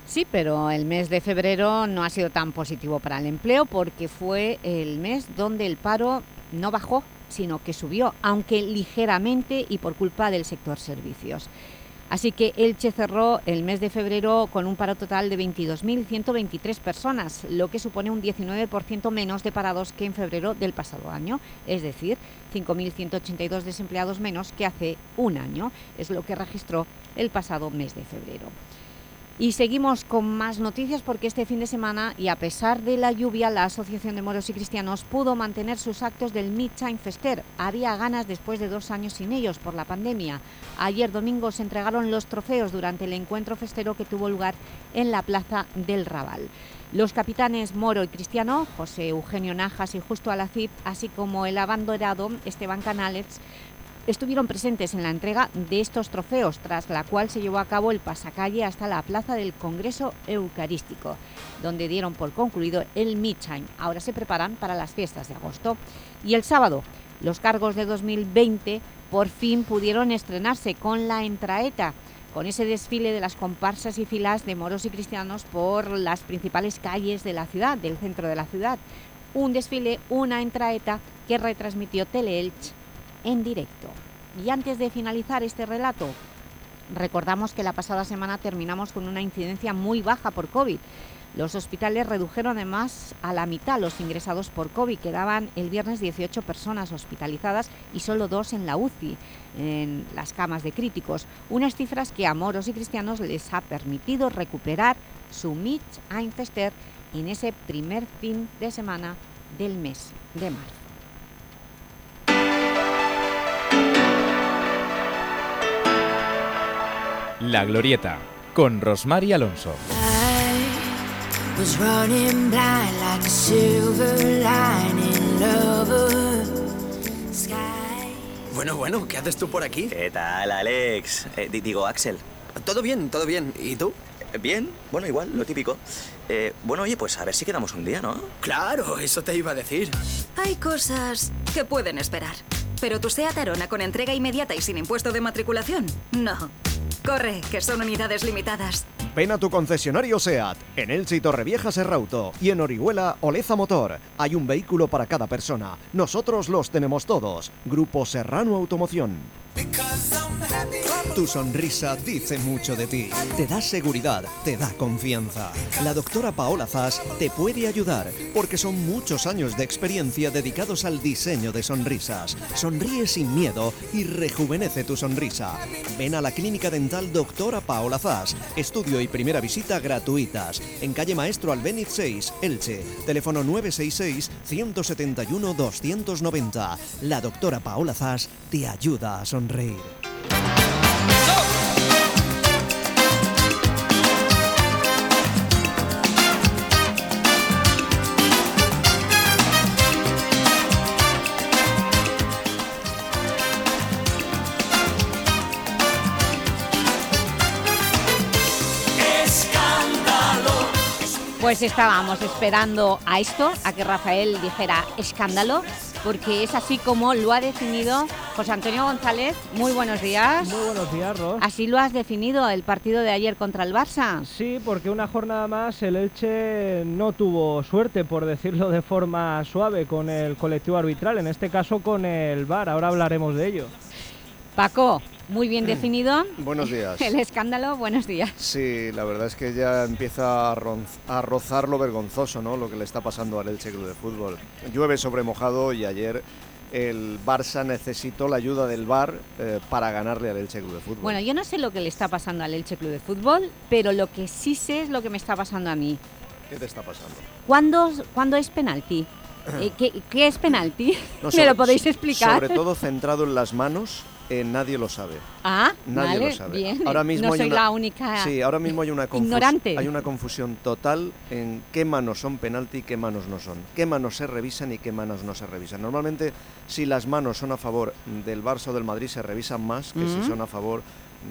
Sí, pero el mes de febrero no ha sido tan positivo para el empleo porque fue el mes donde el paro no bajó, sino que subió, aunque ligeramente y por culpa del sector servicios. Así que Elche cerró el mes de febrero con un paro total de 22.123 personas, lo que supone un 19% menos de parados que en febrero del pasado año, es decir, 5.182 desempleados menos que hace un año, es lo que registró el pasado mes de febrero. Y seguimos con más noticias porque este fin de semana, y a pesar de la lluvia, la Asociación de Moros y Cristianos pudo mantener sus actos del Midtime Fester. Había ganas después de dos años sin ellos por la pandemia. Ayer domingo se entregaron los trofeos durante el encuentro festero que tuvo lugar en la Plaza del Raval. Los capitanes Moro y Cristiano, José Eugenio Najas y Justo Alacip, así como el abanderado Esteban Canales, estuvieron presentes en la entrega de estos trofeos, tras la cual se llevó a cabo el pasacalle hasta la plaza del Congreso Eucarístico, donde dieron por concluido el Midtime. Ahora se preparan para las fiestas de agosto. Y el sábado, los cargos de 2020 por fin pudieron estrenarse con la Entraeta, con ese desfile de las comparsas y filas de moros y cristianos por las principales calles de la ciudad, del centro de la ciudad. Un desfile, una entraeta que retransmitió Teleelch en directo. Y antes de finalizar este relato, recordamos que la pasada semana terminamos con una incidencia muy baja por COVID. Los hospitales redujeron además a la mitad los ingresados por COVID. Quedaban el viernes 18 personas hospitalizadas y solo dos en la UCI, en las camas de críticos. Unas cifras que a moros y cristianos les ha permitido recuperar su Mitch Einfester en ese primer fin de semana del mes de marzo. La Glorieta, con Rosmar y Alonso. Bueno, bueno, ¿qué haces tú por aquí? ¿Qué tal, Alex? Eh, digo, Axel. Todo bien, todo bien. ¿Y tú? Bien, bueno, igual, lo típico. Eh, bueno, oye, pues a ver si quedamos un día, ¿no? Claro, eso te iba a decir. Hay cosas que pueden esperar. ¿Pero tu SEAT Arona con entrega inmediata y sin impuesto de matriculación? No. Corre, que son unidades limitadas. Ven a tu concesionario SEAT, en Elche y Torrevieja Serrauto y en Orihuela Oleza Motor. Hay un vehículo para cada persona. Nosotros los tenemos todos. Grupo Serrano Automoción. Tu sonrisa dice mucho de ti. Te da seguridad, te da confianza. La doctora Paola Zas te puede ayudar porque son muchos años de experiencia dedicados al diseño de sonrisas. Sonríe sin miedo y rejuvenece tu sonrisa. Ven a la clínica dental doctora Paola Zas. Estudio y primera visita gratuitas. En calle Maestro Albéniz 6, Elche. Teléfono 966 171 290. La doctora Paola Zas te ayuda a sonreír. Pues estábamos esperando a esto, a que Rafael dijera escándalo, porque es así como lo ha definido José Antonio González. Muy buenos días. Muy buenos días, Ros. Así lo has definido el partido de ayer contra el Barça. Sí, porque una jornada más el Elche no tuvo suerte, por decirlo de forma suave, con el colectivo arbitral, en este caso con el VAR. Ahora hablaremos de ello. Paco, muy bien definido. Buenos días. El escándalo, buenos días. Sí, la verdad es que ya empieza a, a rozar lo vergonzoso, ¿no? Lo que le está pasando al Elche Club de Fútbol. Llueve sobre mojado y ayer el Barça necesitó la ayuda del VAR eh, para ganarle al Elche Club de Fútbol. Bueno, yo no sé lo que le está pasando al Elche Club de Fútbol, pero lo que sí sé es lo que me está pasando a mí. ¿Qué te está pasando? ¿Cuándo, cuándo es penalti? Eh, ¿qué, qué es penalti? No, ¿Me sobre- lo podéis explicar? Sobre todo centrado en las manos, eh, nadie lo sabe. Ah, Nadie vale, lo sabe. bien. Ahora mismo no hay soy una- la única Sí, ahora mismo hay una, ignorante. hay una confusión total en qué manos son penalti y qué manos no son. Qué manos se revisan y qué manos no se revisan. Normalmente, si las manos son a favor del Barça o del Madrid, se revisan más que Mm. si son a favor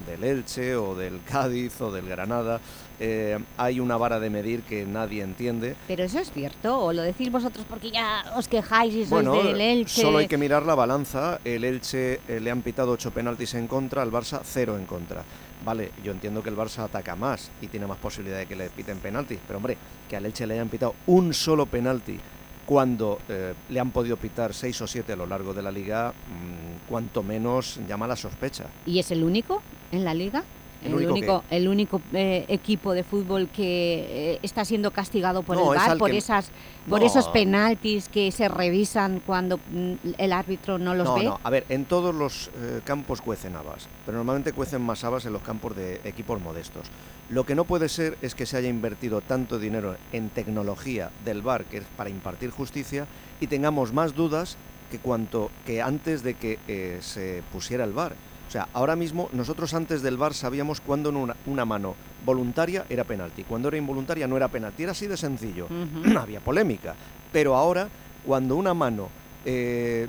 del Elche o del Cádiz o del Granada. Eh, hay una vara de medir que nadie entiende. ¿Pero eso es cierto? ¿O lo decís vosotros porque ya os quejáis y sois Bueno, del Elche? solo hay que mirar la balanza. El Elche eh, le han pitado ocho penaltis en contra, al Barça cero en contra. Vale, yo entiendo que el Barça ataca más y tiene más posibilidad de que le piten penaltis, pero hombre, que al Elche le hayan pitado un solo penalti cuando eh, le han podido pitar seis o siete a lo largo de la liga, mm, cuanto menos llama la sospecha. ¿Y es el único en la Liga? El, único, el único eh, equipo de fútbol que eh, está siendo castigado por el VAR, por, esas, por esos penaltis que se revisan cuando mm, el árbitro no los ve. No, a ver, en todos los eh, campos cuecen habas, pero normalmente cuecen más habas en los campos de equipos modestos. Lo que no puede ser es que se haya invertido tanto dinero en tecnología del VAR, que es para impartir justicia, y tengamos más dudas que, cuanto, que antes de que se pusiera el VAR. O sea, ahora mismo nosotros antes del VAR sabíamos cuándo una, una mano voluntaria era penalti, cuando era involuntaria no era penalti, era así de sencillo, había polémica, pero ahora cuando una mano, eh,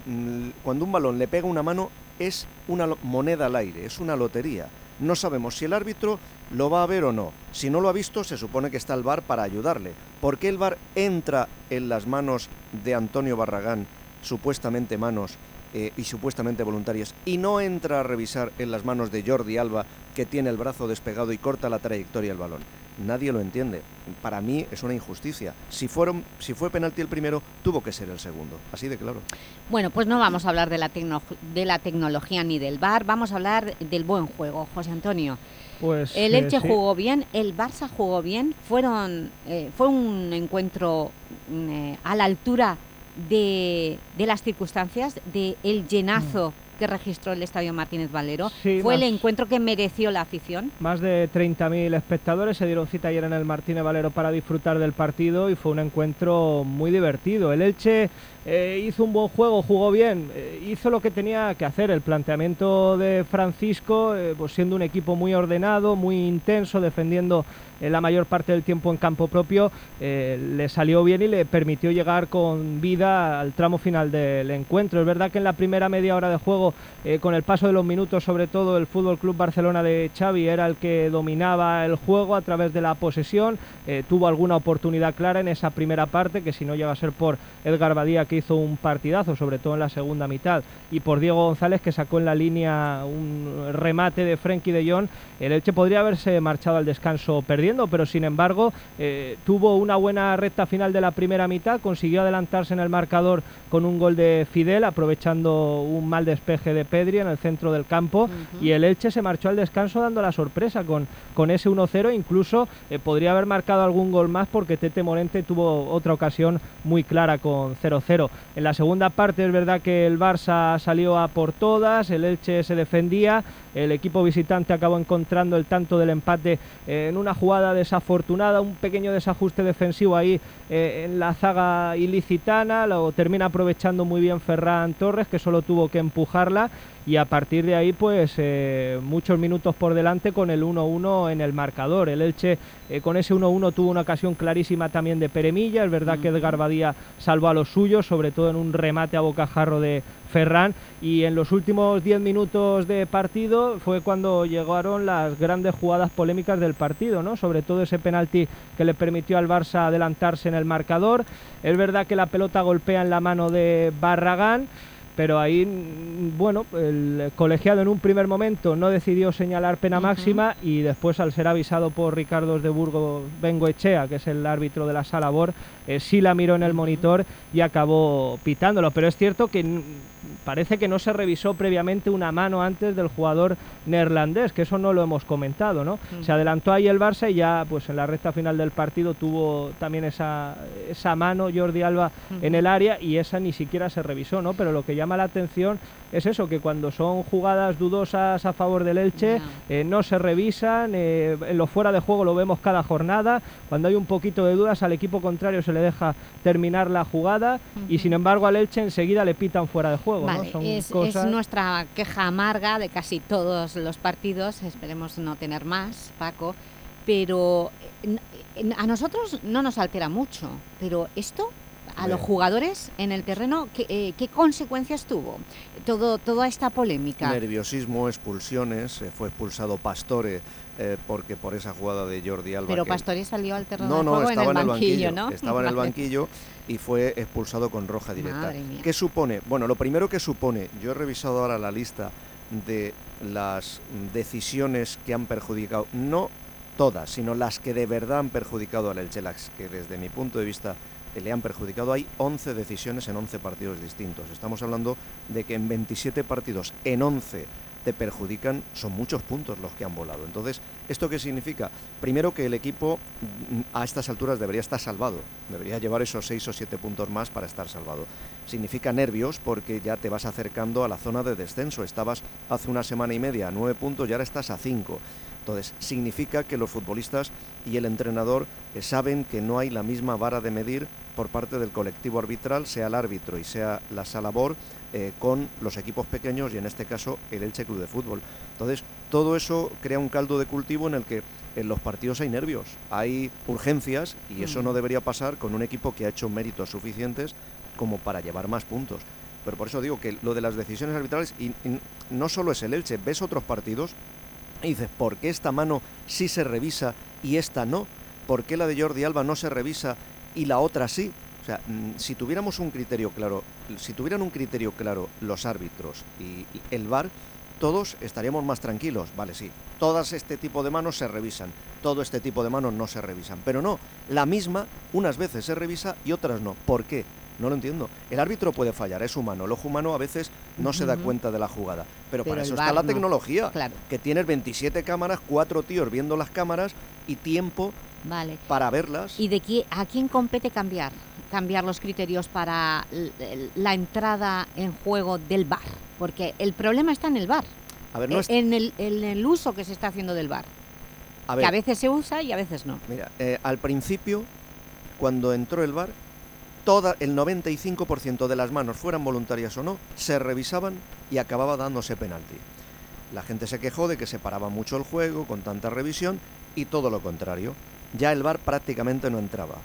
cuando un balón le pega una mano es una moneda al aire, es una lotería. No sabemos si el árbitro lo va a ver o no. Si no lo ha visto, se supone que está el VAR para ayudarle. ¿Por qué el VAR entra en las manos de Antonio Barragán, supuestamente manos eh, y supuestamente voluntarias, y no entra a revisar en las manos de Jordi Alba, que tiene el brazo despegado y corta la trayectoria del balón. Nadie lo entiende. Para mí es una injusticia. Si, fueron, si fue penalti el primero, tuvo que ser el segundo. Así de claro. Bueno, pues no vamos a hablar de la, de la tecnología ni del VAR, vamos a hablar del buen juego, José Antonio. Pues, el Elche eh, jugó bien, el Barça jugó bien, fueron, eh, fue un encuentro mm, a la altura de, las circunstancias, del el llenazo mm. que registró el Estadio Martínez Valero. ¿Fue el encuentro que mereció la afición? Más de 30.000 espectadores se dieron cita ayer en el Martínez Valero para disfrutar del partido y fue un encuentro muy divertido. El Elche eh, hizo un buen juego, jugó bien, eh, hizo lo que tenía que hacer. El planteamiento de Francisco, eh, pues siendo un equipo muy ordenado, muy intenso, defendiendo la mayor parte del tiempo en campo propio, le salió bien y le permitió llegar con vida al tramo final del encuentro. Es verdad que en la primera media hora de juego, con el paso de los minutos, sobre todo el Fútbol Club Barcelona de Xavi era el que dominaba el juego a través de la posesión, tuvo alguna oportunidad clara en esa primera parte, que si no llega a ser por Edgar Badía que hizo un partidazo, sobre todo en la segunda mitad, y por Diego González que sacó en la línea un remate de Frenkie de Jong, el Elche podría haberse marchado al descanso perdiendo, pero sin embargo eh, tuvo una buena recta final de la primera mitad, consiguió adelantarse en el marcador con un gol de Fidel, aprovechando un mal despeje de Pedri en el centro del campo, y el Elche se marchó al descanso dando la sorpresa con, con ese 1-0, incluso eh, podría haber marcado algún gol más porque Tete Morente tuvo otra ocasión muy clara con 0-0. En la segunda parte es verdad que el Barça salió a por todas, el Elche se defendía, el equipo visitante acabó encontrando el tanto del empate en una jugada desafortunada, un pequeño desajuste defensivo ahí eh, en la zaga ilicitana, lo termina aprovechando muy bien Ferran Torres, que solo tuvo que empujarla y a partir de ahí pues eh, muchos minutos por delante con el 1-1 en el marcador. El Elche eh, con ese 1-1 tuvo una ocasión clarísima también de Peremilla, es verdad que Edgar Badía salvó a los suyos, sobre todo en un remate a bocajarro de Ferran y en los últimos 10 minutos de partido fue cuando llegaron las grandes jugadas polémicas del partido, ¿no? sobre todo ese penalti que le permitió al Barça adelantarse en el marcador. Es verdad que la pelota golpea en la mano de Barragán pero ahí, bueno, el colegiado en un primer momento no decidió señalar pena máxima y después al ser avisado por Ricardo de Burgos Bengoechea, que es el árbitro de la sala BOR, eh, sí la miró en el monitor y acabó pitándolo. Pero es cierto que parece que no se revisó previamente una mano antes del jugador neerlandés, que eso no lo hemos comentado, ¿no? Se adelantó ahí el Barça y ya pues en la recta final del partido tuvo también esa, esa mano Jordi Alba en el área y esa ni siquiera se revisó, ¿no? Pero lo que llama la atención es eso, que cuando son jugadas dudosas a favor del Elche eh, no se revisan, eh, en lo fuera de juego lo vemos cada jornada, cuando hay un poquito de dudas al equipo contrario se le deja terminar la jugada y sin embargo al Elche enseguida le pitan fuera de juego. es, es nuestra queja amarga de casi todos los partidos, esperemos no tener más, Paco, pero eh, a nosotros no nos altera mucho, pero esto a los jugadores en el terreno, ¿qué, eh, ¿qué, consecuencias tuvo todo, toda esta polémica? Nerviosismo, expulsiones, fue expulsado Pastore eh, porque por esa jugada de Jordi Alba... Pero Pastore salió al terreno de juego en el, banquillo, ¿no? Estaba en el banquillo y fue expulsado con roja directa. ¿Qué supone? Bueno, lo primero que supone, yo he revisado ahora la lista de las decisiones que han perjudicado, no todas, sino las que de verdad han perjudicado al Elche, que desde mi punto de vista le han perjudicado. Hay 11 decisiones en 11 partidos distintos. Estamos hablando de que en 27 partidos, en 11, te perjudican, son muchos puntos los que han volado. Entonces, ¿esto qué significa? Primero que el equipo mm, a estas alturas debería estar salvado, debería llevar esos 6 o 7 puntos más para estar salvado. Significa nervios porque ya te vas acercando a la zona de descenso. Estabas hace una semana y media a 9 puntos y ahora estás a 5. Entonces, significa que los futbolistas y el entrenador eh, saben que no hay la misma vara de medir por parte del colectivo arbitral, sea el árbitro y sea la Salabor, eh, con los equipos pequeños y en este caso el Elche Club de Fútbol. Entonces, todo eso crea un caldo de cultivo en el que en los partidos hay nervios, hay urgencias y eso no debería pasar con un equipo que ha hecho méritos suficientes como para llevar más puntos. Pero por eso digo que lo de las decisiones arbitrales y, y no solo es el Elche, ves otros partidos y dices, ¿por qué esta mano sí se revisa y esta no? ¿Por qué la de Jordi Alba no se revisa y la otra sí? O sea, mm, si tuviéramos un criterio claro, si tuvieran un criterio claro los árbitros y y el VAR, todos estaríamos más tranquilos. Vale, sí, todas este tipo de manos se revisan, todo este tipo de manos no se revisan. Pero no, la misma unas veces se revisa y otras no. ¿Por qué? No lo entiendo. El árbitro puede fallar, es humano. El ojo humano a veces no se da cuenta de la jugada. Pero, Pero para eso está la no. tecnología. Claro. Que tienes 27 cámaras, cuatro tíos viendo las cámaras y tiempo Vale. para verlas. ¿Y de qui- a quién compete cambiar? Cambiar los criterios para la entrada en juego del VAR. Porque el problema está en el VAR. A ver, no es- en, el, en el uso que se está haciendo del VAR. A Que a veces se usa y a veces no. Mira, eh, al principio, cuando entró el VAR, toda, el 95% de las manos, fueran voluntarias o no, se revisaban y acababa dándose penalti. La gente se quejó de que se paraba mucho el juego con tanta revisión y todo lo contrario. Ya el VAR prácticamente no entraba.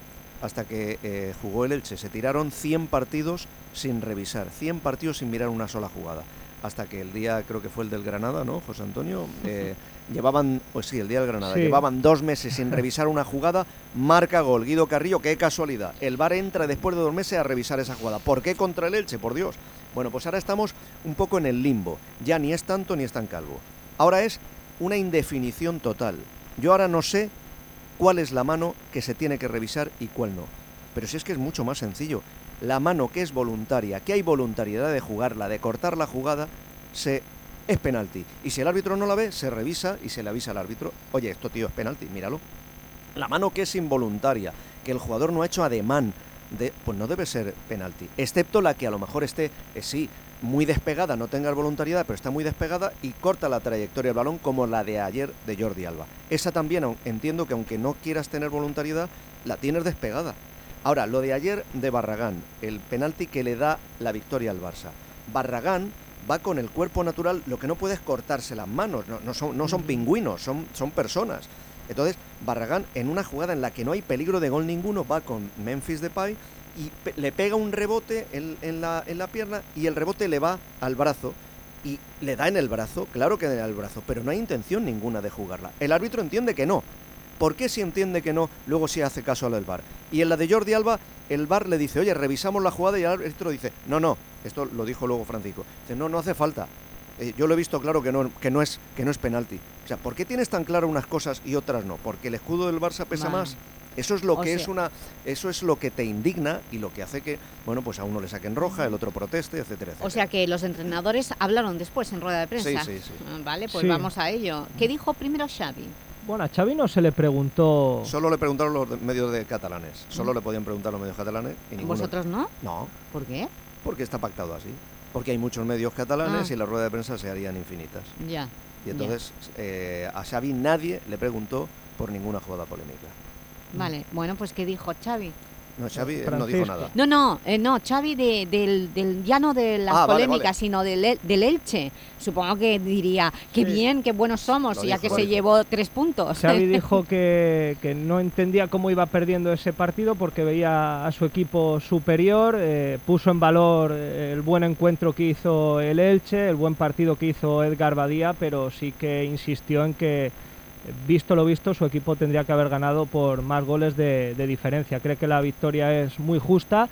Hasta que eh, jugó el Elche, se tiraron 100 partidos sin revisar, 100 partidos sin mirar una sola jugada. Hasta que el día, creo que fue el del Granada, ¿no, José Antonio? Eh, llevaban, pues sí, el día del Granada, Sí. llevaban dos meses sin revisar una jugada, marca gol, Guido Carrillo, qué casualidad. El VAR entra después de dos meses a revisar esa jugada. ¿Por qué contra el Elche? Por Dios. Bueno, pues ahora estamos un poco en el limbo. Ya ni es tanto ni es tan calvo. Ahora es una indefinición total. Yo ahora no sé cuál es la mano que se tiene que revisar y cuál no. Pero si es que es mucho más sencillo. La mano que es voluntaria, que hay voluntariedad de jugarla, de cortar la jugada, se es penalti. Y si el árbitro no la ve, se revisa y se le avisa al árbitro, oye, esto tío es penalti, míralo. La mano que es involuntaria, que el jugador no ha hecho ademán, de, pues no debe ser penalti. Excepto la que a lo mejor esté, eh, sí, muy despegada, no tenga voluntariedad, pero está muy despegada y corta la trayectoria del balón como la de ayer de Jordi Alba. Esa también entiendo que aunque no quieras tener voluntariedad, la tienes despegada. Ahora, lo de ayer de Barragán, el penalti que le da la victoria al Barça. Barragán va con el cuerpo natural, lo que no puede es cortarse las manos, no, no son, no son pingüinos, son, son personas. Entonces, Barragán, en una jugada en la que no hay peligro de gol ninguno, va con Memphis Depay y pe- le pega un rebote en, en la, en la pierna y el rebote le va al brazo y le da en el brazo, claro que en el brazo, pero no hay intención ninguna de jugarla. El árbitro entiende que no. ¿Por qué si entiende que no, luego sí hace caso al del VAR? Y en la de Jordi Alba, el VAR le dice, oye, revisamos la jugada y el árbitro dice, no, no, esto lo dijo luego Francisco, dice, no, no hace falta. Eh, yo lo he visto claro que no, que, no es, que no es penalti. O sea, ¿por qué tienes tan claro unas cosas y otras no? ¿Porque el escudo del Barça pesa Vale. más? Eso es lo O que es una eso es lo que te indigna y lo que hace que, bueno, pues a uno le saquen roja, el otro proteste, etcétera, etcétera. O sea que los entrenadores hablaron después en rueda de prensa. Sí, sí, sí. Ah, Vale, pues Sí. vamos a ello. ¿Qué dijo primero Xavi? Bueno, a Xavi no se le preguntó... Solo le preguntaron los medios de catalanes. Solo Mm. le podían preguntar los medios catalanes y ninguno. ¿Vosotros no? No, ¿Por qué? porque está pactado así. Porque hay muchos medios catalanes Ah. y las ruedas de prensa se harían infinitas. Ya. Y entonces eh, a Xavi nadie le preguntó por ninguna jugada polémica. Vale, bueno, pues ¿qué dijo Xavi? No, Xavi no dijo nada. No, no, eh, no, Xavi de, del, del- ya no de las Ah, polémicas, vale. sino del, El- del Elche. Supongo que diría, qué Sí. bien, qué buenos somos, Lo ya dijo, que se dijo. llevó tres puntos. Xavi dijo que, que no entendía cómo iba perdiendo ese partido porque veía a su equipo superior, eh, puso en valor eh, el buen encuentro que hizo el Elche, el buen partido que hizo Edgar Badía, pero sí que insistió en que, visto lo visto, su equipo tendría que haber ganado por más goles de, de diferencia. Cree que la victoria es muy justa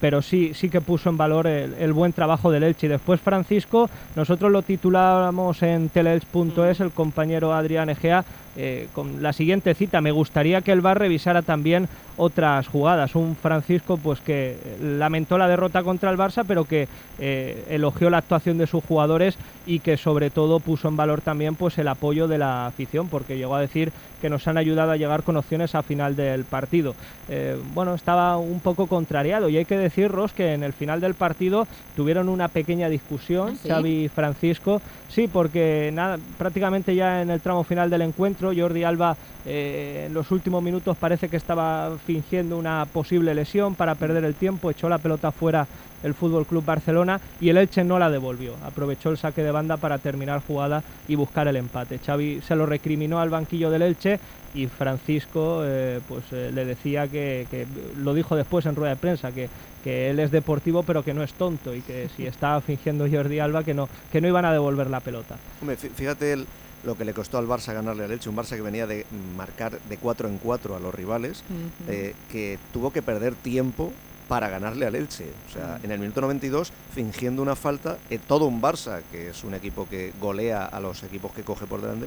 pero sí, sí que puso en valor el, el buen trabajo del Elche. Y después Francisco, nosotros lo titulábamos en teleelch.es, el compañero Adrián Egea, eh, con la siguiente cita. Me gustaría que el VAR revisara también otras jugadas. Un Francisco pues que lamentó la derrota contra el Barça, pero que eh, elogió la actuación de sus jugadores y que sobre todo puso en valor también pues el apoyo de la afición, porque llegó a decir que nos han ayudado a llegar con opciones a final del partido. Eh, bueno, estaba un poco contrariado y hay que decir, Ross, que en el final del partido tuvieron una pequeña discusión, ¿Ah, sí? Xavi y Francisco, sí, porque nada, prácticamente ya en el tramo final del encuentro, Jordi Alba eh, en los últimos minutos parece que estaba fingiendo una posible lesión para perder el tiempo, echó la pelota fuera el Fútbol Club Barcelona y el Elche no la devolvió. Aprovechó el saque de banda para terminar jugada y buscar el empate. Xavi se lo recriminó al banquillo del Elche y Francisco eh, pues eh, le decía que, que lo dijo después en rueda de prensa que, que él es deportivo pero que no es tonto y que si estaba fingiendo Jordi Alba que no que no iban a devolver la pelota. Hombre, fíjate el- lo que le costó al Barça ganarle al Elche, un Barça que venía de marcar de 4 en 4 a los rivales, eh, que tuvo que perder tiempo para ganarle al Elche. O sea, en el minuto 92, fingiendo una falta, eh, todo un Barça, que es un equipo que golea a los equipos que coge por delante,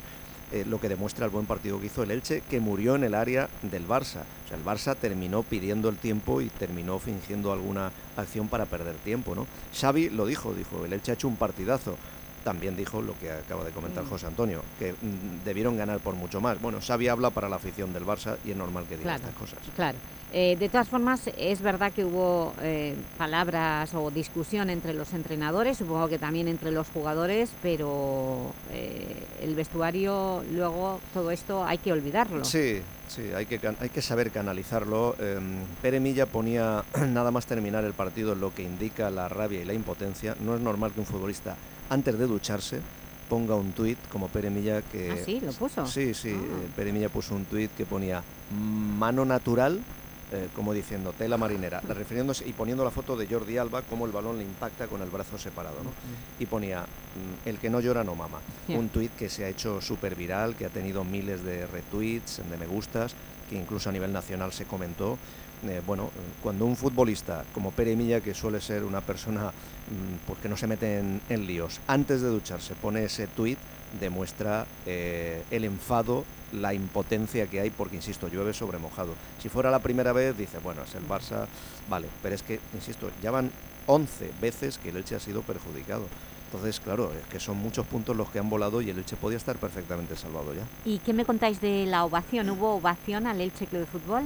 eh, lo que demuestra el buen partido que hizo el Elche, que murió en el área del Barça. O sea, el Barça terminó pidiendo el tiempo y terminó fingiendo alguna acción para perder tiempo, ¿no? Xavi lo dijo, dijo, el Elche ha hecho un partidazo. También dijo lo que acaba de comentar Mm. José Antonio, que mm, debieron ganar por mucho más. Bueno, Xavi habla para la afición del Barça y es normal que diga Claro, estas cosas. Claro. Eh, de todas formas, es verdad que hubo eh, palabras o discusión entre los entrenadores, supongo que también entre los jugadores, pero eh, el vestuario, luego todo esto hay que olvidarlo. Sí, sí, hay que, hay que saber canalizarlo. Eh, Pere Milla ponía nada más terminar el partido lo que indica la rabia y la impotencia. No es normal que un futbolista, antes de ducharse, ponga un tuit como Pere Milla que... Ah, sí, lo puso. Sí, sí, Ah. Pere Milla puso un tuit que ponía mano natural, eh, como diciendo tela marinera, refiriéndose y poniendo la foto de Jordi Alba, como el balón le impacta con el brazo separado, ¿no? Y ponía, mm, el que no llora no mama. Un tuit que se ha hecho súper viral, que ha tenido miles de retweets, de me gustas, que incluso a nivel nacional se comentó. Eh, bueno, cuando un futbolista como Pere Milla, que suele ser una persona mm, pues que no se mete en, en líos, antes de ducharse pone ese tuit, demuestra eh, el enfado, la impotencia que hay, porque, insisto, llueve sobre mojado. Si fuera la primera vez, dice, bueno, es el Barça, vale, pero es que, insisto, ya van 11 veces que el Elche ha sido perjudicado. Entonces, claro, es que son muchos puntos los que han volado y el Elche podía estar perfectamente salvado ya. ¿Y qué me contáis de la ovación? ¿Hubo ovación al Elche Club de Fútbol?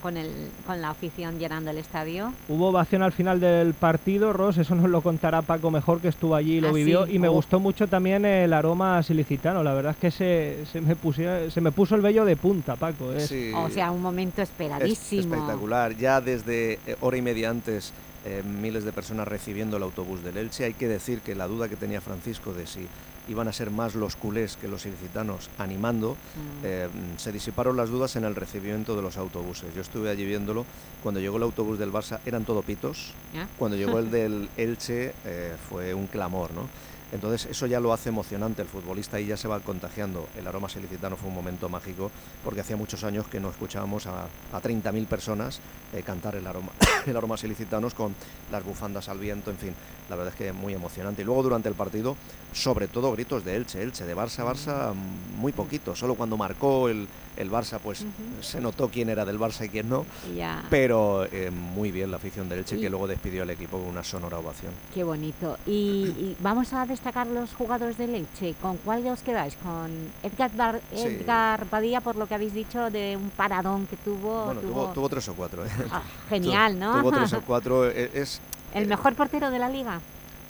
Con, el, con la afición llenando el estadio. Hubo ovación al final del partido, Ross, eso nos lo contará Paco mejor, que estuvo allí y lo Ah, vivió. sí. Y me Oh. gustó mucho también el aroma silicitano. La verdad es que se, se, me, pusie- se me puso el vello de punta, Paco. es- Sí. O sea, un momento Es esperadísimo. espectacular. Ya desde eh, hora y media antes, eh, miles de personas recibiendo el autobús del Elche. Hay que decir que la duda que tenía Francisco de si iban a ser más los culés que los ilicitanos animando, Mm. eh, se disiparon las dudas en el recibimiento de los autobuses. Yo estuve allí viéndolo. Cuando llegó el autobús del Barça eran todo pitos. Cuando llegó el del Elche eh, fue un clamor, ¿no? Entonces eso ya lo hace emocionante el futbolista y ya se va contagiando. El aroma silicitano fue un momento mágico porque hacía muchos años que no escuchábamos a, a 30.000 personas eh, cantar el aroma, el aroma silicitanos con las bufandas al viento, en fin, la verdad es que muy emocionante. Y luego durante el partido, sobre todo gritos de Elche, Elche, de Barça, Barça, mm, muy poquito. Solo cuando marcó el, el Barça, pues se notó quién era del Barça y quién no. Ya. Pero eh, muy bien la afición del Elche Y- que luego despidió al equipo con una sonora ovación. Qué bonito. Y, y vamos a destacar los jugadores de Leche. ¿Con cuál os quedáis? ¿Con Edgar, Bar- Sí. Edgar Badía, por lo que habéis dicho, de un paradón que tuvo? Bueno, tuvo, tuvo tres o cuatro. ¿eh? Ah, genial, Tu- ¿no? Tuvo tres o cuatro. eh, Es, ¿El mejor portero de la liga?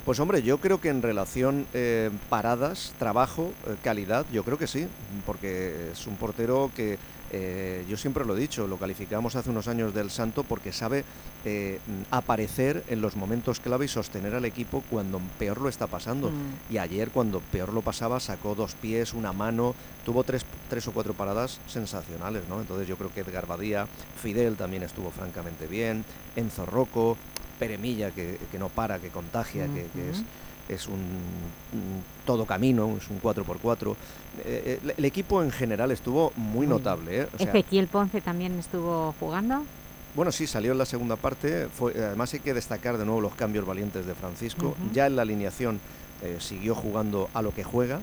Pues hombre, yo creo que en relación eh, paradas, trabajo, eh, calidad, yo creo que sí, porque es un portero que eh, yo siempre lo he dicho, lo calificamos hace unos años del Santo porque sabe eh, aparecer en los momentos clave y sostener al equipo cuando peor lo está pasando. Mm. Y ayer, cuando peor lo pasaba, sacó dos pies, una mano, tuvo tres, tres o cuatro paradas sensacionales, ¿no? Entonces yo creo que Edgar Badía, Fidel también estuvo francamente bien, Enzo Rocco, Peremilla, que, que no para, que contagia, que, que es, es un, un todo camino, es un 4x4. Eh, el, el equipo en general estuvo muy notable, ¿eh? O sea, Ezequiel Ponce también estuvo jugando. bueno, sí, salió en la segunda parte. Fue, además hay que destacar de nuevo los cambios valientes de Francisco. Ya en la alineación eh, siguió jugando a lo que juega.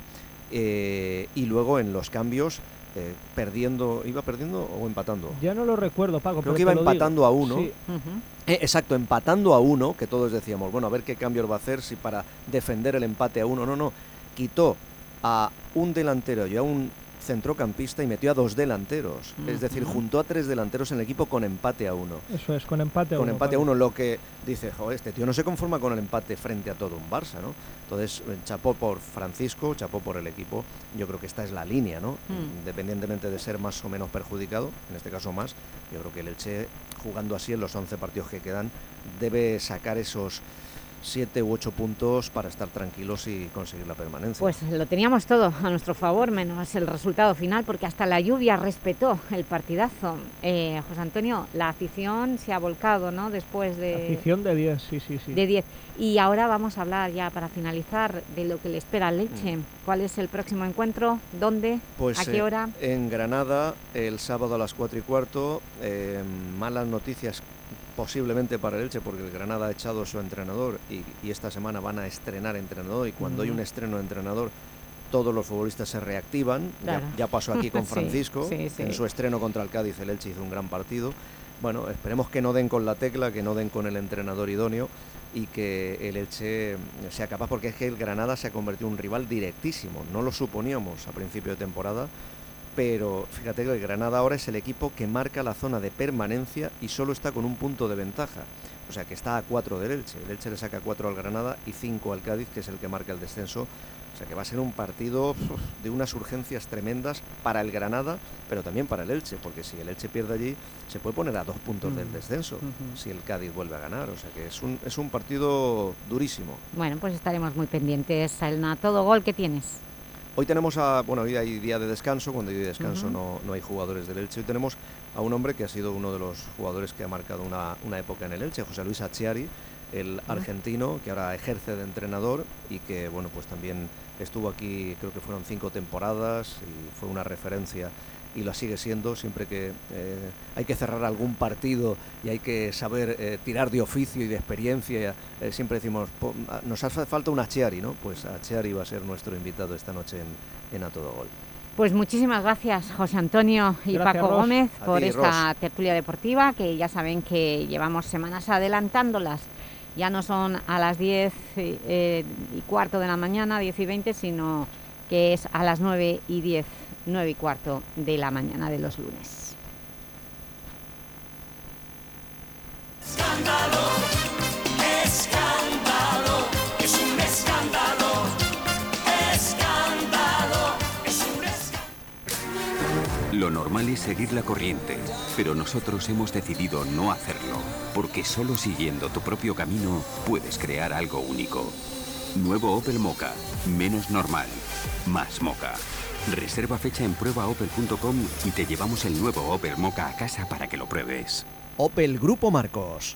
Eh, y luego en los cambios, eh, perdiendo, ¿iba perdiendo o empatando? Ya no lo recuerdo, Paco. Creo pero que iba digo. empatando a uno. Sí. Eh, exacto, empatando a uno, que todos decíamos, bueno, a ver qué cambios va a hacer si para defender el empate a uno. No, no, quitó a un delantero y a un centrocampista y metió a dos delanteros. Es decir, juntó a tres delanteros en el equipo con empate a uno. Eso es, con empate a Con uno, empate a uno, lo que dice, joder, este tío no se conforma con el empate frente a todo un Barça, ¿no? Entonces, eh, chapó por Francisco, chapó por el equipo. Yo creo que esta es la línea, ¿no? Mm. Independientemente de ser más o menos perjudicado, en este caso más, yo creo que el Elche, jugando así en los 11 partidos que quedan, debe sacar esos 7 u 8 puntos para estar tranquilos y conseguir la permanencia. Pues lo teníamos todo a nuestro favor, menos el resultado final, porque hasta la lluvia respetó el partidazo. Eh, José Antonio, la afición se ha volcado, ¿no?, después de... Afición de 10, sí, sí, sí. De 10. Y ahora vamos a hablar ya para finalizar de lo que le espera al Leche. ¿Cuál es el próximo encuentro? ¿Dónde? Pues ¿A qué eh, hora? en Granada, el sábado a las 4 y cuarto. eh, malas noticias posiblemente para el Elche, porque el Granada ha echado a su entrenador y, y esta semana van a estrenar entrenador. Y cuando hay un estreno de entrenador, todos los futbolistas se reactivan. Ya- Claro. Ya, pasó aquí con Sí, Francisco. sí, sí. En su estreno contra el Cádiz, el Elche hizo un gran partido. Bueno, esperemos que no den con la tecla, que no den con el entrenador idóneo y que el Elche sea capaz, porque es que el Granada se ha convertido en un rival directísimo. No lo suponíamos a principio de temporada, pero fíjate que el Granada ahora es el equipo que marca la zona de permanencia y solo está con un punto de ventaja. O sea que está a 4 del Elche. El Elche le saca 4 al Granada y 5 al Cádiz, que es el que marca el descenso. O sea que va a ser un partido de unas urgencias tremendas para el Granada, pero también para el Elche, porque si el Elche pierde allí, se puede poner a dos puntos del Mm. descenso, si el Cádiz vuelve a ganar. O sea que es un, es un partido durísimo. Bueno, pues estaremos muy pendientes. Elna, todo gol que tienes. Hoy tenemos a, bueno, hoy hay día de descanso, cuando hay descanso no, no hay jugadores del Elche. Hoy tenemos a un hombre que ha sido uno de los jugadores que ha marcado una, una época en el Elche, José Luis Achiari, el argentino que ahora ejerce de entrenador y que, bueno, pues también estuvo aquí, creo que fueron cinco temporadas y fue una referencia y lo sigue siendo siempre que eh, hay que cerrar algún partido y hay que saber eh, tirar de oficio y de experiencia. eh, siempre decimos, "Po- a- nos hace falta un Achiari, ¿no? Pues Achiari va a ser nuestro invitado esta noche en, en A Todo Gol. Pues muchísimas gracias José Antonio y Gracias, Paco Ros. Gómez por ti, esta Ros. tertulia deportiva que ya saben que llevamos semanas adelantándolas. Ya no son a las 10 y, eh, y cuarto de la mañana, 10 y 20, sino que es a las 9 y 10, 9 y cuarto de la mañana de los lunes. Escándalo, escándalo, es un escándalo, escándalo, es un escándalo. Lo normal es seguir la corriente, pero nosotros hemos decidido no hacerlo, porque solo siguiendo tu propio camino puedes crear algo único. Nuevo Opel Mocha, menos normal, más Mocha. Reserva fecha en pruebaopel.com y te llevamos el nuevo Opel Mocha a casa para que lo pruebes. Opel Grupo Marcos.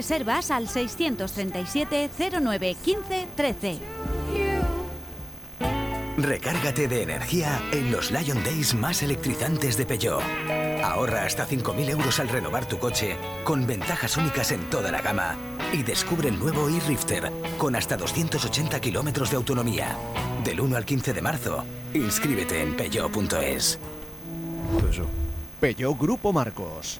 Reservas al 637 09 15 13. Recárgate de energía en los Lion Days más electrizantes de Peugeot. Ahorra hasta 5.000 euros al renovar tu coche, con ventajas únicas en toda la gama. Y descubre el nuevo e-Rifter, con hasta 280 kilómetros de autonomía. Del 1 al 15 de marzo, inscríbete en peugeot.es. Peugeot Grupo Marcos.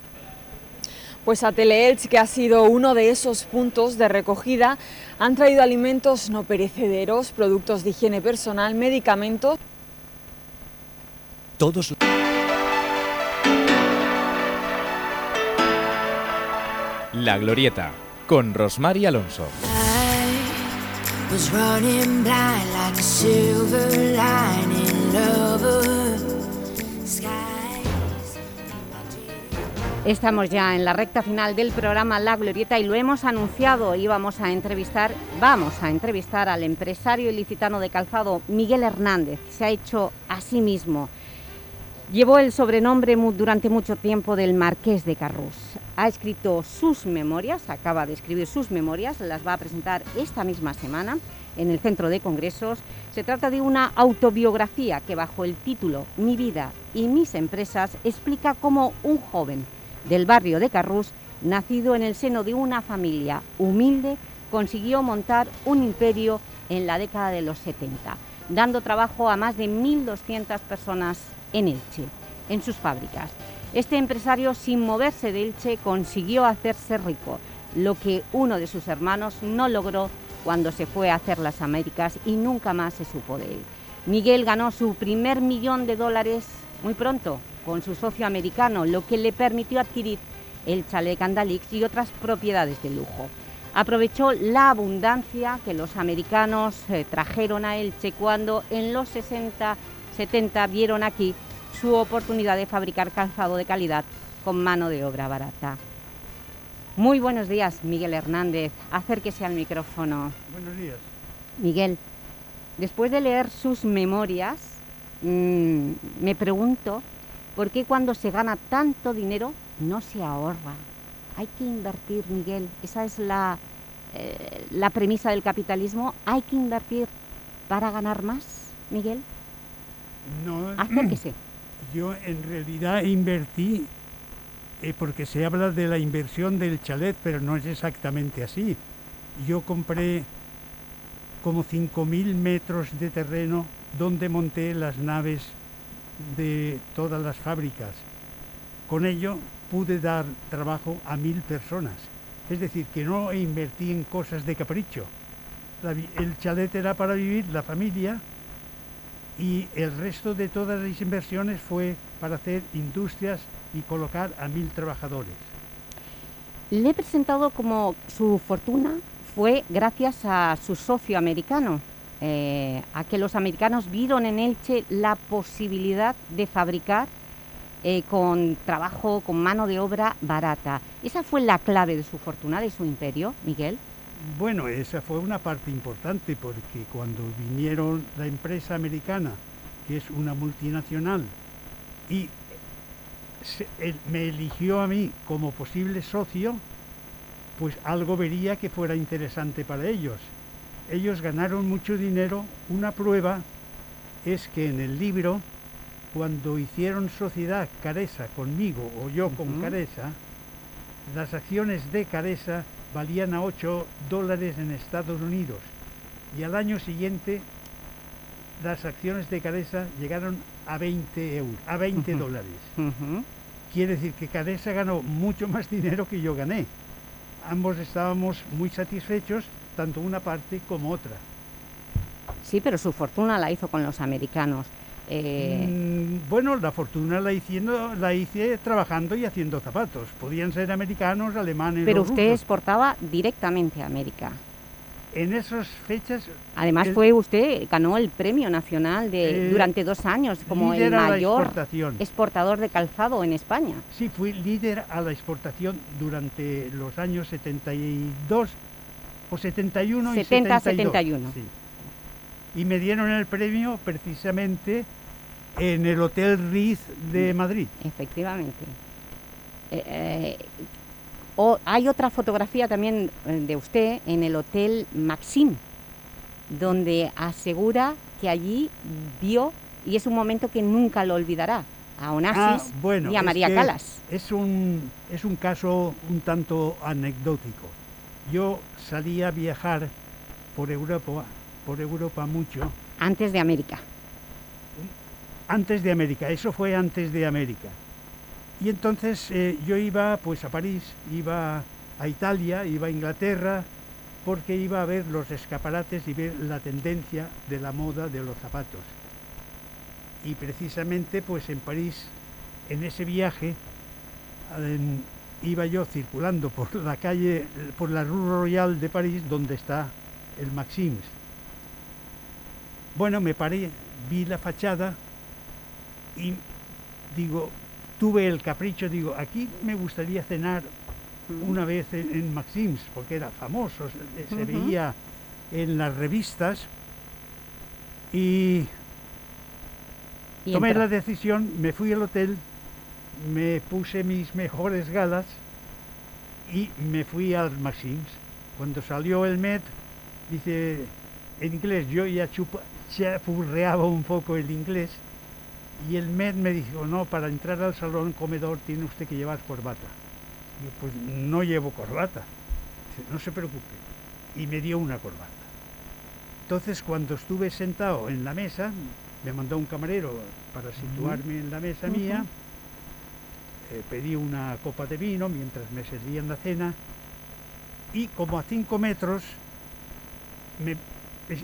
Pues a Teleelch, que ha sido uno de esos puntos de recogida, han traído alimentos no perecederos, productos de higiene personal, medicamentos. Todos. La Glorieta, con Rosmar y Alonso. Estamos ya en la recta final del programa La Glorieta y lo hemos anunciado. Íbamos a entrevistar, vamos a entrevistar al empresario ilicitano de calzado Miguel Hernández. Se ha hecho a sí mismo. Llevó el sobrenombre durante mucho tiempo del Marqués de Carrús. Ha escrito sus memorias, acaba de escribir sus memorias, las va a presentar esta misma semana en el Centro de Congresos. Se trata de una autobiografía que bajo el título Mi vida y mis empresas explica cómo un joven del barrio de Carrús, nacido en el seno de una familia humilde, consiguió montar un imperio en la década de los 70, dando trabajo a más de 1.200 personas en Elche, en sus fábricas. Este empresario, sin moverse de Elche, consiguió hacerse rico, lo que uno de sus hermanos no logró cuando se fue a hacer las Américas y nunca más se supo de él. Miguel ganó su primer millón de dólares muy pronto con su socio americano, lo que le permitió adquirir el chalet Andalix y otras propiedades de lujo. Aprovechó la abundancia que los americanos eh, trajeron a Elche cuando en los 60, 70 vieron aquí su oportunidad de fabricar calzado de calidad con mano de obra barata. Muy buenos días, Miguel Hernández. Acérquese al micrófono. Buenos días. Miguel, después de leer sus memorias, mm, me pregunto por qué cuando se gana tanto dinero no se ahorra. Hay que invertir, Miguel. Esa es la, eh, la premisa del capitalismo. Hay que invertir para ganar más, Miguel. No, Acérquese. Yo en realidad invertí eh, porque se habla de la inversión del chalet, pero no es exactamente así. Yo compré como 5.000 metros de terreno donde monté las naves de todas las fábricas. Con ello pude dar trabajo a mil personas. Es decir, que no invertí en cosas de capricho. El chalet era para vivir, la familia, y el resto de todas las inversiones fue para hacer industrias y colocar a mil trabajadores. Le he presentado como su fortuna fue gracias a su socio americano, eh, a que los americanos vieron en Elche la posibilidad de fabricar eh, con trabajo, con mano de obra barata. ¿Esa fue la clave de su fortuna, de su imperio, Miguel? Bueno, esa fue una parte importante porque cuando vinieron la empresa americana, que es una multinacional, y se- me eligió a mí como posible socio, pues algo vería que fuera interesante para ellos. Ellos ganaron mucho dinero. Una prueba es que en el libro, cuando hicieron sociedad Caresa conmigo o yo con Ujú. Caresa, las acciones de Caresa valían a 8 dólares en Estados Unidos y al año siguiente las acciones de Caresa llegaron a 20 euros, a 20 Ujú. dólares. Quiere decir que Caresa ganó mucho más dinero que yo gané. Ambos estábamos muy satisfechos, tanto una parte como otra. Sí, pero su fortuna la hizo con los americanos. Eh, Mm, bueno, la fortuna la, hiciendo- la hice trabajando y haciendo zapatos. Podían ser americanos, alemanes pero o usted rusos. exportaba directamente a América. En esas fechas... Además el- fue usted, ganó el premio nacional de, Eh, durante dos años como el mayor exportador de calzado en España. Sí, fui líder a la exportación durante los años 72 o 71 y 70, 72. 71. sí. Y me dieron el premio precisamente en el Hotel Riz de Madrid. Efectivamente. Eh, eh, o- hay otra fotografía también eh, de usted en el Hotel Maxim donde asegura que allí vio, y es un momento que nunca lo olvidará, a Onassis Ah, bueno, y a María Calas. Es un, es un caso un tanto anecdótico. Yo salí a viajar por Europa, por Europa mucho, Antes de América. antes de América, eso fue antes de América. Y entonces eh, yo iba pues a París, iba a Italia, iba a Inglaterra, porque iba a ver los escaparates y ver la tendencia de la moda de los zapatos. Y precisamente pues en París, en ese viaje, em, iba yo circulando por la calle, por la Rue Royale de París, donde está el Maxims. Bueno, me paré, vi la fachada y digo, tuve el capricho, digo, aquí me gustaría cenar una vez en, en Maxims, porque era famoso, se, se Ujú. veía en las revistas y, Y tomé la decisión, me fui al hotel, me puse mis mejores galas y me fui al Maxims. Cuando salió el Met, dice en inglés, yo ya chupa, chapurreaba un poco el inglés y el Met me dijo, no, para entrar al salón comedor tiene usted que llevar corbata. Yo, pues no llevo corbata. Dice, no se preocupe. Y me dio una corbata. Entonces, cuando estuve sentado en la mesa, me mandó un camarero para situarme en la mesa mía, eh, pedí una copa de vino mientras me servían la cena y como a cinco metros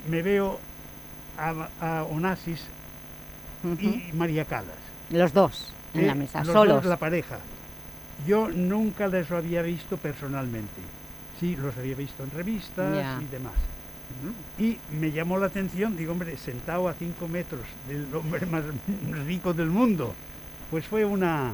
me, veo a, a Onassis y María Calas. Los dos en Eh, la mesa, los solos. dos, la pareja. Yo nunca les había visto personalmente. Sí, los había visto en revistas y demás. Y me llamó la atención, digo, hombre, sentado a cinco metros del hombre más rico del mundo. Pues fue una...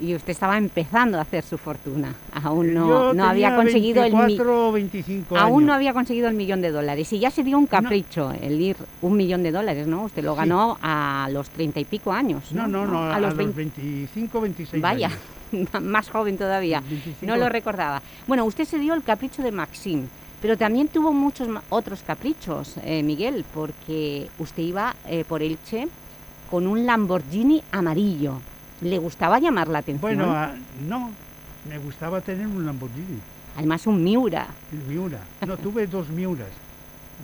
Y usted estaba empezando a hacer su fortuna. Aún no, Yo no había conseguido el mi- 24 o 25 Aún no había conseguido el millón de dólares. Y ya se dio un capricho, el ir un millón de dólares, ¿no? Usted lo Sí. ganó a los treinta y pico años. No, no, no, a, los los 20 25, 26 Vaya, años. más joven todavía. 25. No lo recordaba. Bueno, usted se dio el capricho de Maxim, pero también tuvo muchos otros caprichos, eh, Miguel, porque usted iba eh, por Elche con un Lamborghini amarillo. ¿Le gustaba llamar la atención? Bueno, ah, no, me gustaba tener un Lamborghini. Además un Miura. El Miura. No, tuve dos Miuras.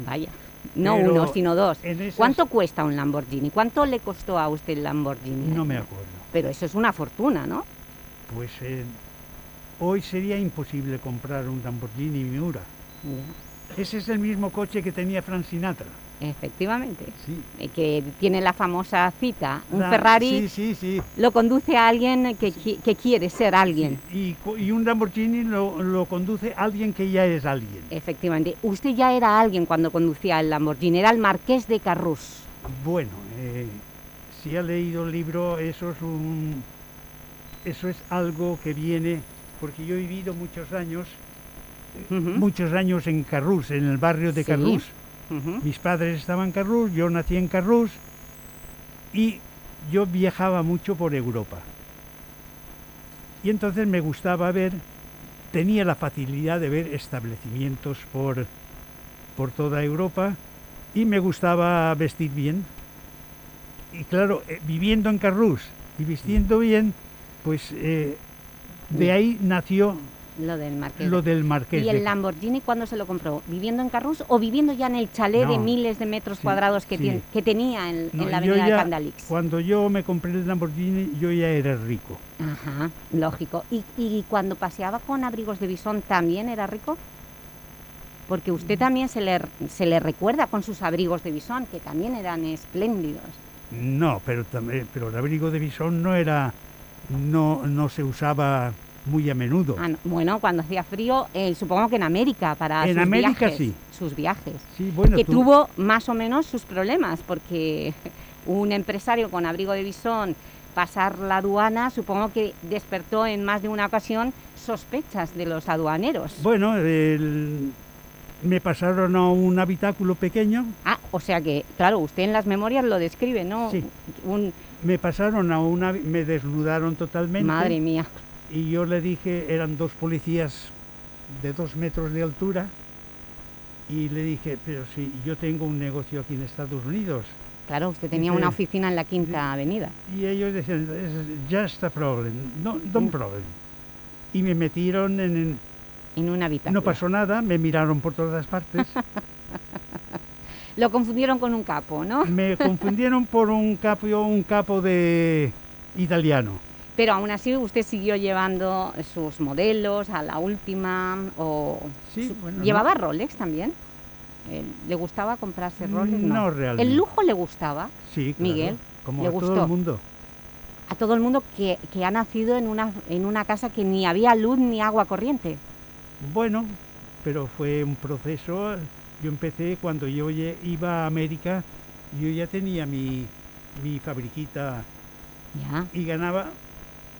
Vaya, no Pero uno, sino dos. esas- ¿Cuánto cuesta un Lamborghini? ¿Cuánto le costó a usted el Lamborghini? No me acuerdo. Pero eso es una fortuna, ¿no? Pues eh, hoy sería imposible comprar un Lamborghini Miura. Ese es el mismo coche que tenía Frank Sinatra. Efectivamente. Sí. Eh, Que tiene la famosa cita. Un La- Ferrari Sí, sí, sí. lo conduce a alguien que, que quiere ser alguien. Y, y un Lamborghini lo, lo conduce alguien que ya es alguien. Efectivamente. Usted ya era alguien cuando conducía el Lamborghini. Era el Marqués de Carrús. Bueno, eh, si ha leído el libro, eso es un, eso es algo que viene, porque yo he vivido muchos años, muchos años en Carrús, en el barrio de Sí. Mis padres estaban en Carrús, yo nací en Carrús y yo viajaba mucho por Europa. Y entonces me gustaba ver, tenía la facilidad de ver establecimientos por, por toda Europa y me gustaba vestir bien. Y claro, eh, viviendo en Carrús y vistiendo bien, pues eh, de ahí nació Lo del Marqués. lo de- del Marqués ¿Y el Lamborghini cuándo se lo compró? ¿Viviendo en Carrús o viviendo ya en el chalet de miles de metros Sí, cuadrados que, sí. tiene- que tenía en, No, en la avenida de Candalix? Cuando yo me compré el Lamborghini, yo ya era rico. Ajá, lógico. ¿Y, y cuando paseaba con abrigos de bisón también era rico? Porque usted también se le, se le recuerda con sus abrigos de bisón, que también eran espléndidos. No, pero también, pero el abrigo de bisón no era, no, no se usaba muy a menudo. Ah, no, Bueno, cuando hacía frío, eh, supongo que en América, para En sus América viajes. sí. Sus viajes. Sí, bueno, que tú- tuvo más o menos sus problemas, porque un empresario con abrigo de bisón pasar la aduana, supongo que despertó en más de una ocasión sospechas de los aduaneros. Bueno, el- me pasaron a un habitáculo pequeño, Ah, o sea que, claro, usted en las memorias lo describe, ¿no? Sí. Un, me pasaron a una, me desnudaron totalmente. Madre mía. Y yo le dije, eran dos policías de dos metros de altura, Y le dije, pero si yo tengo un negocio aquí en Estados Unidos. Claro, usted tenía una oficina en la Quinta Avenida. Y ellos decían, "Es just a problem, no, don't Mm. problem. Y me metieron en... en- En una habitación. no pasó nada, me miraron por todas partes. Lo confundieron con un capo, ¿no? me confundieron por un capo, un capo de italiano. Pero aún así usted siguió llevando sus modelos a la última o Sí, su- bueno, llevaba no. Rolex también. Eh, ¿Le gustaba comprarse Rolex? No realmente. ¿El lujo le gustaba? Sí, claro, Miguel, como ¿le a todo el mundo. A todo el mundo que, que ha nacido en una, en una casa que ni había luz ni agua corriente. Bueno, pero fue un proceso. Yo empecé cuando yo iba a América, yo ya tenía mi, mi fabriquita Ya. y ganaba.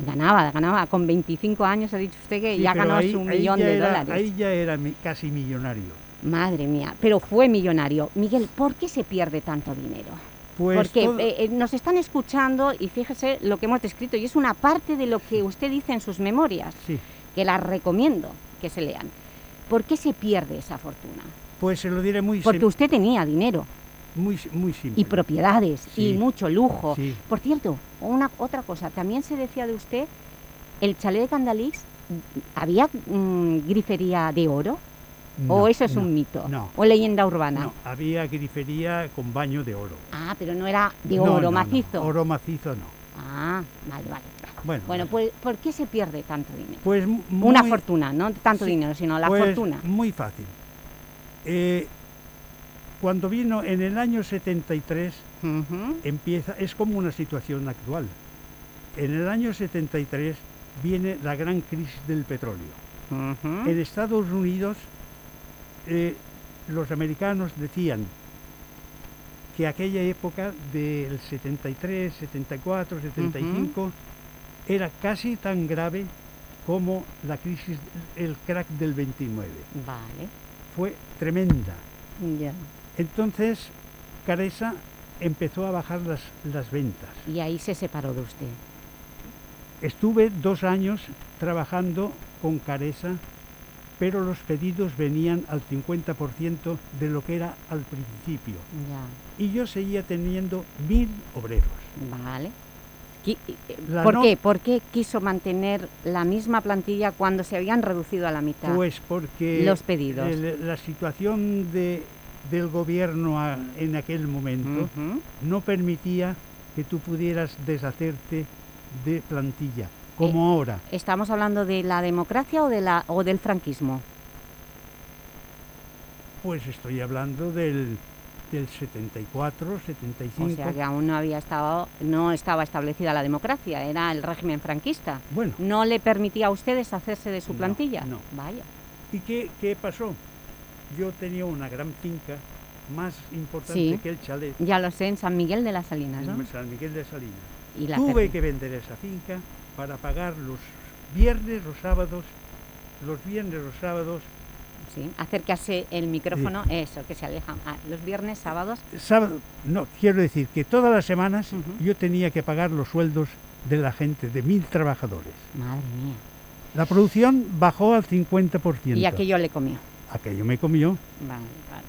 Ganaba, ganaba. Con 25 años ha dicho usted que sí, ya ganó ahí- su ahí millón de era- dólares. Ahí ya era casi millonario. Madre mía, pero fue millonario. Miguel, ¿por qué se pierde tanto dinero? Pues Porque todo- eh, eh, nos están escuchando y fíjese lo que hemos descrito y es una parte de lo que usted dice en sus memorias, Sí. que las recomiendo que se lean. ¿Por qué se pierde esa fortuna? Pues se lo diré muy Porque usted tenía dinero muy, muy simple. y propiedades y mucho lujo. Sí. Por cierto, una otra cosa, también se decía de usted, el chalet de Candalix, ¿había mm, grifería de oro? ¿O eso es no, un mito? no. ¿O leyenda urbana? No, había grifería con baño de oro. Ah, pero no era de oro macizo. Oro macizo no. Ah, vale, vale. Bueno, Bueno, pues ¿por qué se pierde tanto dinero? pues mu- Una muy- fortuna, no tanto Sí, dinero, sino la pues, fortuna. Muy fácil. Eh, cuando vino en el año 73, empieza, es como una situación actual. En el año 73 viene la gran crisis del petróleo. En Estados Unidos, eh, los americanos decían que aquella época del 73, 74, 75 era casi tan grave como la crisis, el crack del 29. Vale. Fue tremenda. Ya. Entonces, Caresa empezó a bajar las, las ventas. Y ahí se separó de usted. Estuve dos años trabajando con Caresa, pero los pedidos venían al 50% de lo que era al principio. Ya. Y yo seguía teniendo mil obreros. Vale. Eh, La ¿Por no- qué? ¿Por qué quiso mantener la misma plantilla cuando se habían reducido a la mitad Pues porque los pedidos? el- la situación de, del gobierno a- en aquel momento no permitía que tú pudieras deshacerte de plantilla, como ahora. ¿Estamos hablando de la democracia o, de la, o del franquismo? Pues estoy hablando del, del 74, O 75. sea que aún no había estado, no estaba establecida la democracia, era el régimen franquista. Bueno. ¿No le permitía a usted deshacerse de su No, plantilla? no. Vaya. ¿Y qué, qué pasó? Yo tenía una gran finca, más importante Sí. que el chalet, Ya lo sé, en San Miguel de las Salinas, ¿no? en San Miguel de Salinas. Y la Tuve que vender esa finca para pagar los viernes, los sábados, los viernes, los sábados. Sí, acércase el micrófono, eso, que se aleja. Ah, los viernes, sábados. Sábado, no, quiero decir que todas las semanas yo tenía que pagar los sueldos de la gente, de mil trabajadores. Madre mía. La producción bajó al 50%. Y aquello le comió. Aquello me comió, Vale, vale.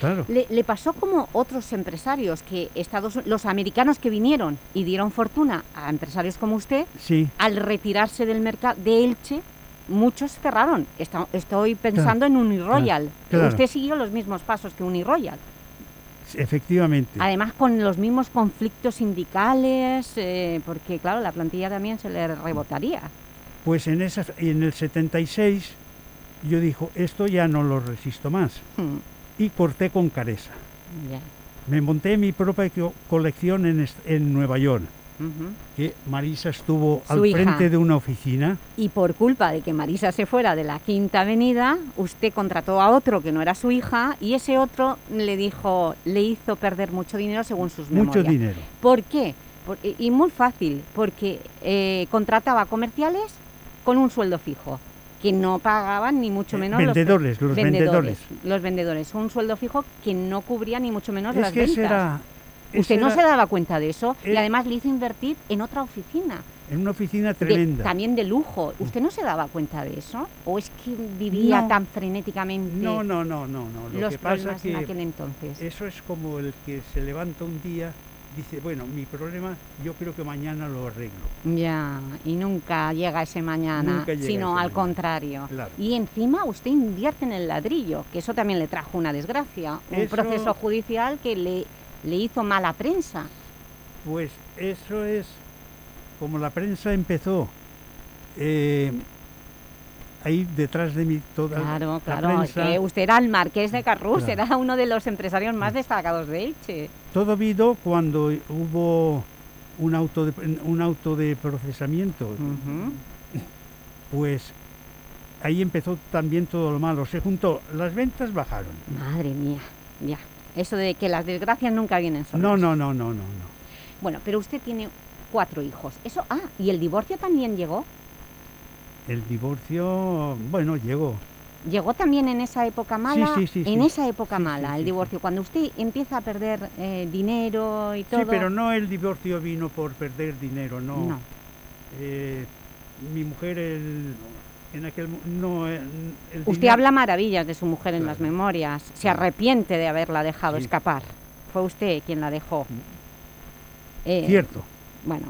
claro. Le, le pasó como otros empresarios, que Estados, los americanos que vinieron y dieron fortuna a empresarios como usted, Sí, al retirarse del mercado de Elche, muchos cerraron. Estoy pensando en Uniroyal. claro. Usted siguió los mismos pasos que Uniroyal. efectivamente. Además, con los mismos conflictos sindicales, eh, porque claro, la plantilla también se le rebotaría. Pues en, esa, en el 76 yo dijo, esto ya no lo resisto más. Hmm, Y corté con Caresa. ya. Me monté mi propia co- colección en, en Nueva York, que Marisa estuvo Su al hija. frente de una oficina. Y por culpa de que Marisa se fuera de la Quinta Avenida, usted contrató a otro que no era su hija y ese otro le dijo, le hizo perder mucho dinero según sus Mucho memorias. dinero. ¿Por qué? Por- y muy fácil, porque eh, contrataba comerciales con un sueldo fijo, que no pagaban ni mucho Eh, menos los- vendedores, los vendedores. Los vendedores, un sueldo fijo que no cubría ni mucho menos Es las que ventas. Usted no era- se daba cuenta de eso y además le hizo invertir en otra oficina. en una oficina de- tremenda. también de lujo. ¿Usted no se daba cuenta de eso? ¿O es que vivía No. tan frenéticamente No, no, no, no, no. Lo los que pasa problemas que en aquel entonces? eso es como el que se levanta un día, dice, bueno, mi problema yo creo que mañana lo arreglo. Ya, y nunca llega ese mañana, Nunca llega sino ese al mañana, contrario. claro. Y encima usted invierte en el ladrillo, que eso también le trajo una desgracia, un Eso- proceso judicial que le, le hizo mala prensa. Pues eso es como la prensa empezó. eh, ahí detrás de mí toda Claro, la claro, prensa, que usted era el marqués de Carrús, Claro. era uno de los empresarios más destacados de Elche. todo vino cuando hubo un auto de, un auto de procesamiento. Pues ahí empezó también todo lo malo. Se juntó, las ventas bajaron. Madre mía, ya. Eso de que las desgracias nunca vienen solas. No, no, no, no, no, no. Bueno, pero usted tiene cuatro hijos. Eso, ah, ¿y el divorcio también llegó? El divorcio, bueno, llegó. ¿Llegó también en esa época mala? sí, sí, en sí. esa época mala, el divorcio, cuando usted empieza a perder eh, dinero y todo. Sí, pero no el divorcio vino por perder dinero, no. No. Eh, mi mujer el- en aquel no el Usted dinero- habla maravillas de su mujer en las memorias. Se arrepiente de haberla dejado escapar. Fue usted quien la dejó. Eh, Cierto. Bueno,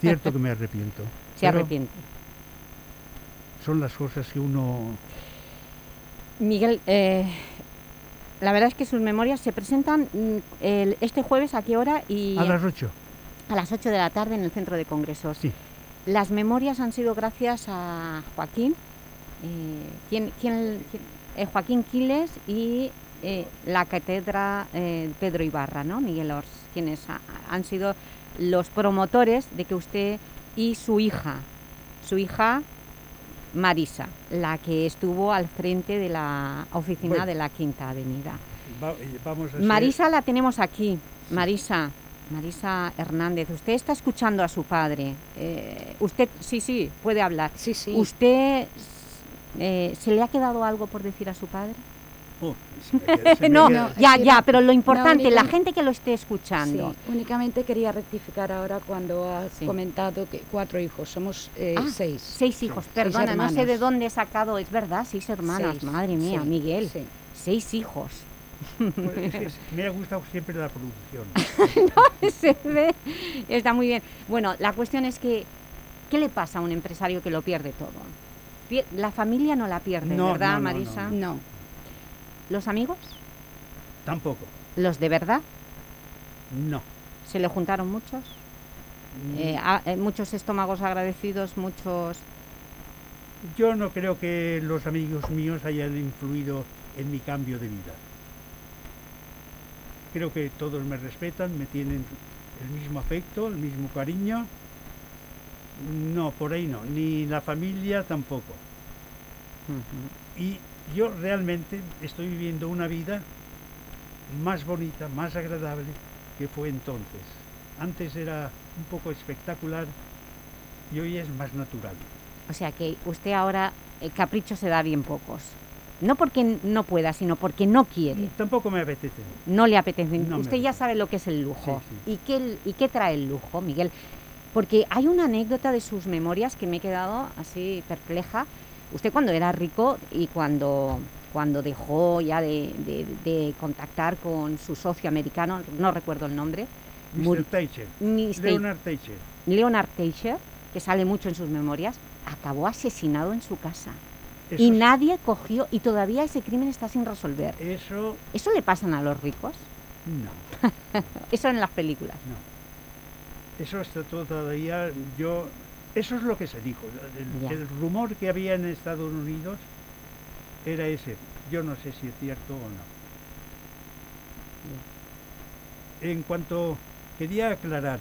Cierto que me arrepiento. Se pero arrepiente. Son las cosas que uno Miguel, eh, la verdad es que sus memorias se presentan mm, el- este jueves a qué hora y a las ocho. a las 8 de la tarde en el centro de congresos. Sí. Las memorias han sido gracias a Joaquín, eh, ¿quién- quién- quién? Eh, Joaquín Quiles y eh, la cátedra eh, Pedro Ibarra, ¿no? Miguel Ors, quienes ha- han sido los promotores de que usted y su hija, su hija Marisa, la que estuvo al frente de la oficina Bueno. de la Quinta Avenida. va- eh, vamos a ser- Marisa la tenemos aquí. Marisa, Marisa Hernández, usted está escuchando a su padre. Eh, usted, sí, sí, puede hablar. Sí, sí. ¿Usted eh, se le ha quedado algo por decir a su padre? Oh, no, ya, ya, pero lo importante, no, la gente que lo esté escuchando. Sí, únicamente quería rectificar ahora cuando has comentado que cuatro hijos, somos eh, Ah, seis. Seis hijos, Seis perdona, no sé de dónde he sacado, es verdad, seis hermanas, Seis, madre mía, sí, Miguel, sí. seis hijos. Pues es me ha gustado siempre la producción. no, se ve, está muy bien. Bueno, la cuestión es que, ¿qué le pasa a un empresario que lo pierde todo? La familia no la pierde, No, ¿verdad, no, no, Marisa? No. ¿Los amigos? Tampoco. ¿Los de verdad? No. ¿Se le juntaron muchos? Eh, a- eh, muchos estómagos agradecidos, muchos... Yo no creo que los amigos míos hayan influido en mi cambio de vida. Creo que todos me respetan, me tienen el mismo afecto, el mismo cariño. No, por ahí no, ni la familia tampoco. Y yo realmente estoy viviendo una vida más bonita, más agradable que fue entonces. Antes era un poco espectacular y hoy es más natural. O sea que usted ahora el capricho se da bien pocos. No porque no pueda, sino porque no quiere. Tampoco me apetece. No le apetece. No Usted ya sabe lo que es el lujo. ¿Y, qué, ¿Y qué trae el lujo, Miguel? Porque hay una anécdota de sus memorias que me he quedado así perpleja. Usted cuando era rico y cuando, cuando dejó ya de, de- de contactar con su socio americano, no recuerdo el nombre, Mr. Mr. Leonard Thatcher. Leonard Thatcher, que sale mucho en sus memorias, acabó asesinado en su casa. Eso y nadie cogió, y todavía ese crimen está sin resolver. Eso, ¿Eso le pasan a los ricos? no. Eso en las películas. Eso está todavía. Yo, eso es lo que se dijo. El, rumor que había en Estados Unidos era ese. Yo no sé si es cierto o no. En cuanto quería aclarar,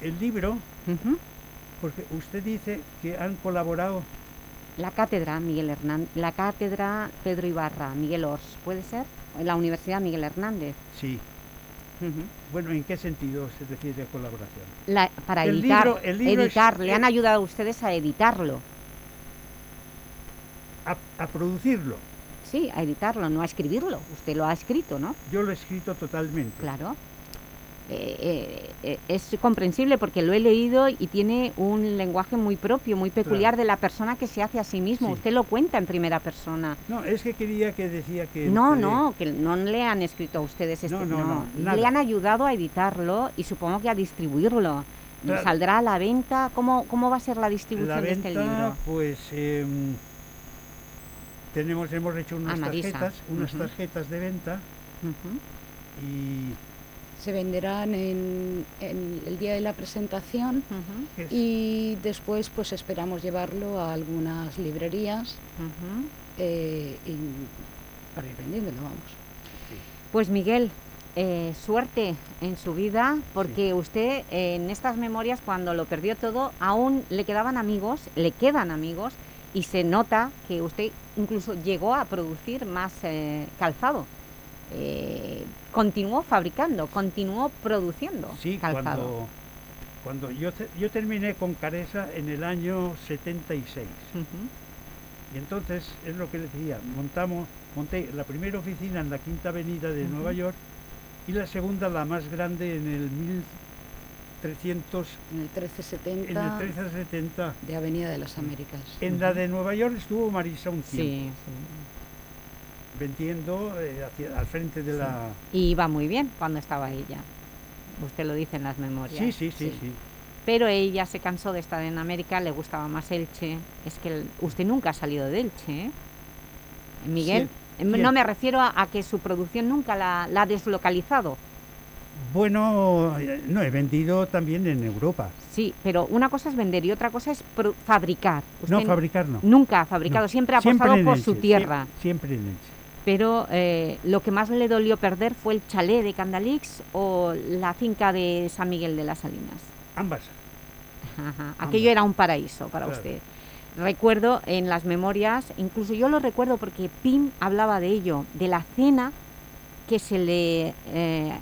el libro, porque usted dice que han colaborado. La cátedra Miguel Hernández, la cátedra Pedro Ibarra, Miguel Ors, ¿puede ser? La Universidad Miguel Hernández. Sí. Bueno, ¿en qué sentido se refiere colaboración? La- para El editar, libro- el libro es- editar, le han ayudado a ustedes a editarlo. A, a producirlo. Sí, a editarlo, no a escribirlo. Usted lo ha escrito, ¿no? Yo lo he escrito totalmente. Claro. Eh, eh, es comprensible porque lo he leído y tiene un lenguaje muy propio, muy peculiar Claro. de la persona que se hace a sí mismo. Sí. Usted lo cuenta en primera persona. No, es que quería que decía que... No, no, que no le han escrito a ustedes este, No, no, no, Le han ayudado a editarlo y supongo que a distribuirlo. Claro. ¿Saldrá a la venta? ¿Cómo, ¿Cómo va a ser la distribución La de este libro? pues em, tenemos, hemos hecho unas tarjetas, unas tarjetas de venta y Se venderán en, en el día de la presentación y después pues esperamos llevarlo a algunas librerías eh, y para ir vendiéndolo, vamos. Pues Miguel, eh, suerte en su vida, porque usted eh, en estas memorias, cuando lo perdió todo, aún le quedaban amigos, le quedan amigos, y se nota que usted incluso llegó a producir más eh, calzado. Eh, continuó fabricando, continuó produciendo sí, calzado. cuando, cuando yo, te- yo terminé con Caresa en el año 76. Y entonces, es lo que le decía, montamos, monté la primera oficina en la Quinta Avenida de. Nueva York y la segunda, la más grande, en el 1300... En el 1370 En el 1370. de Avenida de las Américas. En la de Nueva York estuvo Marisa un Sí, tiempo. Vendiendo eh, hacia- al frente de la... Y iba muy bien cuando estaba ella. Usted lo dice en las memorias. Sí, sí, sí, sí. Pero ella se cansó de estar en América, le gustaba más Elche. Es que el- usted nunca ha salido de Elche, ¿eh? Miguel, sí. no me refiero a, a que su producción nunca la, la ha deslocalizado. Bueno, eh, no, he vendido también en Europa. Sí, pero una cosa es vender y otra cosa es fabricar. No, Usted fabricar no. Nunca ha fabricado, No. siempre ha Siempre apostado por Elche, su tierra. Siempre en Elche. Pero eh, lo que más le dolió perder fue el chalet de Candalix o la finca de San Miguel de las Salinas. Ambas. Ajá, Aquello era un paraíso para Claro. usted. Recuerdo en las memorias, incluso yo lo recuerdo porque Pim hablaba de ello, de la cena que se le eh,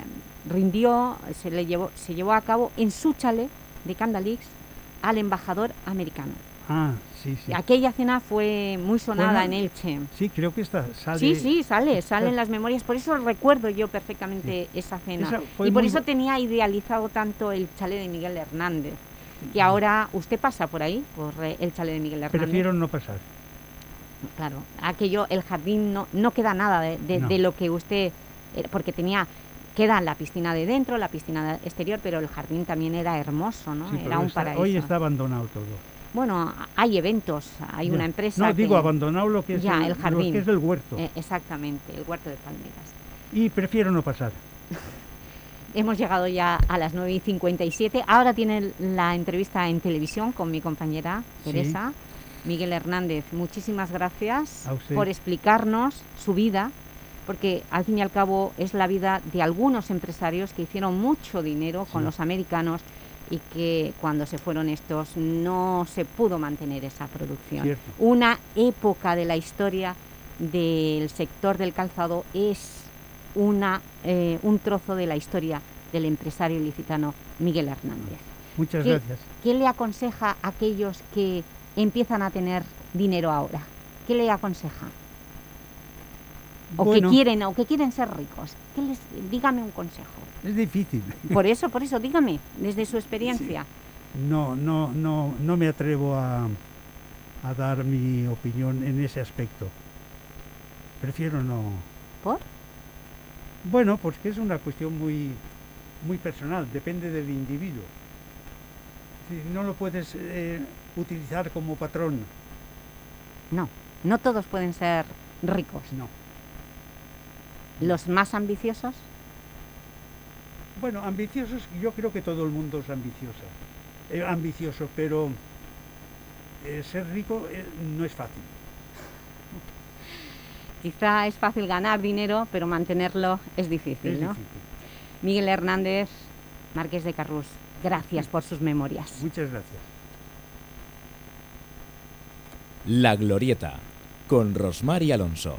rindió, se le llevó, se llevó a cabo en su chalet de Candalix al embajador americano. Ah, sí, sí. Aquella cena fue muy sonada Bueno, en Elche. Sí, creo que está, sale... Sí, sí, sale, sale en Claro. las memorias. Por eso recuerdo yo perfectamente esa cena. Esa y por muy eso tenía idealizado tanto el chalet de Miguel Hernández. Que ahora usted pasa por ahí, por eh, el chalet de Miguel Hernández. Prefiero no pasar. Claro, aquello, el jardín no, no queda nada de, de- No. de lo que usted... eh, Porque tenía... Queda la piscina de dentro, la piscina de exterior, pero el jardín también era hermoso, ¿no? Sí, era un está- paraíso. Hoy está abandonado todo. Bueno, hay eventos, hay Ya. una empresa No, digo, abandonado lo que es ya, el- el, lo jardín. que es el huerto. Eh, exactamente, el huerto de palmeras. Y prefiero no pasar. Hemos llegado ya a las 9 y 57. Ahora tiene la entrevista en televisión con mi compañera Sí. Teresa. Miguel Hernández, muchísimas gracias por explicarnos su vida, porque al fin y al cabo es la vida de algunos empresarios que hicieron mucho dinero con los americanos y que cuando se fueron estos no se pudo mantener esa producción. Cierto. Una época de la historia del sector del calzado es una, eh, un trozo de la historia del empresario ilicitano Miguel Hernández. Muchas ¿Qué- gracias. ¿Qué le aconseja a aquellos que empiezan a tener dinero ahora? ¿Qué le aconseja? O Bueno. que quieren, o que quieren ser ricos. ¿Qué les, dígame un consejo. Es difícil. Por eso, por eso, dígame, desde su experiencia. No, no, no, no me atrevo a, a dar mi opinión en ese aspecto. Prefiero no. ¿Por? Bueno, pues que es una cuestión muy, muy personal, depende del individuo. No lo puedes eh, utilizar como patrón. No, no todos pueden ser ricos. No. Los más ambiciosos, Bueno, ambiciosos, yo creo que todo el mundo es ambicioso, eh, ambicioso, pero eh, ser rico eh, no es fácil. quizá es fácil ganar dinero, pero mantenerlo es difícil, Es ¿no? difícil. Miguel Hernández, Marqués de Carrús, gracias por sus memorias. Muchas gracias. La Glorieta, con Rosmar y Alonso.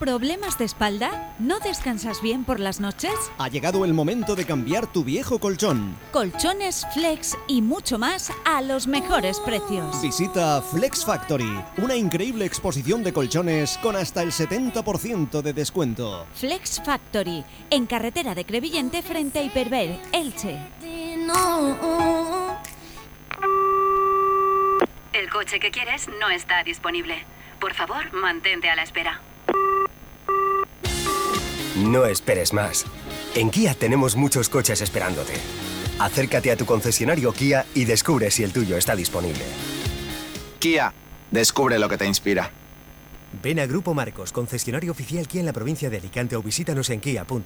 ¿Problemas de espalda? ¿No descansas bien por las noches? Ha llegado el momento de cambiar tu viejo colchón. Colchones, flex y mucho más a los mejores precios. Visita Flex Factory, una increíble exposición de colchones con hasta el 70% de descuento. Flex Factory, en carretera de Crevillente frente a Hiperver, Elche. El coche que quieres no está disponible. Por favor, mantente a la espera. No esperes más. En Kia tenemos muchos coches esperándote. Acércate a tu concesionario Kia y descubre si el tuyo está disponible. Kia, descubre lo que te inspira. Ven a Grupo Marcos, concesionario oficial Kia en la provincia de Alicante o visítanos en kia.com.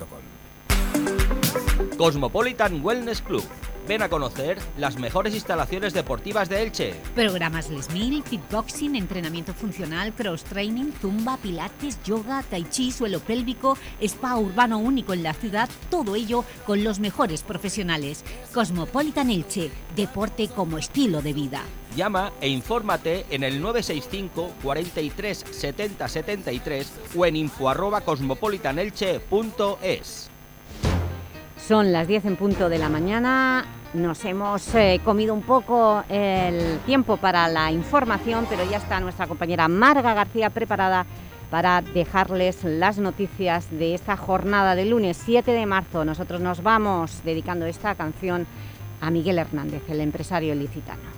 Cosmopolitan Wellness Club. Ven a conocer las mejores instalaciones deportivas de Elche. Programas Les Mil, fitboxing, entrenamiento funcional, cross-training, zumba, pilates, yoga, tai chi, suelo pélvico, spa urbano único en la ciudad, todo ello con los mejores profesionales. Cosmopolitan Elche, deporte como estilo de vida. Llama e infórmate en el 965 43 70 73 o en info arroba cosmopolitanelche.es. Son las 10 en punto de la mañana, nos hemos eh, comido un poco el tiempo para la información, pero ya está nuestra compañera Marga García preparada para dejarles las noticias de esta jornada del lunes 7 de marzo. Nosotros nos vamos dedicando esta canción a Miguel Hernández, el empresario licitano.